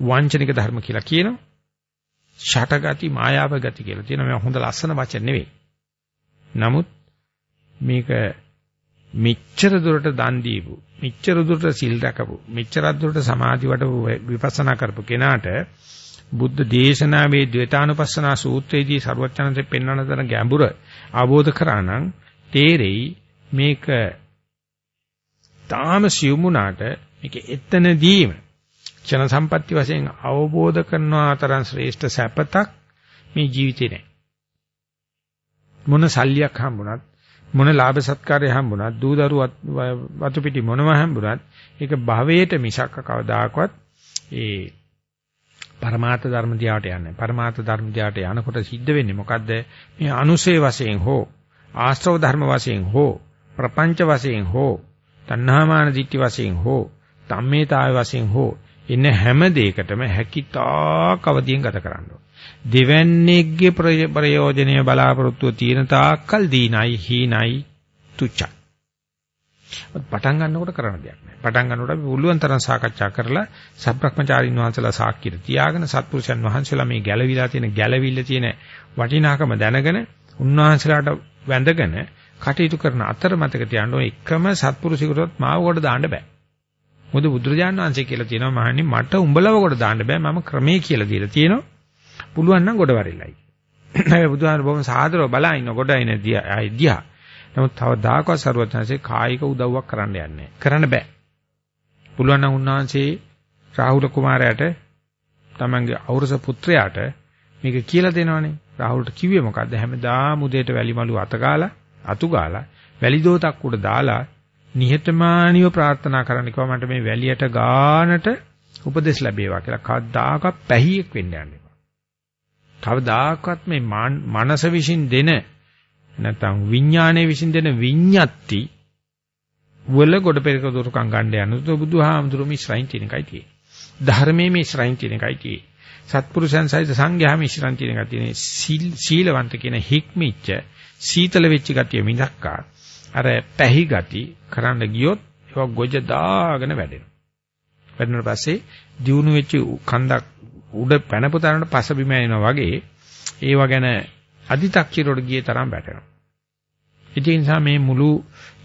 Speaker 1: වංචනික ධර්ම කියලා කියනවා. ෂටගති මායාව ගති කියලා තියෙනවා. මේ හොඳ ලස්සන වචන නෙවෙයි. නමුත් මේක මෙච්චර දුරට දන් දීපු, මෙච්චර දුරට සිල් රැකපු, මෙච්චර දුරට සමාධි වඩපු විපස්සනා කරපු කෙනාට බුද්ධ දේශනාවේ ද්වේතානුපස්සනා සූත්‍රයේදී ਸਰවඥාන්සේ පෙන්වන තන ගැඹුර අවබෝධ කරා නම් තේරෙයි මේක තාම සියුමුණාට මේක එතනදීම චන සම්පatti වශයෙන් අවබෝධ කරනවා තරම් ශ්‍රේෂ්ඨ සැපතක් මේ ජීවිතේ නැහැ. මොන සල්ලියක් හම්බුණත් මොන ලාභ සත්කාරය හම්බුණත් දූ දරුවත් වතු පිටි මොනව හම්බුණත් ඒක භවයට මිසක් කවදාකවත් ඒ පරමාර්ථ ධර්ම දිහාට යන්නේ. පරමාර්ථ ධර්ම දිහාට යනකොට සිද්ධ වෙන්නේ මොකද්ද? මේ අනුසේ වශයෙන් හෝ ආශ්‍රව ධර්ම වශයෙන් හෝ ප්‍රපංච වශයෙන් හෝ තණ්හාමාන දිට්ඨි වශයෙන් හෝ ධම්මේතාව වශයෙන් හෝ ඉන්න හැම දෙයකටම හැකිතා කවදියෙන් ගත කරන්න ඕන. දෙවන්නේගේ ප්‍රයෝජනීය බලාපොරොත්තුව තියෙන තාක්කල් දීනයි හීනයි තුච්චයි. පටන් ගන්නකොට කරන්න දෙයක් නැහැ. පටන් ගන්නකොට අපි පුළුවන් තරම් සාකච්ඡා කරලා සබ්‍රක්‍මචාරින් වහන්සේලා සාක්කියට තියාගෙන සත්පුරුෂයන් වහන්සේලා මේ ගැළවිලා තියෙන ගැළවිල්ල තියෙන වටිනාකම දැනගෙන උන්වහන්සේලාට වැඳගෙන කටයුතු කරන අතර මතක තියාගන්න ඕන එකම සත්පුරුෂයෙකුටවත් මාව කොට දාන්න බෑ. මොකද බුදුරජාණන් වහන්සේ කියලා තියෙනවා මහණනි මට උඹලව කොට දාන්න බෑ මම ක්‍රමයේ කියලා දීලා තියෙනවා. පුළුවන් නම් ගොඩ වරිල්ලයි. හැබැයි බුදුහාම බොහොම සාදරව බලා ඉන්න ගොඩ ඉන දිහා. නමුත් තවදාකවත් සරුවචනසේ කායික උදව්වක් කරන්න යන්නේ කරන්න බෑ. පුළුවන් නම් උන්වහන්සේ රාහුල කුමාරයාට තමන්ගේ ඖරස පුත්‍රයාට මේක කියලා දෙනවනේ. රාහුල්ට කිව්වේ මොකද්ද? හැමදාම උදේට වැලි මලු අත ගාලා අතු ගාලා වැලි දෝතක් උඩ දාලා නිහතමානීව ප්‍රාර්ථනා කරන්න කිව්වා මට මේ වැලියට ගානට උපදෙස් ලැබේවා කියලා කවදාකවත් පැහියෙක් වෙන්න යන්න එපා. කවදාකවත් මේ මනස විසින් දෙන නැත්නම් විඥානයේ විසින් දෙන විඤ්ඤාති වල ගොඩ පෙරක දුරුකම් ගන්න යනකොට බුදුහාමුදුරු මිශ්‍රයින් තියෙන එකයි තියෙන්නේ. ධර්මයේ මිශ්‍රයින් තියෙන එකයි තියෙන්නේ. සත්පුරුෂයන් සහිත සංඝයා මිශ්‍රන් තියෙන එකයි තියෙන්නේ. සීලවන්ත කියන හික්මිච්ච සීතල වෙච්ච ගතිය මිදක්කා අර පැහි ගති කරන්න ගියොත් ඒක ගොජ දාගෙන වැඩෙනවා. වැඩුණාට පස්සේ දියුණු වෙච්ච කන්දක් උඩ පැනපොතරනට පස බිම එනවා වගේ ඒව ගැන අදි탁චිරොඩ ගියේ තරම් වැටෙනවා. ඒ නිසා මේ මුළු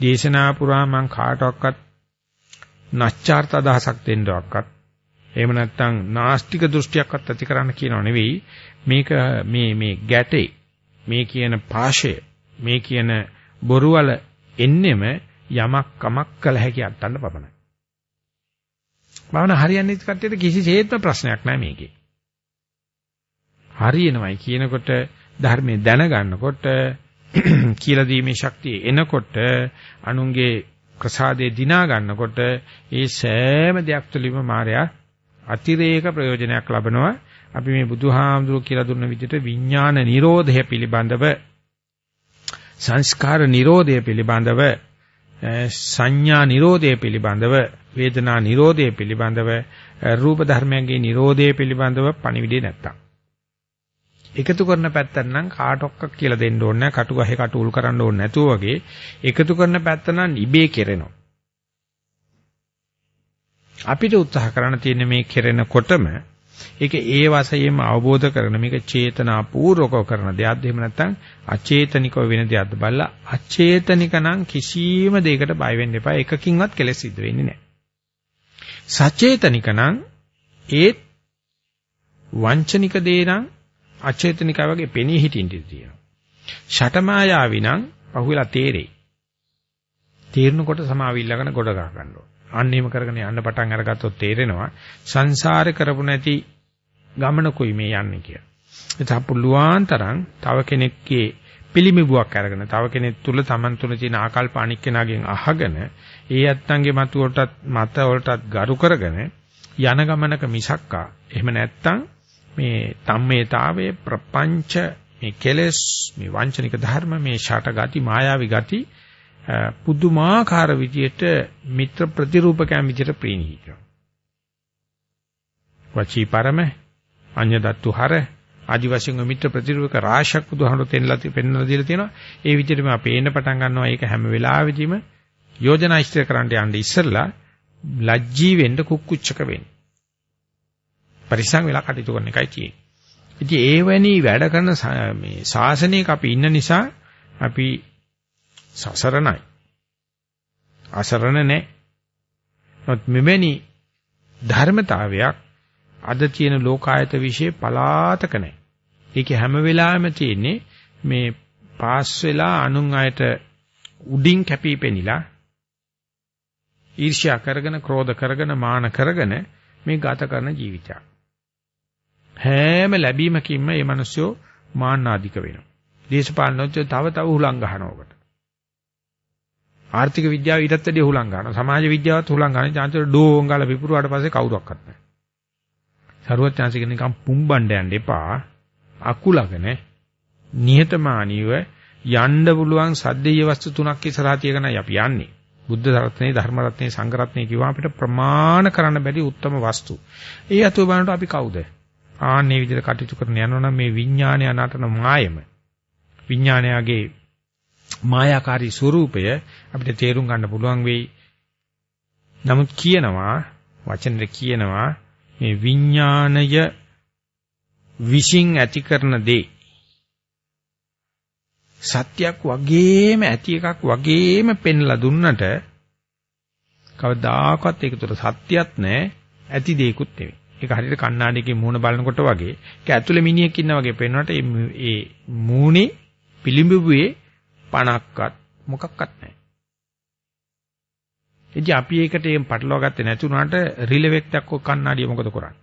Speaker 1: දේශනා පුරා මං කාටවත් නැච්චාර්ථ අදහසක් දෙන්නවක්වත් එහෙම නැත්නම් නාස්තික දෘෂ්ටියක්වත් ඇති කරන්න කියනව නෙවෙයි මේක මේ මේ ගැටේ මේ කියන පාෂය මේ කියන බොරුවල එන්නෙම යමක් කමක් කළ හැකි අත්තන්න පමණයි. භාවනා හරියන්නේ කට්ටියට කිසිසේත්ම ප්‍රශ්නයක් නැහැ මේකේ. හරියනවයි කියනකොට ධර්මයේ දැනගන්නකොට කියලා දීමේ ශක්තිය එනකොට අනුන්ගේ ප්‍රසාදේ දිනා ගන්නකොට ඒ සෑම දෙයක් තුළින්ම මායя අතිරේක ප්‍රයෝජනයක් ලබනවා. අපි මේ බුදුහාමුදුරුවෝ කියලා දුන්න විදිහට විඥාන නිරෝධය පිළිබඳව සංස්කාර නිරෝධය පිළිබඳව සංඥා නිරෝධය පිළිබඳව වේදනා නිරෝධය පිළිබඳව රූප ධර්මයන්ගේ නිරෝධය පිළිබඳව පණිවිඩය නැත්තම්. එකතු කරන පැත්තෙන් නම් කාටොක්ක කියලා දෙන්න ඕනේ නැහැ. කටු ගහේ කටු උල් කරන්න ඕනේ නැතුව වගේ එකතු කරන පැත්ත නම් ඉබේ කෙරෙනවා. අපිට උත්සාහ කරන්න තියෙන්නේ මේ කෙරෙනකොටම ඒක ඒ වශයෙන්ම අවබෝධ කරන මේක චේතනා පූර්වකව කරන දෙයක්ද? එහෙම නැත්නම් අචේතනිකව වෙන දෙයක්ද බලලා අචේතනික නම් කිසියම් දෙයකට බය වෙන්න එපා. එකකින්වත් කෙලෙස් සිද්ධ වෙන්නේ නැහැ. සචේතනික නම් ඒත් වංචනික දේ නම් අචේතනිකා වගේ පෙනී හිටින්න තියෙනවා. ෂටමායාවි නම් පහුවෙලා තේරෙයි. තේරෙනකොට සමාවිල්ලගෙන ගොඩ ගහ ගන්න ඕන. අන්න එහෙම කරගෙන යන්න පටන් අරගත්තොත් තේරෙනවා සංසාරේ කරපු නැති ගමනකුයි මේ යන්නේ කියලා. එතන පුළුවන් තරම් තව කෙනෙක්ගේ පිළිමිබුවක් අරගෙන තව කෙනෙක් තුල Taman තුල තියෙන ආකල්ප අනික් කෙනාගෙන් අහගෙන ඒ ඇත්තන්ගේ මත වලටත් මත වලටත් ගරු කරගෙන යන ගමනක මිසක්කා එහෙම නැත්තම් මේ තම්මේතාවයේ ප්‍රපංච මේ කෙලෙස් මේ වංචනික ධර්ම මේ ෂට ගති මායාවි ගති පුදුමාකාර විදියට මිත්‍ර ප්‍රතිරූපකයන් විදියට ප්‍රේණී වචී පරම අඤ්‍ය දත්තු හර ආදි වශයෙන් මිත්‍ර ප්‍රතිරූපක රාශක් බුදුහමෝ තෙන්ලා පෙන්වලා දීලා තියෙනවා. ඒ විදිහටම අපේන්න පටන් ගන්නවා. ඒක හැම වෙලාවෙදීම යෝජනා ඉස්තර කරන්න යන්න ඉස්සෙල්ලා ලැජ්ජී වෙන්න කුක්කුච්චක වෙන්න. පරිස්සම් වෙලා කටයුතු කරන එකයි තියෙන්නේ. ඉතින් ඒ වැනි වැඩ කරන මේ ශාසනයක අපි ඉන්න නිසා අපි සසරණයි. අසරණ නැහැ. නමුත් මෙවැනි ධර්මතාවයක් අද තියෙන ලෝකායත વિશે පලාතක නැහැ. ඒකේ හැම වෙලාවෙම තියෙන්නේ මේ පාස් වෙලා අනුන් අයට උඩින් කැපිපෙනිලා ඊර්ෂ්‍යා කරගෙන ක්‍රෝධ කරගෙන මාන කරගෙන මේ ගත කරන ජීවිතයක්. හැම ලැබීමකින්ම මේ මිනිස්සු මාන්නාධික වෙනවා. දේශපාලනෝච්ච තව තව උලං ගන්නවකට. ආර්ථික විද්‍යාව ඊටත් වැඩිය හුලං ගන්නවා. සමාජ විද්‍යාවත් හුලං ගන්න. චාන්චර ඩෝංගල පිපුරුවාට පස්සේ කවුරක්වත් නැහැ. සරුවත් chance නිකන් පුම්බණ්ඩ යන්න එපා. අකුලගෙන නිහතමානීව යන්න පුළුවන් සද්දේය වස්තු තුනක් ඉස්සරහා තියගෙනයි අපි යන්නේ. බුද්ධ රත්නේ ධර්ම රත්නේ සංඝ රත්නේ කිව්වා අපිට ප්‍රමාණ කරන්න බැරි උත්තරම වස්තු. ඒ අතුව බලනකොට අපි කවුද? ආන්නේ විදිහට කටයුතු කරන යනවනම් මේ විඥානය අනටන මායම. විඥානයගේ මායාකාරී ස්වરૂපය අපිට තේරුම් ගන්න පුළුවන් වෙයි. නමුත් කියනවා වචනෙට කියනවා මේ විඥාණය විශ්ින් ඇති කරන දේ සත්‍යයක් වගේම ඇති එකක් වගේම පෙන්ලා දුන්නට කවදාකවත් ඒක තුළ සත්‍යයක් නැහැ ඇති දෙයක්ුත් නෙවෙයි. ඒක හරියට කණ්ණාඩියකින් මූණ බලනකොට වගේ ඒක ඇතුලේ මිනිහෙක් ඉන්නා වගේ පේනකොට ඒ මූණේ පිළිඹුවේ පණක්වත් මොකක්වත් නැහැ. ඉතින් අපි ඒකට එම් පටලවා ගත්තේ නැති උනාට රිලෙවෙක් දැක්ක කන්නඩිය මොකද කරන්නේ?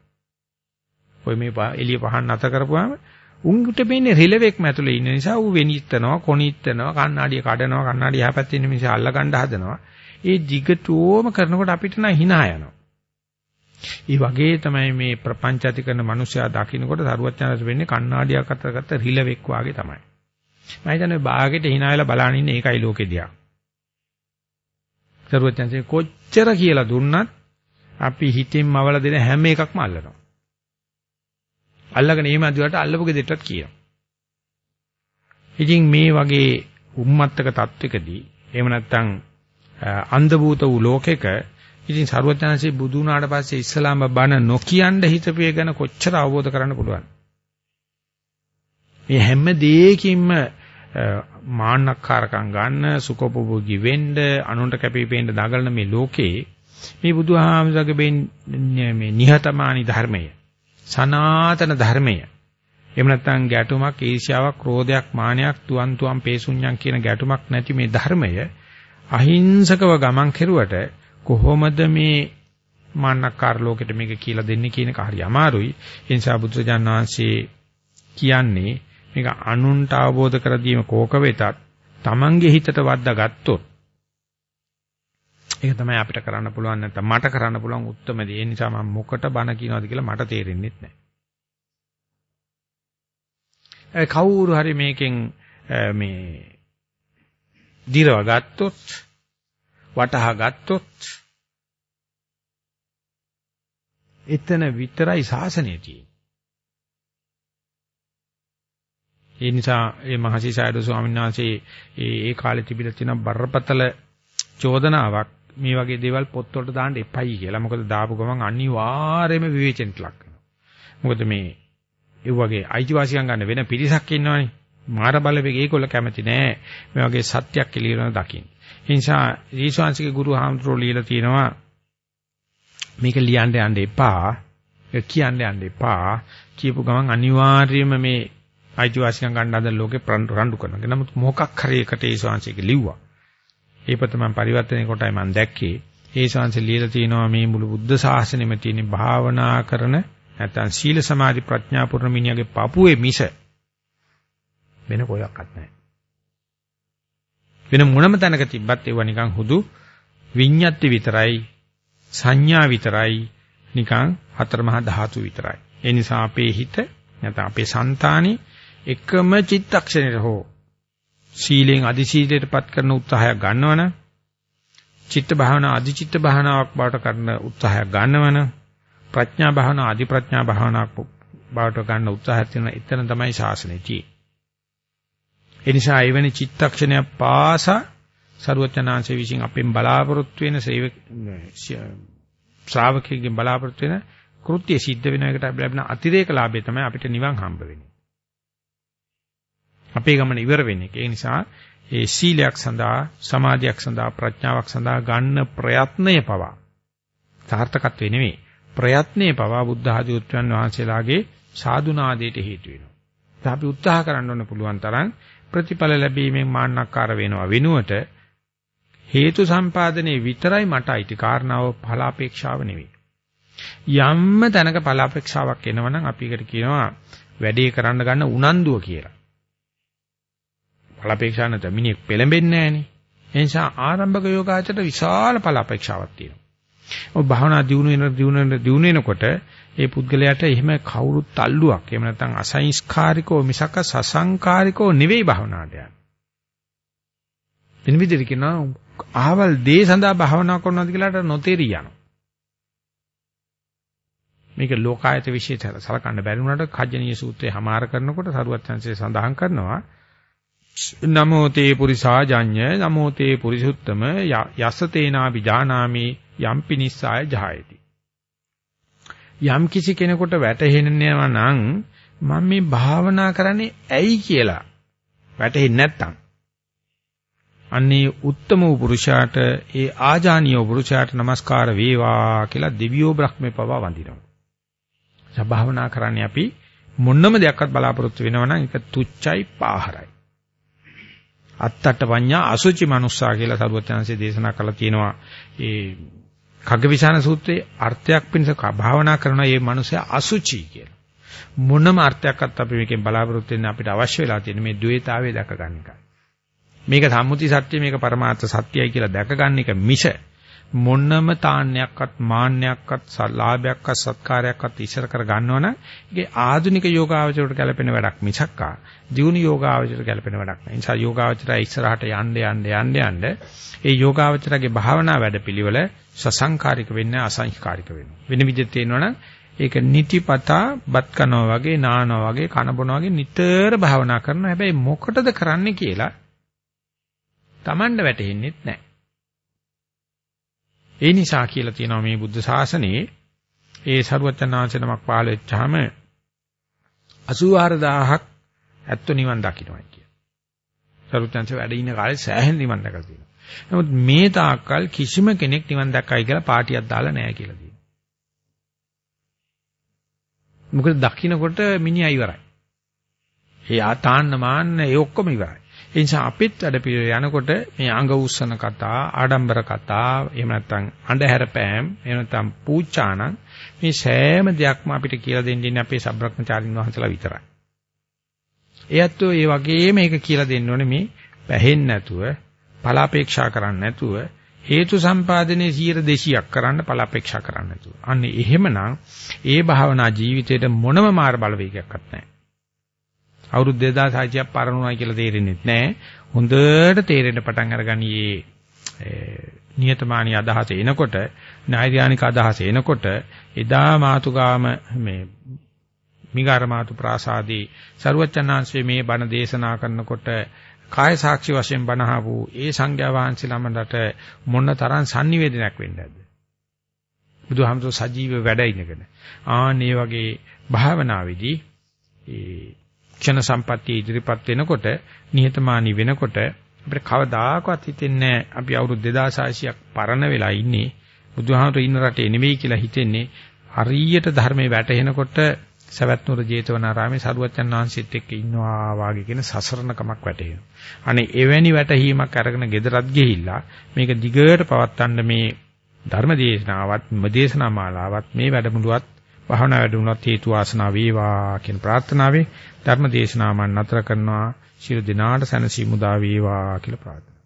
Speaker 1: ඔය මේ එළිය පහන් නැත කරපුවාම උන්ට වෙන්නේ රිලෙවෙක් මැතුලේ ඉන්න නිසා ඌ වෙනිත්තනවා, කොනිත්තනවා, කණ්ණාඩිය කඩනවා, කණ්ණාඩිය යහපැත්තේ ඉන්න මිනිස්සු අල්ල ගන්න හදනවා. ඒ දිගටම කරනකොට අපිට නම් hina යනවා. ඒ වගේ තමයි මේ ප්‍රපංච ඇති කරන මිනිස්සයා දකින්නකොට සරුවචනස් වෙන්නේ කණ්ණාඩියක් අතර ගත්ත රිලෙවෙක් වාගේ තමයි. මම හිතන්නේ බාගෙට hina වෙලා බලන ඉන්නේ ඒකයි ලෝකෙදියා. සරුවචනසේ කොච්චර කියලා දුන්නත් අපි හිතින්ම අවල දෙන හැම එකක්ම අල්ලනවා. අල්ලගෙන එහෙම අදුවට අල්ලපු ගෙදරටත් කියනවා. ඉතින් මේ වගේ උම්මත්තක තත්වයකදී එහෙම නැත්නම් අන්ධ භූත වූ ලෝකෙක ඉතින් ਸਰවඥාන්සේ බුදු වුණාට පස්සේ ඉස්ලාම බණ නොකියන්න හිතපිය ගැන කොච්චර අවබෝධ කරන්න පුළුවන්. මේ හැම දෙයකින්ම මාන්නක්කාරකම් ගන්න සුකොපභෝගී වෙන්න අනුන්ට කැපිපෙන්න දඟලන මේ ලෝකේ මේ බුදුහාමසගේ මේ නිහතමානී ධර්මය සනාතන ධර්මය එහෙම නැත්නම් ගැටුමක් ඊර්ෂ්‍යාවක් ක්‍රෝධයක් මානයක් තුවන් තුවන් පේසුඤ්ඤම් කියන ගැටුමක් නැති මේ ධර්මය අහිංසකව ගමන් කෙරුවට කොහොමද මේ මාන්නක්කාර ලෝකෙට මේක කියලා දෙන්නේ කියන එක හරි අමාරුයි ඒ නිසා බුදුරජාන් වහන්සේ කියන්නේ මේක අනුන්ට අවබෝධ කර දීම කෝක වෙතත් Tamange හිතට වද්දා ගත්තොත් ඒක තමයි අපිට කරන්න පුළුවන් නැත්නම් මට කරන්න පුළුවන් උත්තරම දේ. ඒ නිසා මම මොකට බන කියනවාද කියලා මට තේරෙන්නේ නැහැ. කවුරු හරි මේකෙන් මේ දිරව ගත්තොත් වටහා ගත්තොත් එතන විතරයි ශාසනය තියෙන්නේ. ඒ නිසා මේ මහසිසාරද ස්වාමීන් වහන්සේ ඒ කාලේ තිබිලා තියෙන බරපතල චෝදනාවක් මේ වගේ දේවල් පොත්වලට දාන්න එපයි කියලා. මොකද දාපු ගමන් අනිවාර්යයෙන්ම විවේචනට ලක් වෙනවා. මොකද මේ ඒ වගේ අයිතිවාසිකම් ගන්න වෙන පිරිසක් ඉන්නවනේ. මාර බලවේග ඒගොල්ල කැමති නෑ. මේ වගේ සත්‍යයක් එළියන දකින්න. ඒ නිසා ඊශ්වාංශික ගුරු හාමුදුරුවෝ ලියලා තියෙනවා මේක ලියන්න යන්න එපා. කියන්න යන්න එපා. කියපු ගමන් අනිවාර්යයෙන්ම මේ අයිතිවාසිකම් ගන්න හදන ලෝකේ රණ්ඩු කරනවා. නමුත් මොකක් හරි එකට ඊශ්වාංශික ලිව්වා. ඒ පොත මම පරිවර්තනය කොටයි මම දැක්කේ. ඒ ශාංශ ලියලා තියෙනවා මේ මුළු බුද්ධ ශාසනයෙම තියෙන භාවනා කරන නැත්නම් සීල සමාධි ප්‍රඥා පුරණ මිනිහගේ පපුවේ මිස වෙන කොයක්වත් නැහැ. වෙන මොනම තැනක තිබ්බත් ඒවා නිකන් හුදු විඤ්ඤාති විතරයි සංඥා විතරයි නිකන් හතර මහා ධාතු විතරයි. ඒ නිසා අපේ හිත නැත්නම් අපේ సంతානෙ එකම චිත්තක්ෂණයට හෝ සීලෙන් අදි සීලයටපත් කරන උත්සාහයක් ගන්නවනම් චිත්ත භාවනා අදි චිත්ත භාවනාවක් බවට කරන උත්සාහයක් ගන්නවනම් ප්‍රඥා භාවනා අදි ප්‍රඥා භාවනාවක් බවට ගන්න උත්සාහයක් තියෙන එතන තමයි ශාසනය තියෙන්නේ. ඒ නිසා එවැනි චිත්තක්ෂණයක් පාසා සරුවචනාංශ විසින් අපෙන් බලාපොරොත්තු වෙන සේවක ශ්‍රාවකයෙක්ගෙන් බලාපොරොත්තු වෙන කෘත්‍ය සිද්ධ වෙන එකට ලැබෙන අතිරේක ලාභය තමයි අපිට නිවන් හම්බ වෙන්නේ. අපේ ගමන ඉවර වෙන්නේ. ඒ නිසා ඒ සීලයක් සඳහා, සමාධියක් සඳහා, ප්‍රඥාවක් සඳහා ගන්න ප්‍රයත්නය පවා සාර්ථකත්වේ නෙවෙයි. ප්‍රයත්නයේ පවා බුද්ධ ආදී උත්තරන් වහන්සේලාගේ සාදුනාදයට හේතු වෙනවා. අපි උත්සාහ කරන්න ඕන පුළුවන් තරම් ප්‍රතිඵල ලැබීමෙන් මාන්නක්කාර වෙනවා වෙනුවට හේතු සම්පාදනයේ විතරයි මට අයිති කාරණාව ඵලාපේක්ෂාව නෙවෙයි. යම්ම තැනක ඵලාපේක්ෂාවක් එනවනම් අපි ඒකට කියනවා වැඩේ කරන්න ගන්න උනන්දුව කියලා. ඵල අපේක්ෂා නැත මිනිහෙක් පෙළඹෙන්නේ නැහනේ. ඒ නිසා ආරම්භක යෝගාචරයට විශාල ඵල අපේක්ෂාවක් තියෙනවා. ඔය භාවනා දියුණු වෙන දියුණු වෙන දියුණු වෙනකොට ඒ පුද්ගලයාට එහෙම කවුරුත් තල්ලුවක් එහෙම නැත්නම් අසංස්කාරිකව මිසක සසංකාරිකව නෙවෙයි භාවනාවට යන්නේ. වෙන විදිහට කියනවා ආවල් දේ සඳහා භාවනා කරනවාද කියලාට නොතේරිය යනවා. මේක ලෝකායත විශේෂ සලකන්න බැරි වුණාට කජ්ජනීය සූත්‍රය හමාර කරනකොට සරුවත් සංසේ සඳහන් කරනවා. නමෝ තේ පුරිසාජඤ්ඤ නමෝ තේ පුරිසුත්තම යස්ස තේනා විජානාමි යම්පි නිස්සාය ජායති. යම් කිසි කෙනෙකුට වැටහෙනවා නම් මම මේ භාවනා කරන්නේ ඇයි කියලා. වැටහෙන්නේ නැත්තම්. අන්නේ උත්තම වූ පුරුෂයාට ඒ ආජානීය පුරුෂයාට নমස්කාර වේවා කියලා දෙවියෝ බ්‍රහ්මේ පවා වඳිනවා. සබාවනා කරන්නේ අපි මොන්නම දෙයක්වත් බලාපොරොත්තු වෙනවා නම් ඒක තුච්චයි පාහරයි. අත්තට පඤ්ඤා අසුචි මනුස්සා කියලා සරුවචනන්සේ දේශනා කළා කියනවා. ඒ කග්ගවිසාන සූත්‍රයේ අර්ථයක් පිණිස භාවනා කරන මේ මනුස්සයා අසුචි කියලා. මොනම අර්ථයක්වත් අපි මේකෙන් බලාපොරොත්තු වෙන්න අපිට අවශ්‍ය වෙලා තියෙන මේ ද්වේතාවය දැක ගන්න එකයි. මේක සම්මුති සත්‍ය මේක පරමාර්ථ සත්‍යයි කියලා දැක ගන්න එක මිස මොන්නම තාන්නයක්වත් මාන්නයක්වත් ලාභයක්වත් සත්කාරයක්වත් ඉස්සර කර ගන්නවනම් ඒකේ ආධුනික යෝගාවචරයට ගැලපෙන වැඩක් මිසක්කා දියුණු යෝගාවචරයට ගැලපෙන වැඩක් නෑ. ඒ නිසා යෝගාවචරය ඉස්සරහට යන්න යන්න යන්න යන්න ඒ යෝගාවචරගේ භාවනා වැඩපිළිවෙල සසංකාරික වෙන්නේ අසංස්කාරික වෙනවා. වෙන විදිහට තේනවනම් ඒක නිතිපතා බත් කනවා වගේ නානවා වගේ කන බොනවා වගේ නිතර භාවනා කරනවා. හැබැයි මොකටද කරන්නේ කියලා Tamanට වැටහෙන්නේ නැහැ. ඒ නිසා කියලා තියෙනවා මේ බුද්ධ ශාසනයේ ඒ ਸਰුවචනාංශනමක් පහළ වෙච්චාම 84000ක් ඇත්ත නිවන් දකින්නයි කියලා. ਸਰුවචනාංශ වැඩ ඉන්න කාලේ සෑහෙන නිවන් දැකලා තියෙනවා. නමුත් මේ තාක්කල් කිසිම කෙනෙක් නිවන් දැක්කයි කියලා පාටියක් දාලා නැහැ කියලා තියෙනවා. මොකද දකින්නකොට මිනිහා ඉවරයි. එයා තාන්න මාන්න ඒ ඔක්කොම ඉවරයි. ඒ නිසා අපිත් වැඩ පිළිවෙල යනකොට මේ අඟ උස්සන කතා, ආඩම්බර කතා, එහෙම නැත්නම් අඳුර පෑම්, එහෙම නැත්නම් පූචාණන් මේ සෑම දෙයක්ම අපිට කියලා දෙන්නේ අපේ සබ්‍රක්‍මචාරින් වහන්සේලා විතරයි. එයත් ඒ වගේම මේක කියලා දෙන්න ඕනේ මේ පැහෙන්නේ නැතුව, පලාපේක්ෂා කරන්නේ නැතුව හේතු සම්පාදනයේ 200ක් කරන්න පලාපේක්ෂා කරන්නේ නැතුව. අන්න එහෙමනම් ඒ භාවනා ජීවිතේට මොනම මාර බලවේගයක්වත් නැහැ. අවුරුදු 2600ක් පරණුණා කියලා තේරෙන්නේ නැහැ. හොඳට තේරෙන්න පටන් අරගනියේ නියතමානී අදහස එනකොට, නෛර්යානික අදහස එනකොට එදා මාතුගාම මේ මිගාර මාතු ප්‍රාසාදී සරුවචනාංශයේ මේ බණ දේශනා කරනකොට කාය සාක්ෂි වශයෙන් බණහපු ඒ සංඝයා වහන්සේලාමලට මොන තරම් sannivedanayak වෙන්නේද? බුදුහාමසෝ සජීව වැඩ ඉනගෙන. ආන් මේ වගේ භාවනාවේදී ඒ ක්ෂණ සම්පත්තිය ඉදිරිපත් වෙනකොට නිහතමානී වෙනකොට අපිට කවදාකවත් හිතෙන්නේ අපි අවුරුදු 2600ක් පරණ වෙලා ඉන්නේ. බුදුහාමර ඉන්න රටේ නෙවෙයි කියලා හිතෙන්නේ. හරියට ධර්මයේ වැටෙනකොට සවැත්නුවර ජේතවනාරාමේ සරුවච්චන් වහන්සේත් එක්ක ඉන්නවා වාගේ කියන සසරණකමක් වැටෙනවා. අනේ එවැනි වැටහීමක් අරගෙන gederat ගිහිල්ලා මේක දිගට පවත්වන්න මේ ධර්ම දේශනාවත් දේශනා මාලාවත් මේ වැඩමුළුවත් භාවනා වැඩමුළුවත් හේතු වාසනා වේවා කියන ප්‍රාර්ථනාවේ ධර්ම දේශනාව මම නතර කරනවා ශිරු දිනාට සැනසීම උදා වේවා කියලා ප්‍රාර්ථනා.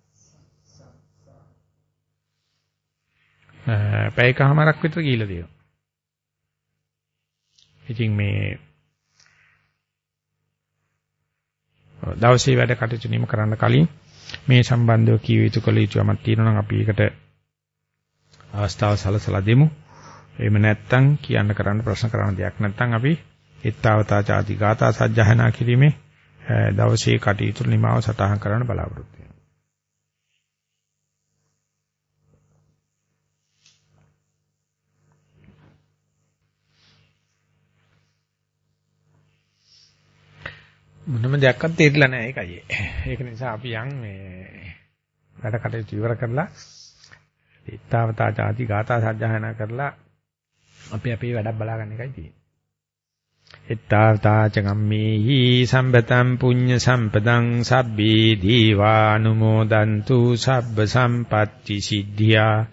Speaker 1: පැයකමාරක් විතර ගිහිල්ලා තියෙනවා. ඉතින් මේ දවසේ වැඩ කටයුතු නිම කරන්න කලින් මේ සම්බන්ධව කීව යුතු කළ යුතු යමක් තියෙනවා නම් අපි ඒකට අවස්ථාව සලසලා දෙමු. එහෙම නැත්නම් කියන්න කරන්න ප්‍රශ්න කරන්න දෙයක් නැත්නම් අපි එත්තාවතා ചാති ගාථා සජ්ජහනා කිරීමේ දවසේ කටයුතු නිමාව සටහන් කරන්න බලාපොරොත්තු වෙනවා. මොනම දෙයක්වත් තේරිලා නැහැ ඒකයි. ඒක නිසා අපි යන් මේ වැඩ කටයුතු ඉවර කරලා එත්තාවතා ചാති ගාථා සජ්ජහනා කරලා අපි අපේ වැඩක් බලාගන්න එකයි තියෙන්නේ. එත්තාවතා චගම්මේහි සම්පතං පුඤ්ඤ සම්පදං සබ්බේ දීවානුමෝදන්තු සබ්බ සම්පatti සිද්ධියා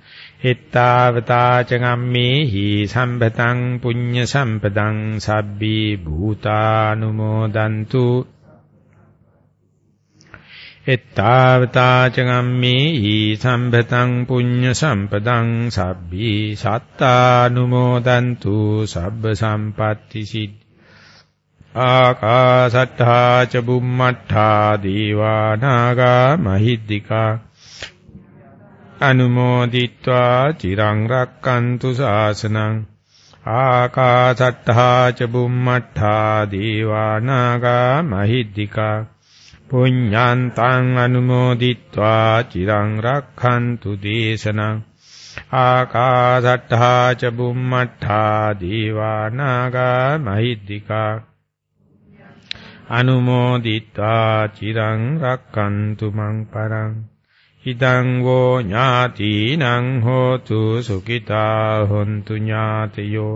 Speaker 1: එත්තාවතා චගම්මේහි සම්පතං පුඤ්ඤ සම්පදං සබ්බේ භූතානුමෝදන්තු එත්තාවතා චගම්මේ හි සම්පතං පුඤ්ඤ සම්පතං සබ්බි සත්තානුමෝදන්තු සබ්බ සම්පatti සිද්ධ ආකාසට්ඨා ච බුම්මට්ඨා දීවානාගා මහිද්దికා අනුමෝදිත්වා චිරං රක්칸තු ශාසනං ආකාසට්ඨා ච බුම්මට්ඨා දීවානාගා මහිද්దికා පුඤ්ඤාන්තං අනුමෝදිत्वा චිරං රක්ඛන්තු දේශනං ආකාසට්ඨා ච බුම්මට්ඨා දීවානාගා මහිද්దికා අනුමෝදිत्वा චිරං රක්ඛන්තු මං පරං හිතං වෝ ඥාතිනං හෝතු සුඛිතා හොන්තු ඥාතයෝ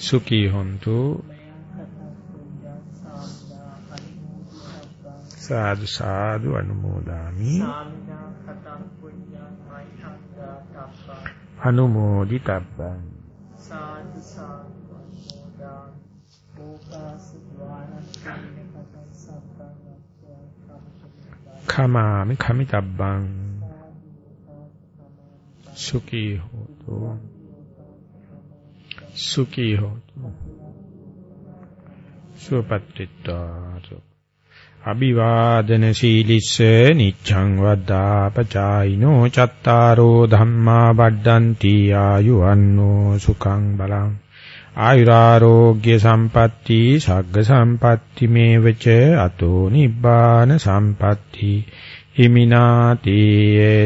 Speaker 1: සුඛී හොන්තු. සාදු සාදු අනුමෝදාමි. අනුමෝදි තබ්බං සාදු සාදු අනුමෝදාමි ඕකාස ද්වාරස්තේන කතං සබ්බං khamaami khamitabban සුඛී හෝතු. සුඛී හෝතු. සුවපත්ත්වා අභිවාදන සීලිස්ස නිච්ඡං වද්දාපචායිනෝ චත්තාරෝ ධම්මා වඩ්ඩಂತಿ ආයුවන්නෝ සුඛං බලං. ආයුරාෝග්‍ය සම්පatti සග්ග සම්පatti මේවච අතෝ නිබ්බාන සම්පatti. හිමිනාති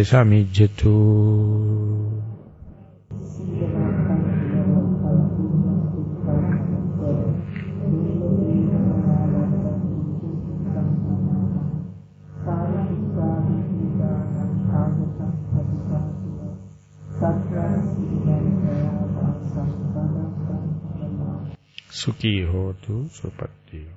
Speaker 1: සමිජ්ජතු. සුඛී හෝතු සුපත්තියෝ